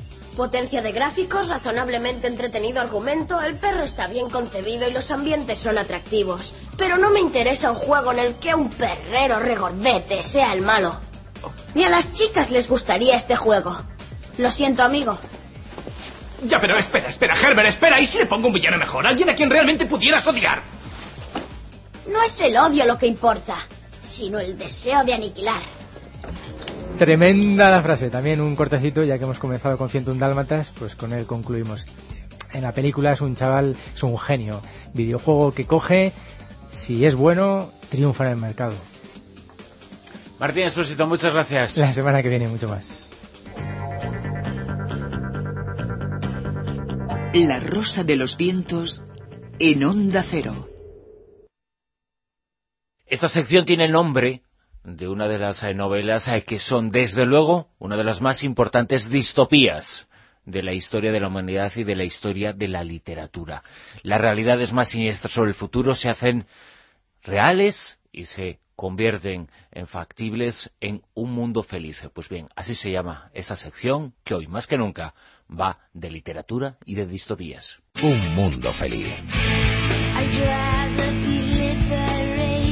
Speaker 13: Potencia de gráficos, razonablemente entretenido argumento, el perro está bien concebido y los ambientes son atractivos. Pero no me interesa un juego en el que un perrero regordete sea el malo. Ni a las chicas les gustaría este juego. Lo siento, amigo.
Speaker 11: Ya, pero espera, espera, Herbert, espera. ¿Y si le pongo un villano mejor? Alguien a quien realmente pudieras odiar.
Speaker 13: No es el odio lo que importa, sino el deseo de aniquilar.
Speaker 9: Tremenda la frase, también un cortecito, ya que hemos comenzado con 101 Dálmatas, pues con él concluimos. En la película es un chaval, es un genio, videojuego que coge, si es bueno, triunfa en el mercado.
Speaker 1: Martín Espósito, muchas gracias.
Speaker 9: La semana que viene mucho más.
Speaker 14: La rosa de los vientos en Onda Cero.
Speaker 1: Esta sección tiene nombre de una de las eh, novelas eh, que son, desde luego, una de las más importantes distopías de la historia de la humanidad y de la historia de la literatura. Las realidades más siniestras sobre el futuro se hacen reales y se convierten en factibles en un mundo feliz. Pues bien, así se llama esta sección que hoy más que nunca va de literatura y de distopías.
Speaker 6: Un mundo feliz.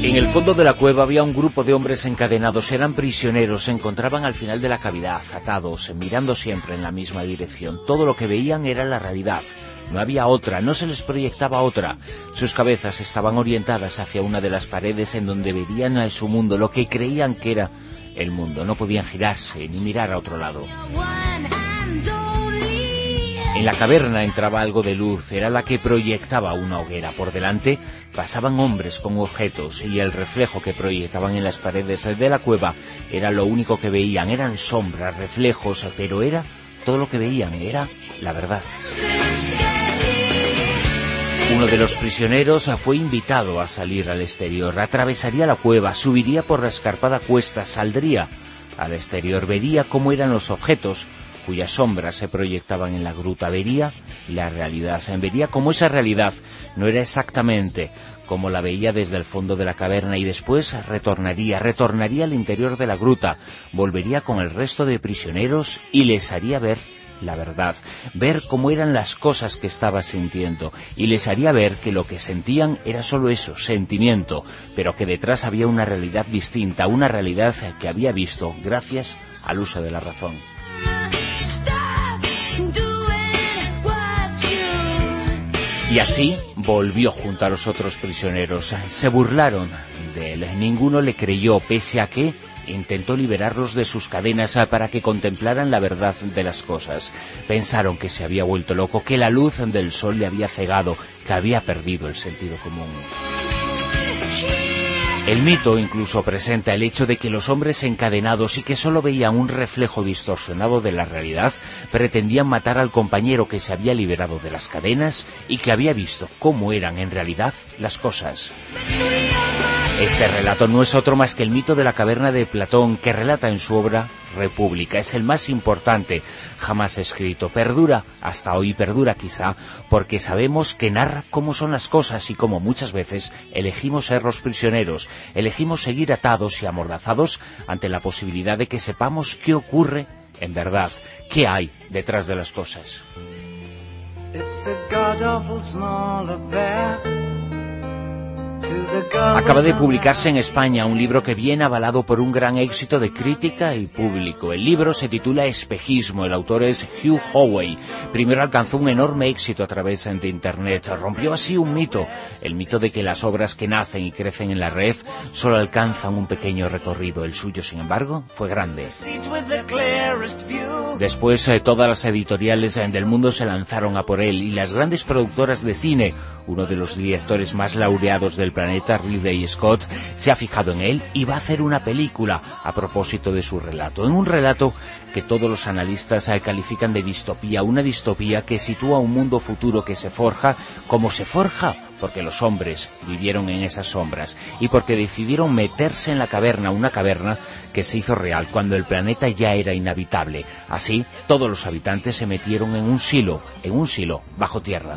Speaker 1: En el fondo de la cueva había un grupo de hombres encadenados, eran prisioneros, se encontraban al final de la cavidad, atados, mirando siempre en la misma dirección. Todo lo que veían era la realidad. No había otra, no se les proyectaba otra. Sus cabezas estaban orientadas hacia una de las paredes en donde verían a su mundo, lo que creían que era el mundo. No podían girarse ni mirar a otro lado. En la caverna entraba algo de luz, era la que proyectaba una hoguera. Por delante pasaban hombres con objetos y el reflejo que proyectaban en las paredes de la cueva era lo único que veían. Eran sombras, reflejos, pero era todo lo que veían, era la verdad. Uno de los prisioneros fue invitado a salir al exterior, atravesaría la cueva, subiría por la escarpada cuesta, saldría al exterior, vería cómo eran los objetos, cuyas sombras se proyectaban en la gruta, vería la realidad, vería cómo esa realidad no era exactamente como la veía desde el fondo de la caverna y después retornaría, retornaría al interior de la gruta, volvería con el resto de prisioneros y les haría ver la verdad, ver cómo eran las cosas que estaba sintiendo y les haría ver que lo que sentían era solo eso, sentimiento, pero que detrás había una realidad distinta, una realidad que había visto gracias al uso de la razón. Y así volvió junto a los otros prisioneros. Se burlaron de él. Ninguno le creyó, pese a que intentó liberarlos de sus cadenas para que contemplaran la verdad de las cosas. Pensaron que se había vuelto loco, que la luz del sol le había cegado, que había perdido el sentido común. El mito incluso presenta el hecho de que los hombres encadenados y que solo veían un reflejo distorsionado de la realidad pretendían matar al compañero que se había liberado de las cadenas y que había visto cómo eran en realidad las cosas. Este relato no es otro más que el mito de la caverna de Platón que relata en su obra República. Es el más importante jamás escrito. Perdura, hasta hoy perdura quizá, porque sabemos que narra cómo son las cosas y cómo muchas veces elegimos ser los prisioneros, elegimos seguir atados y amordazados ante la posibilidad de que sepamos qué ocurre en verdad, qué hay detrás de las cosas. Acaba de publicarse en España un libro que viene avalado por un gran éxito de crítica y público. El libro se titula Espejismo, el autor es Hugh Howey. Primero alcanzó un enorme éxito a través de Internet, rompió así un mito, el mito de que las obras que nacen y crecen en la red solo alcanzan un pequeño recorrido. El suyo, sin embargo, fue grande. Después eh, todas las editoriales eh, del mundo se lanzaron a por él y las grandes productoras de cine, uno de los directores más laureados del planeta, Ridley Scott, se ha fijado en él y va a hacer una película a propósito de su relato. En un relato que todos los analistas eh, califican de distopía, una distopía que sitúa un mundo futuro que se forja como se forja porque los hombres vivieron en esas sombras y porque decidieron meterse en la caverna, una caverna que se hizo real cuando el planeta ya era inhabitable. Así, todos los habitantes se metieron en un silo, en un silo bajo tierra.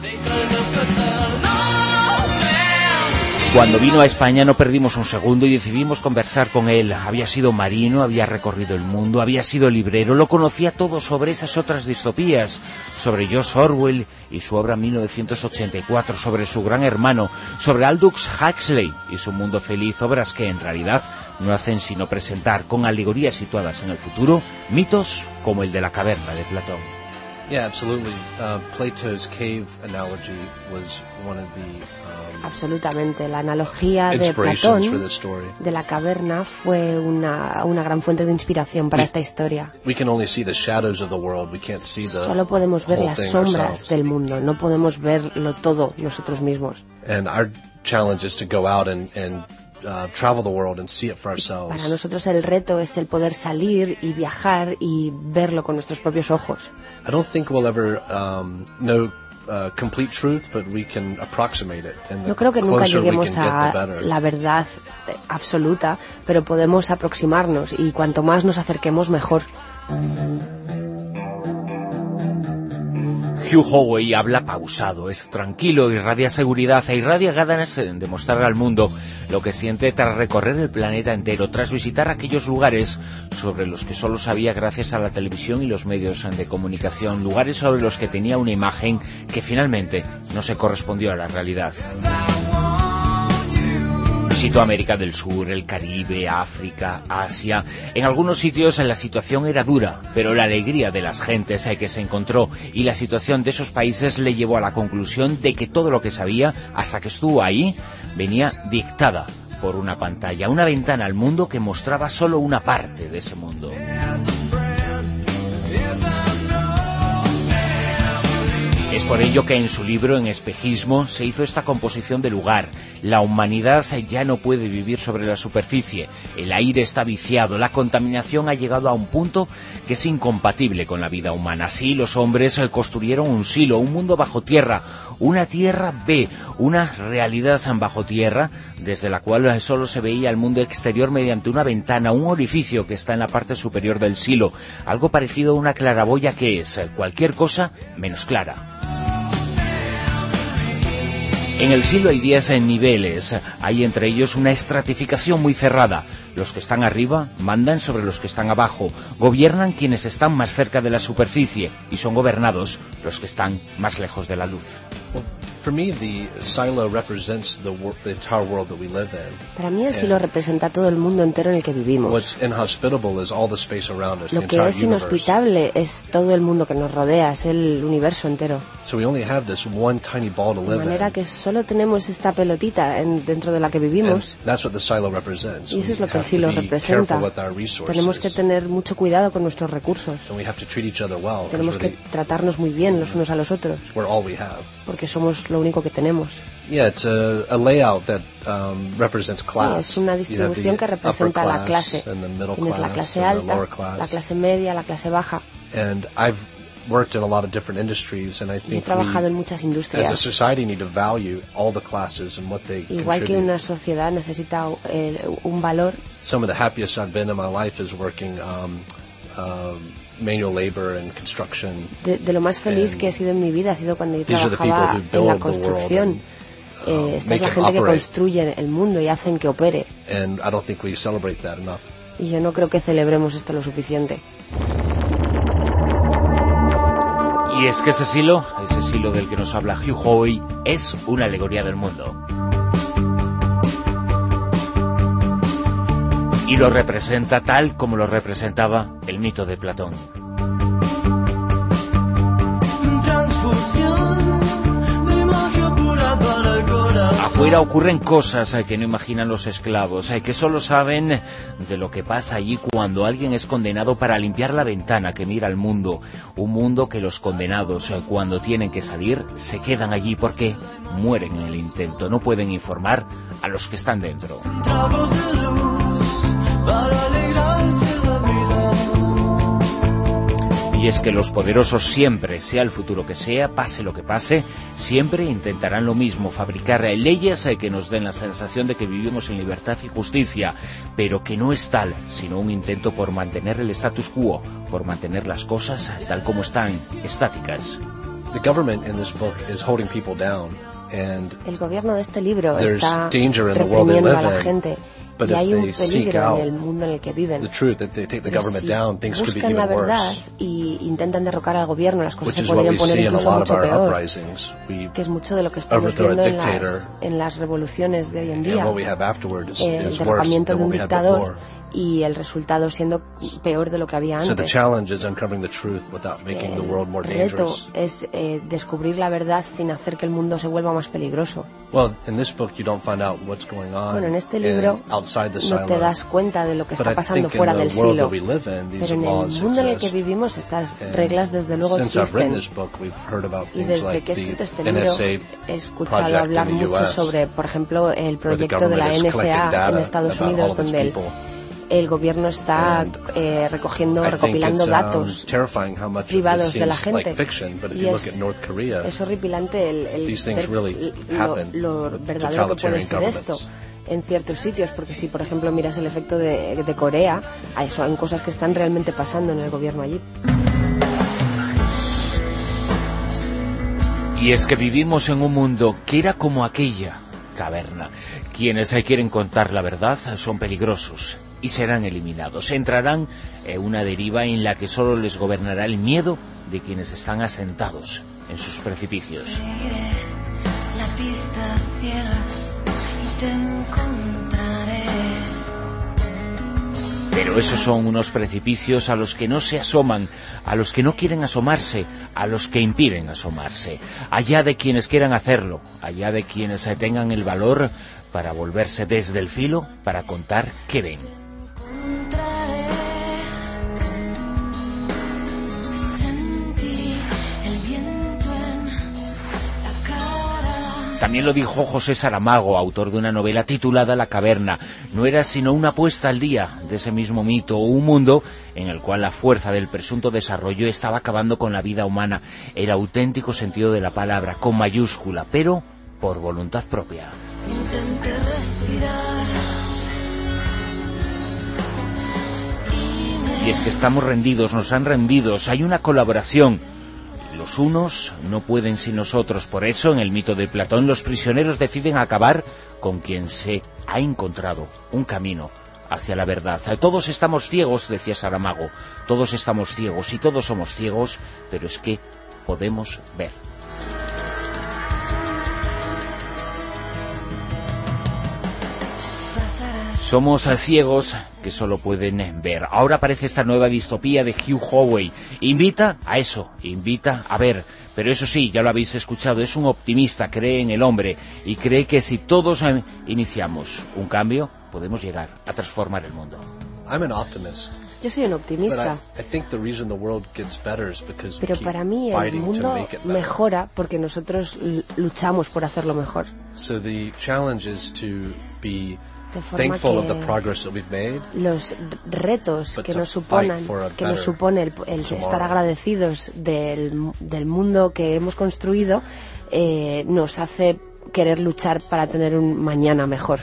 Speaker 1: Cuando vino a España no perdimos un segundo y decidimos conversar con él. Había sido marino, había recorrido el mundo, había sido librero, lo conocía todo sobre esas otras distopías, sobre George Orwell y su obra 1984, sobre su gran hermano, sobre Aldous Huxley y su mundo feliz, obras que en realidad no hacen sino presentar con alegorías situadas en el futuro mitos como el de la caverna de Platón.
Speaker 15: Yeah, absolutely. Uh, Plato's cave analogy was one of the um,
Speaker 16: Absolutamente. La analogía de Platón de la caverna fue una, una gran fuente de inspiración para
Speaker 15: We-
Speaker 16: esta historia.
Speaker 15: We can only see the shadows of the world. We can't see the
Speaker 16: Solo podemos ver las sombras
Speaker 15: ourselves.
Speaker 16: del mundo, no podemos verlo todo nosotros mismos.
Speaker 15: And our challenge is to go out and, and uh, travel the world and see it for ourselves.
Speaker 16: Para nosotros el reto es el poder salir y viajar y verlo con nuestros propios ojos.
Speaker 15: I don't think we'll ever um, know uh, complete truth, but we can approximate it. And
Speaker 16: no creo que nunca lleguemos a la verdad absoluta, pero podemos aproximarnos y cuanto más nos acerquemos mejor.
Speaker 1: Hugh Howey habla pausado, es tranquilo, irradia seguridad e irradia ganas de demostrar al mundo lo que siente tras recorrer el planeta entero, tras visitar aquellos lugares sobre los que solo sabía gracias a la televisión y los medios de comunicación, lugares sobre los que tenía una imagen que finalmente no se correspondió a la realidad. Visitó América del Sur, el Caribe, África, Asia. En algunos sitios la situación era dura, pero la alegría de las gentes que se encontró y la situación de esos países le llevó a la conclusión de que todo lo que sabía, hasta que estuvo ahí, venía dictada por una pantalla, una ventana al mundo que mostraba solo una parte de ese mundo. Es por ello que en su libro, En espejismo, se hizo esta composición de lugar. La humanidad ya no puede vivir sobre la superficie, el aire está viciado, la contaminación ha llegado a un punto que es incompatible con la vida humana. Así los hombres construyeron un silo, un mundo bajo tierra, una tierra B, una realidad bajo tierra, desde la cual solo se veía el mundo exterior mediante una ventana, un orificio que está en la parte superior del silo, algo parecido a una claraboya que es cualquier cosa menos clara. En el silo hay 10 niveles, hay entre ellos una estratificación muy cerrada. Los que están arriba mandan sobre los que están abajo, gobiernan quienes están más cerca de la superficie y son gobernados los que están más lejos de la luz.
Speaker 16: Para mí el silo representa todo el mundo entero en el que vivimos. Lo que es inhospitable es todo el mundo que nos rodea, es el universo entero. De manera que solo tenemos esta pelotita dentro de la que vivimos. Y eso es lo que el silo representa. Tenemos que tener mucho cuidado con nuestros recursos. Tenemos que tratarnos muy bien los unos a los otros. Porque somos lo único que tenemos.
Speaker 15: Yeah, it's a, a layout that um, represents class.
Speaker 16: Sí, es una distribución que representa la clase. Tienes la clase alta, la clase media, la clase baja.
Speaker 15: And I've worked in a lot of different industries, and I think
Speaker 16: he trabajado en muchas industrias.
Speaker 15: as a society need to value all the classes and what they
Speaker 16: Igual
Speaker 15: contribute.
Speaker 16: que una sociedad necesita eh, un valor.
Speaker 15: Some of the happiest I've been in my life is working um, um, manual labor and construction.
Speaker 16: De, de, lo más feliz que he sido en mi vida ha sido cuando yo trabajaba en la construcción. Eh, um, esta es la gente que construye el mundo y hacen que opere.
Speaker 15: And I don't think we celebrate that enough.
Speaker 16: Y yo no creo que celebremos esto lo suficiente.
Speaker 1: Y es que ese silo, ese silo del que nos habla Hugh Howey, es una alegoría del mundo. Y lo representa tal como lo representaba el mito de Platón. Afuera ocurren cosas que no imaginan los esclavos, que solo saben de lo que pasa allí cuando alguien es condenado para limpiar la ventana que mira al mundo. Un mundo que los condenados, cuando tienen que salir, se quedan allí porque mueren en el intento. No pueden informar a los que están dentro Y es que los poderosos siempre, sea el futuro que sea, pase lo que pase, siempre intentarán lo mismo, fabricar leyes que nos den la sensación de que vivimos en libertad y justicia, pero que no es tal, sino un intento por mantener el status quo, por mantener las cosas tal como están, estáticas.
Speaker 16: El gobierno de este libro está reprimiendo a la gente y hay un peligro en el mundo en el que viven. si buscan la verdad y intentan derrocar al gobierno, las cosas se podrían poner incluso mucho peor, que es mucho de lo que estamos viendo en las, en las revoluciones de hoy en día. el derrocamiento de un dictador y el resultado siendo peor de lo que había antes. el reto es eh, descubrir la verdad sin hacer que el mundo se vuelva más peligroso. Bueno, en este libro no te das cuenta de lo que está pasando fuera del silo, pero en el mundo en el que vivimos estas reglas desde luego existen. Y desde que he escrito este libro he escuchado hablar mucho sobre, por ejemplo, el proyecto de la NSA en Estados Unidos, donde el el gobierno está eh, recogiendo, recopilando um, datos privados de la gente. y es, horripilante el, lo, verdadero que puede ser esto en ciertos sitios, porque si por ejemplo miras el efecto de, de Corea, hay, son cosas que están realmente pasando en el gobierno allí.
Speaker 1: Y es que vivimos en un mundo que era como aquella caverna. Quienes quieren contar la verdad son peligrosos y serán eliminados. Entrarán en una deriva en la que solo les gobernará el miedo de quienes están asentados en sus precipicios. La pista ciegas y te encontraré. Pero esos son unos precipicios a los que no se asoman, a los que no quieren asomarse, a los que impiden asomarse. Allá de quienes quieran hacerlo, allá de quienes tengan el valor para volverse desde el filo para contar qué ven. También lo dijo José Saramago, autor de una novela titulada La caverna. No era sino una puesta al día de ese mismo mito o un mundo en el cual la fuerza del presunto desarrollo estaba acabando con la vida humana, el auténtico sentido de la palabra, con mayúscula, pero por voluntad propia. Y es que estamos rendidos, nos han rendidos, hay una colaboración los unos no pueden sin nosotros. Por eso, en el mito de Platón, los prisioneros deciden acabar con quien se ha encontrado un camino hacia la verdad. Todos estamos ciegos, decía Saramago, todos estamos ciegos y todos somos ciegos, pero es que podemos ver. Somos ciegos que solo pueden ver. Ahora aparece esta nueva distopía de Hugh Howey. Invita a eso, invita a ver. Pero eso sí, ya lo habéis escuchado, es un optimista, cree en el hombre y cree que si todos iniciamos un cambio, podemos llegar a transformar el mundo.
Speaker 16: Yo soy un optimista. Pero para mí el mundo mejora porque nosotros luchamos por hacerlo mejor. So the challenge is to be los retos que nos suponen, que nos supone el, estar agradecidos del, del, mundo que hemos construido eh, nos hace querer luchar para tener un mañana mejor.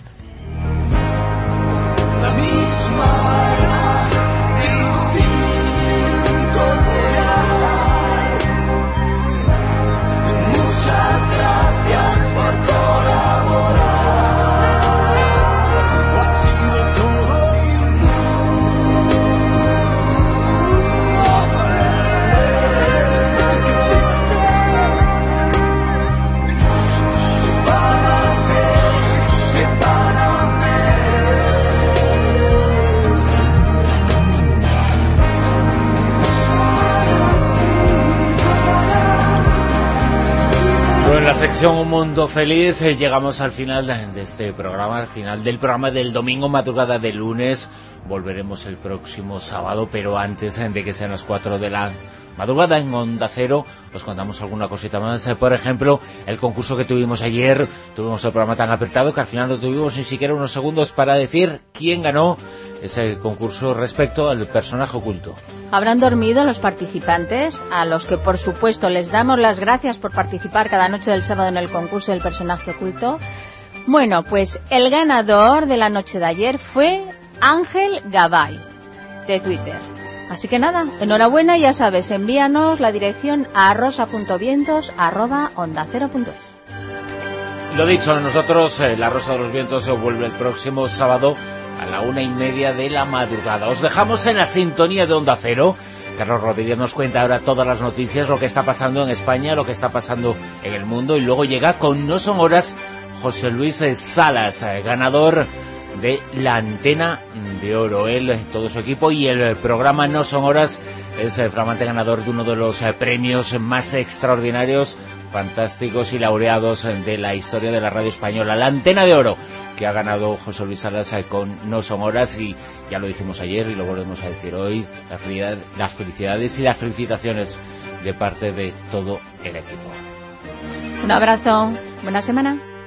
Speaker 1: Sección Un Mundo Feliz eh, llegamos al final de, este programa, al final del programa del domingo, madrugada de lunes. Volveremos el próximo sábado, pero antes eh, de que sean las 4 de la madrugada en Onda Cero, os contamos alguna cosita más. Eh, por ejemplo, el concurso que tuvimos ayer, tuvimos el programa tan apretado que al final no tuvimos ni siquiera unos segundos para decir quién ganó ese concurso respecto al personaje oculto.
Speaker 5: Habrán dormido los participantes, a los que por supuesto les damos las gracias por participar cada noche del sábado en el concurso del personaje oculto. Bueno, pues el ganador de la noche de ayer fue Ángel Gabay, de Twitter. Así que nada, enhorabuena, ya sabes, envíanos la dirección a rosa.vientos
Speaker 1: Lo dicho, nosotros, eh, La Rosa de los Vientos se vuelve el próximo sábado a la una y media de la madrugada. Os dejamos en la sintonía de Onda Cero. Carlos Rodríguez nos cuenta ahora todas las noticias, lo que está pasando en España, lo que está pasando en el mundo y luego llega con No Son Horas José Luis Salas, eh, ganador de la antena de oro. Él, todo su equipo y el programa No Son Horas es el flamante ganador de uno de los eh, premios más extraordinarios, fantásticos y laureados de la historia de la radio española. La antena de oro que ha ganado José Luis Salas con No Son Horas y ya lo dijimos ayer y lo volvemos a decir hoy, las felicidades y las felicitaciones de parte de todo el equipo.
Speaker 5: Un abrazo, buena semana.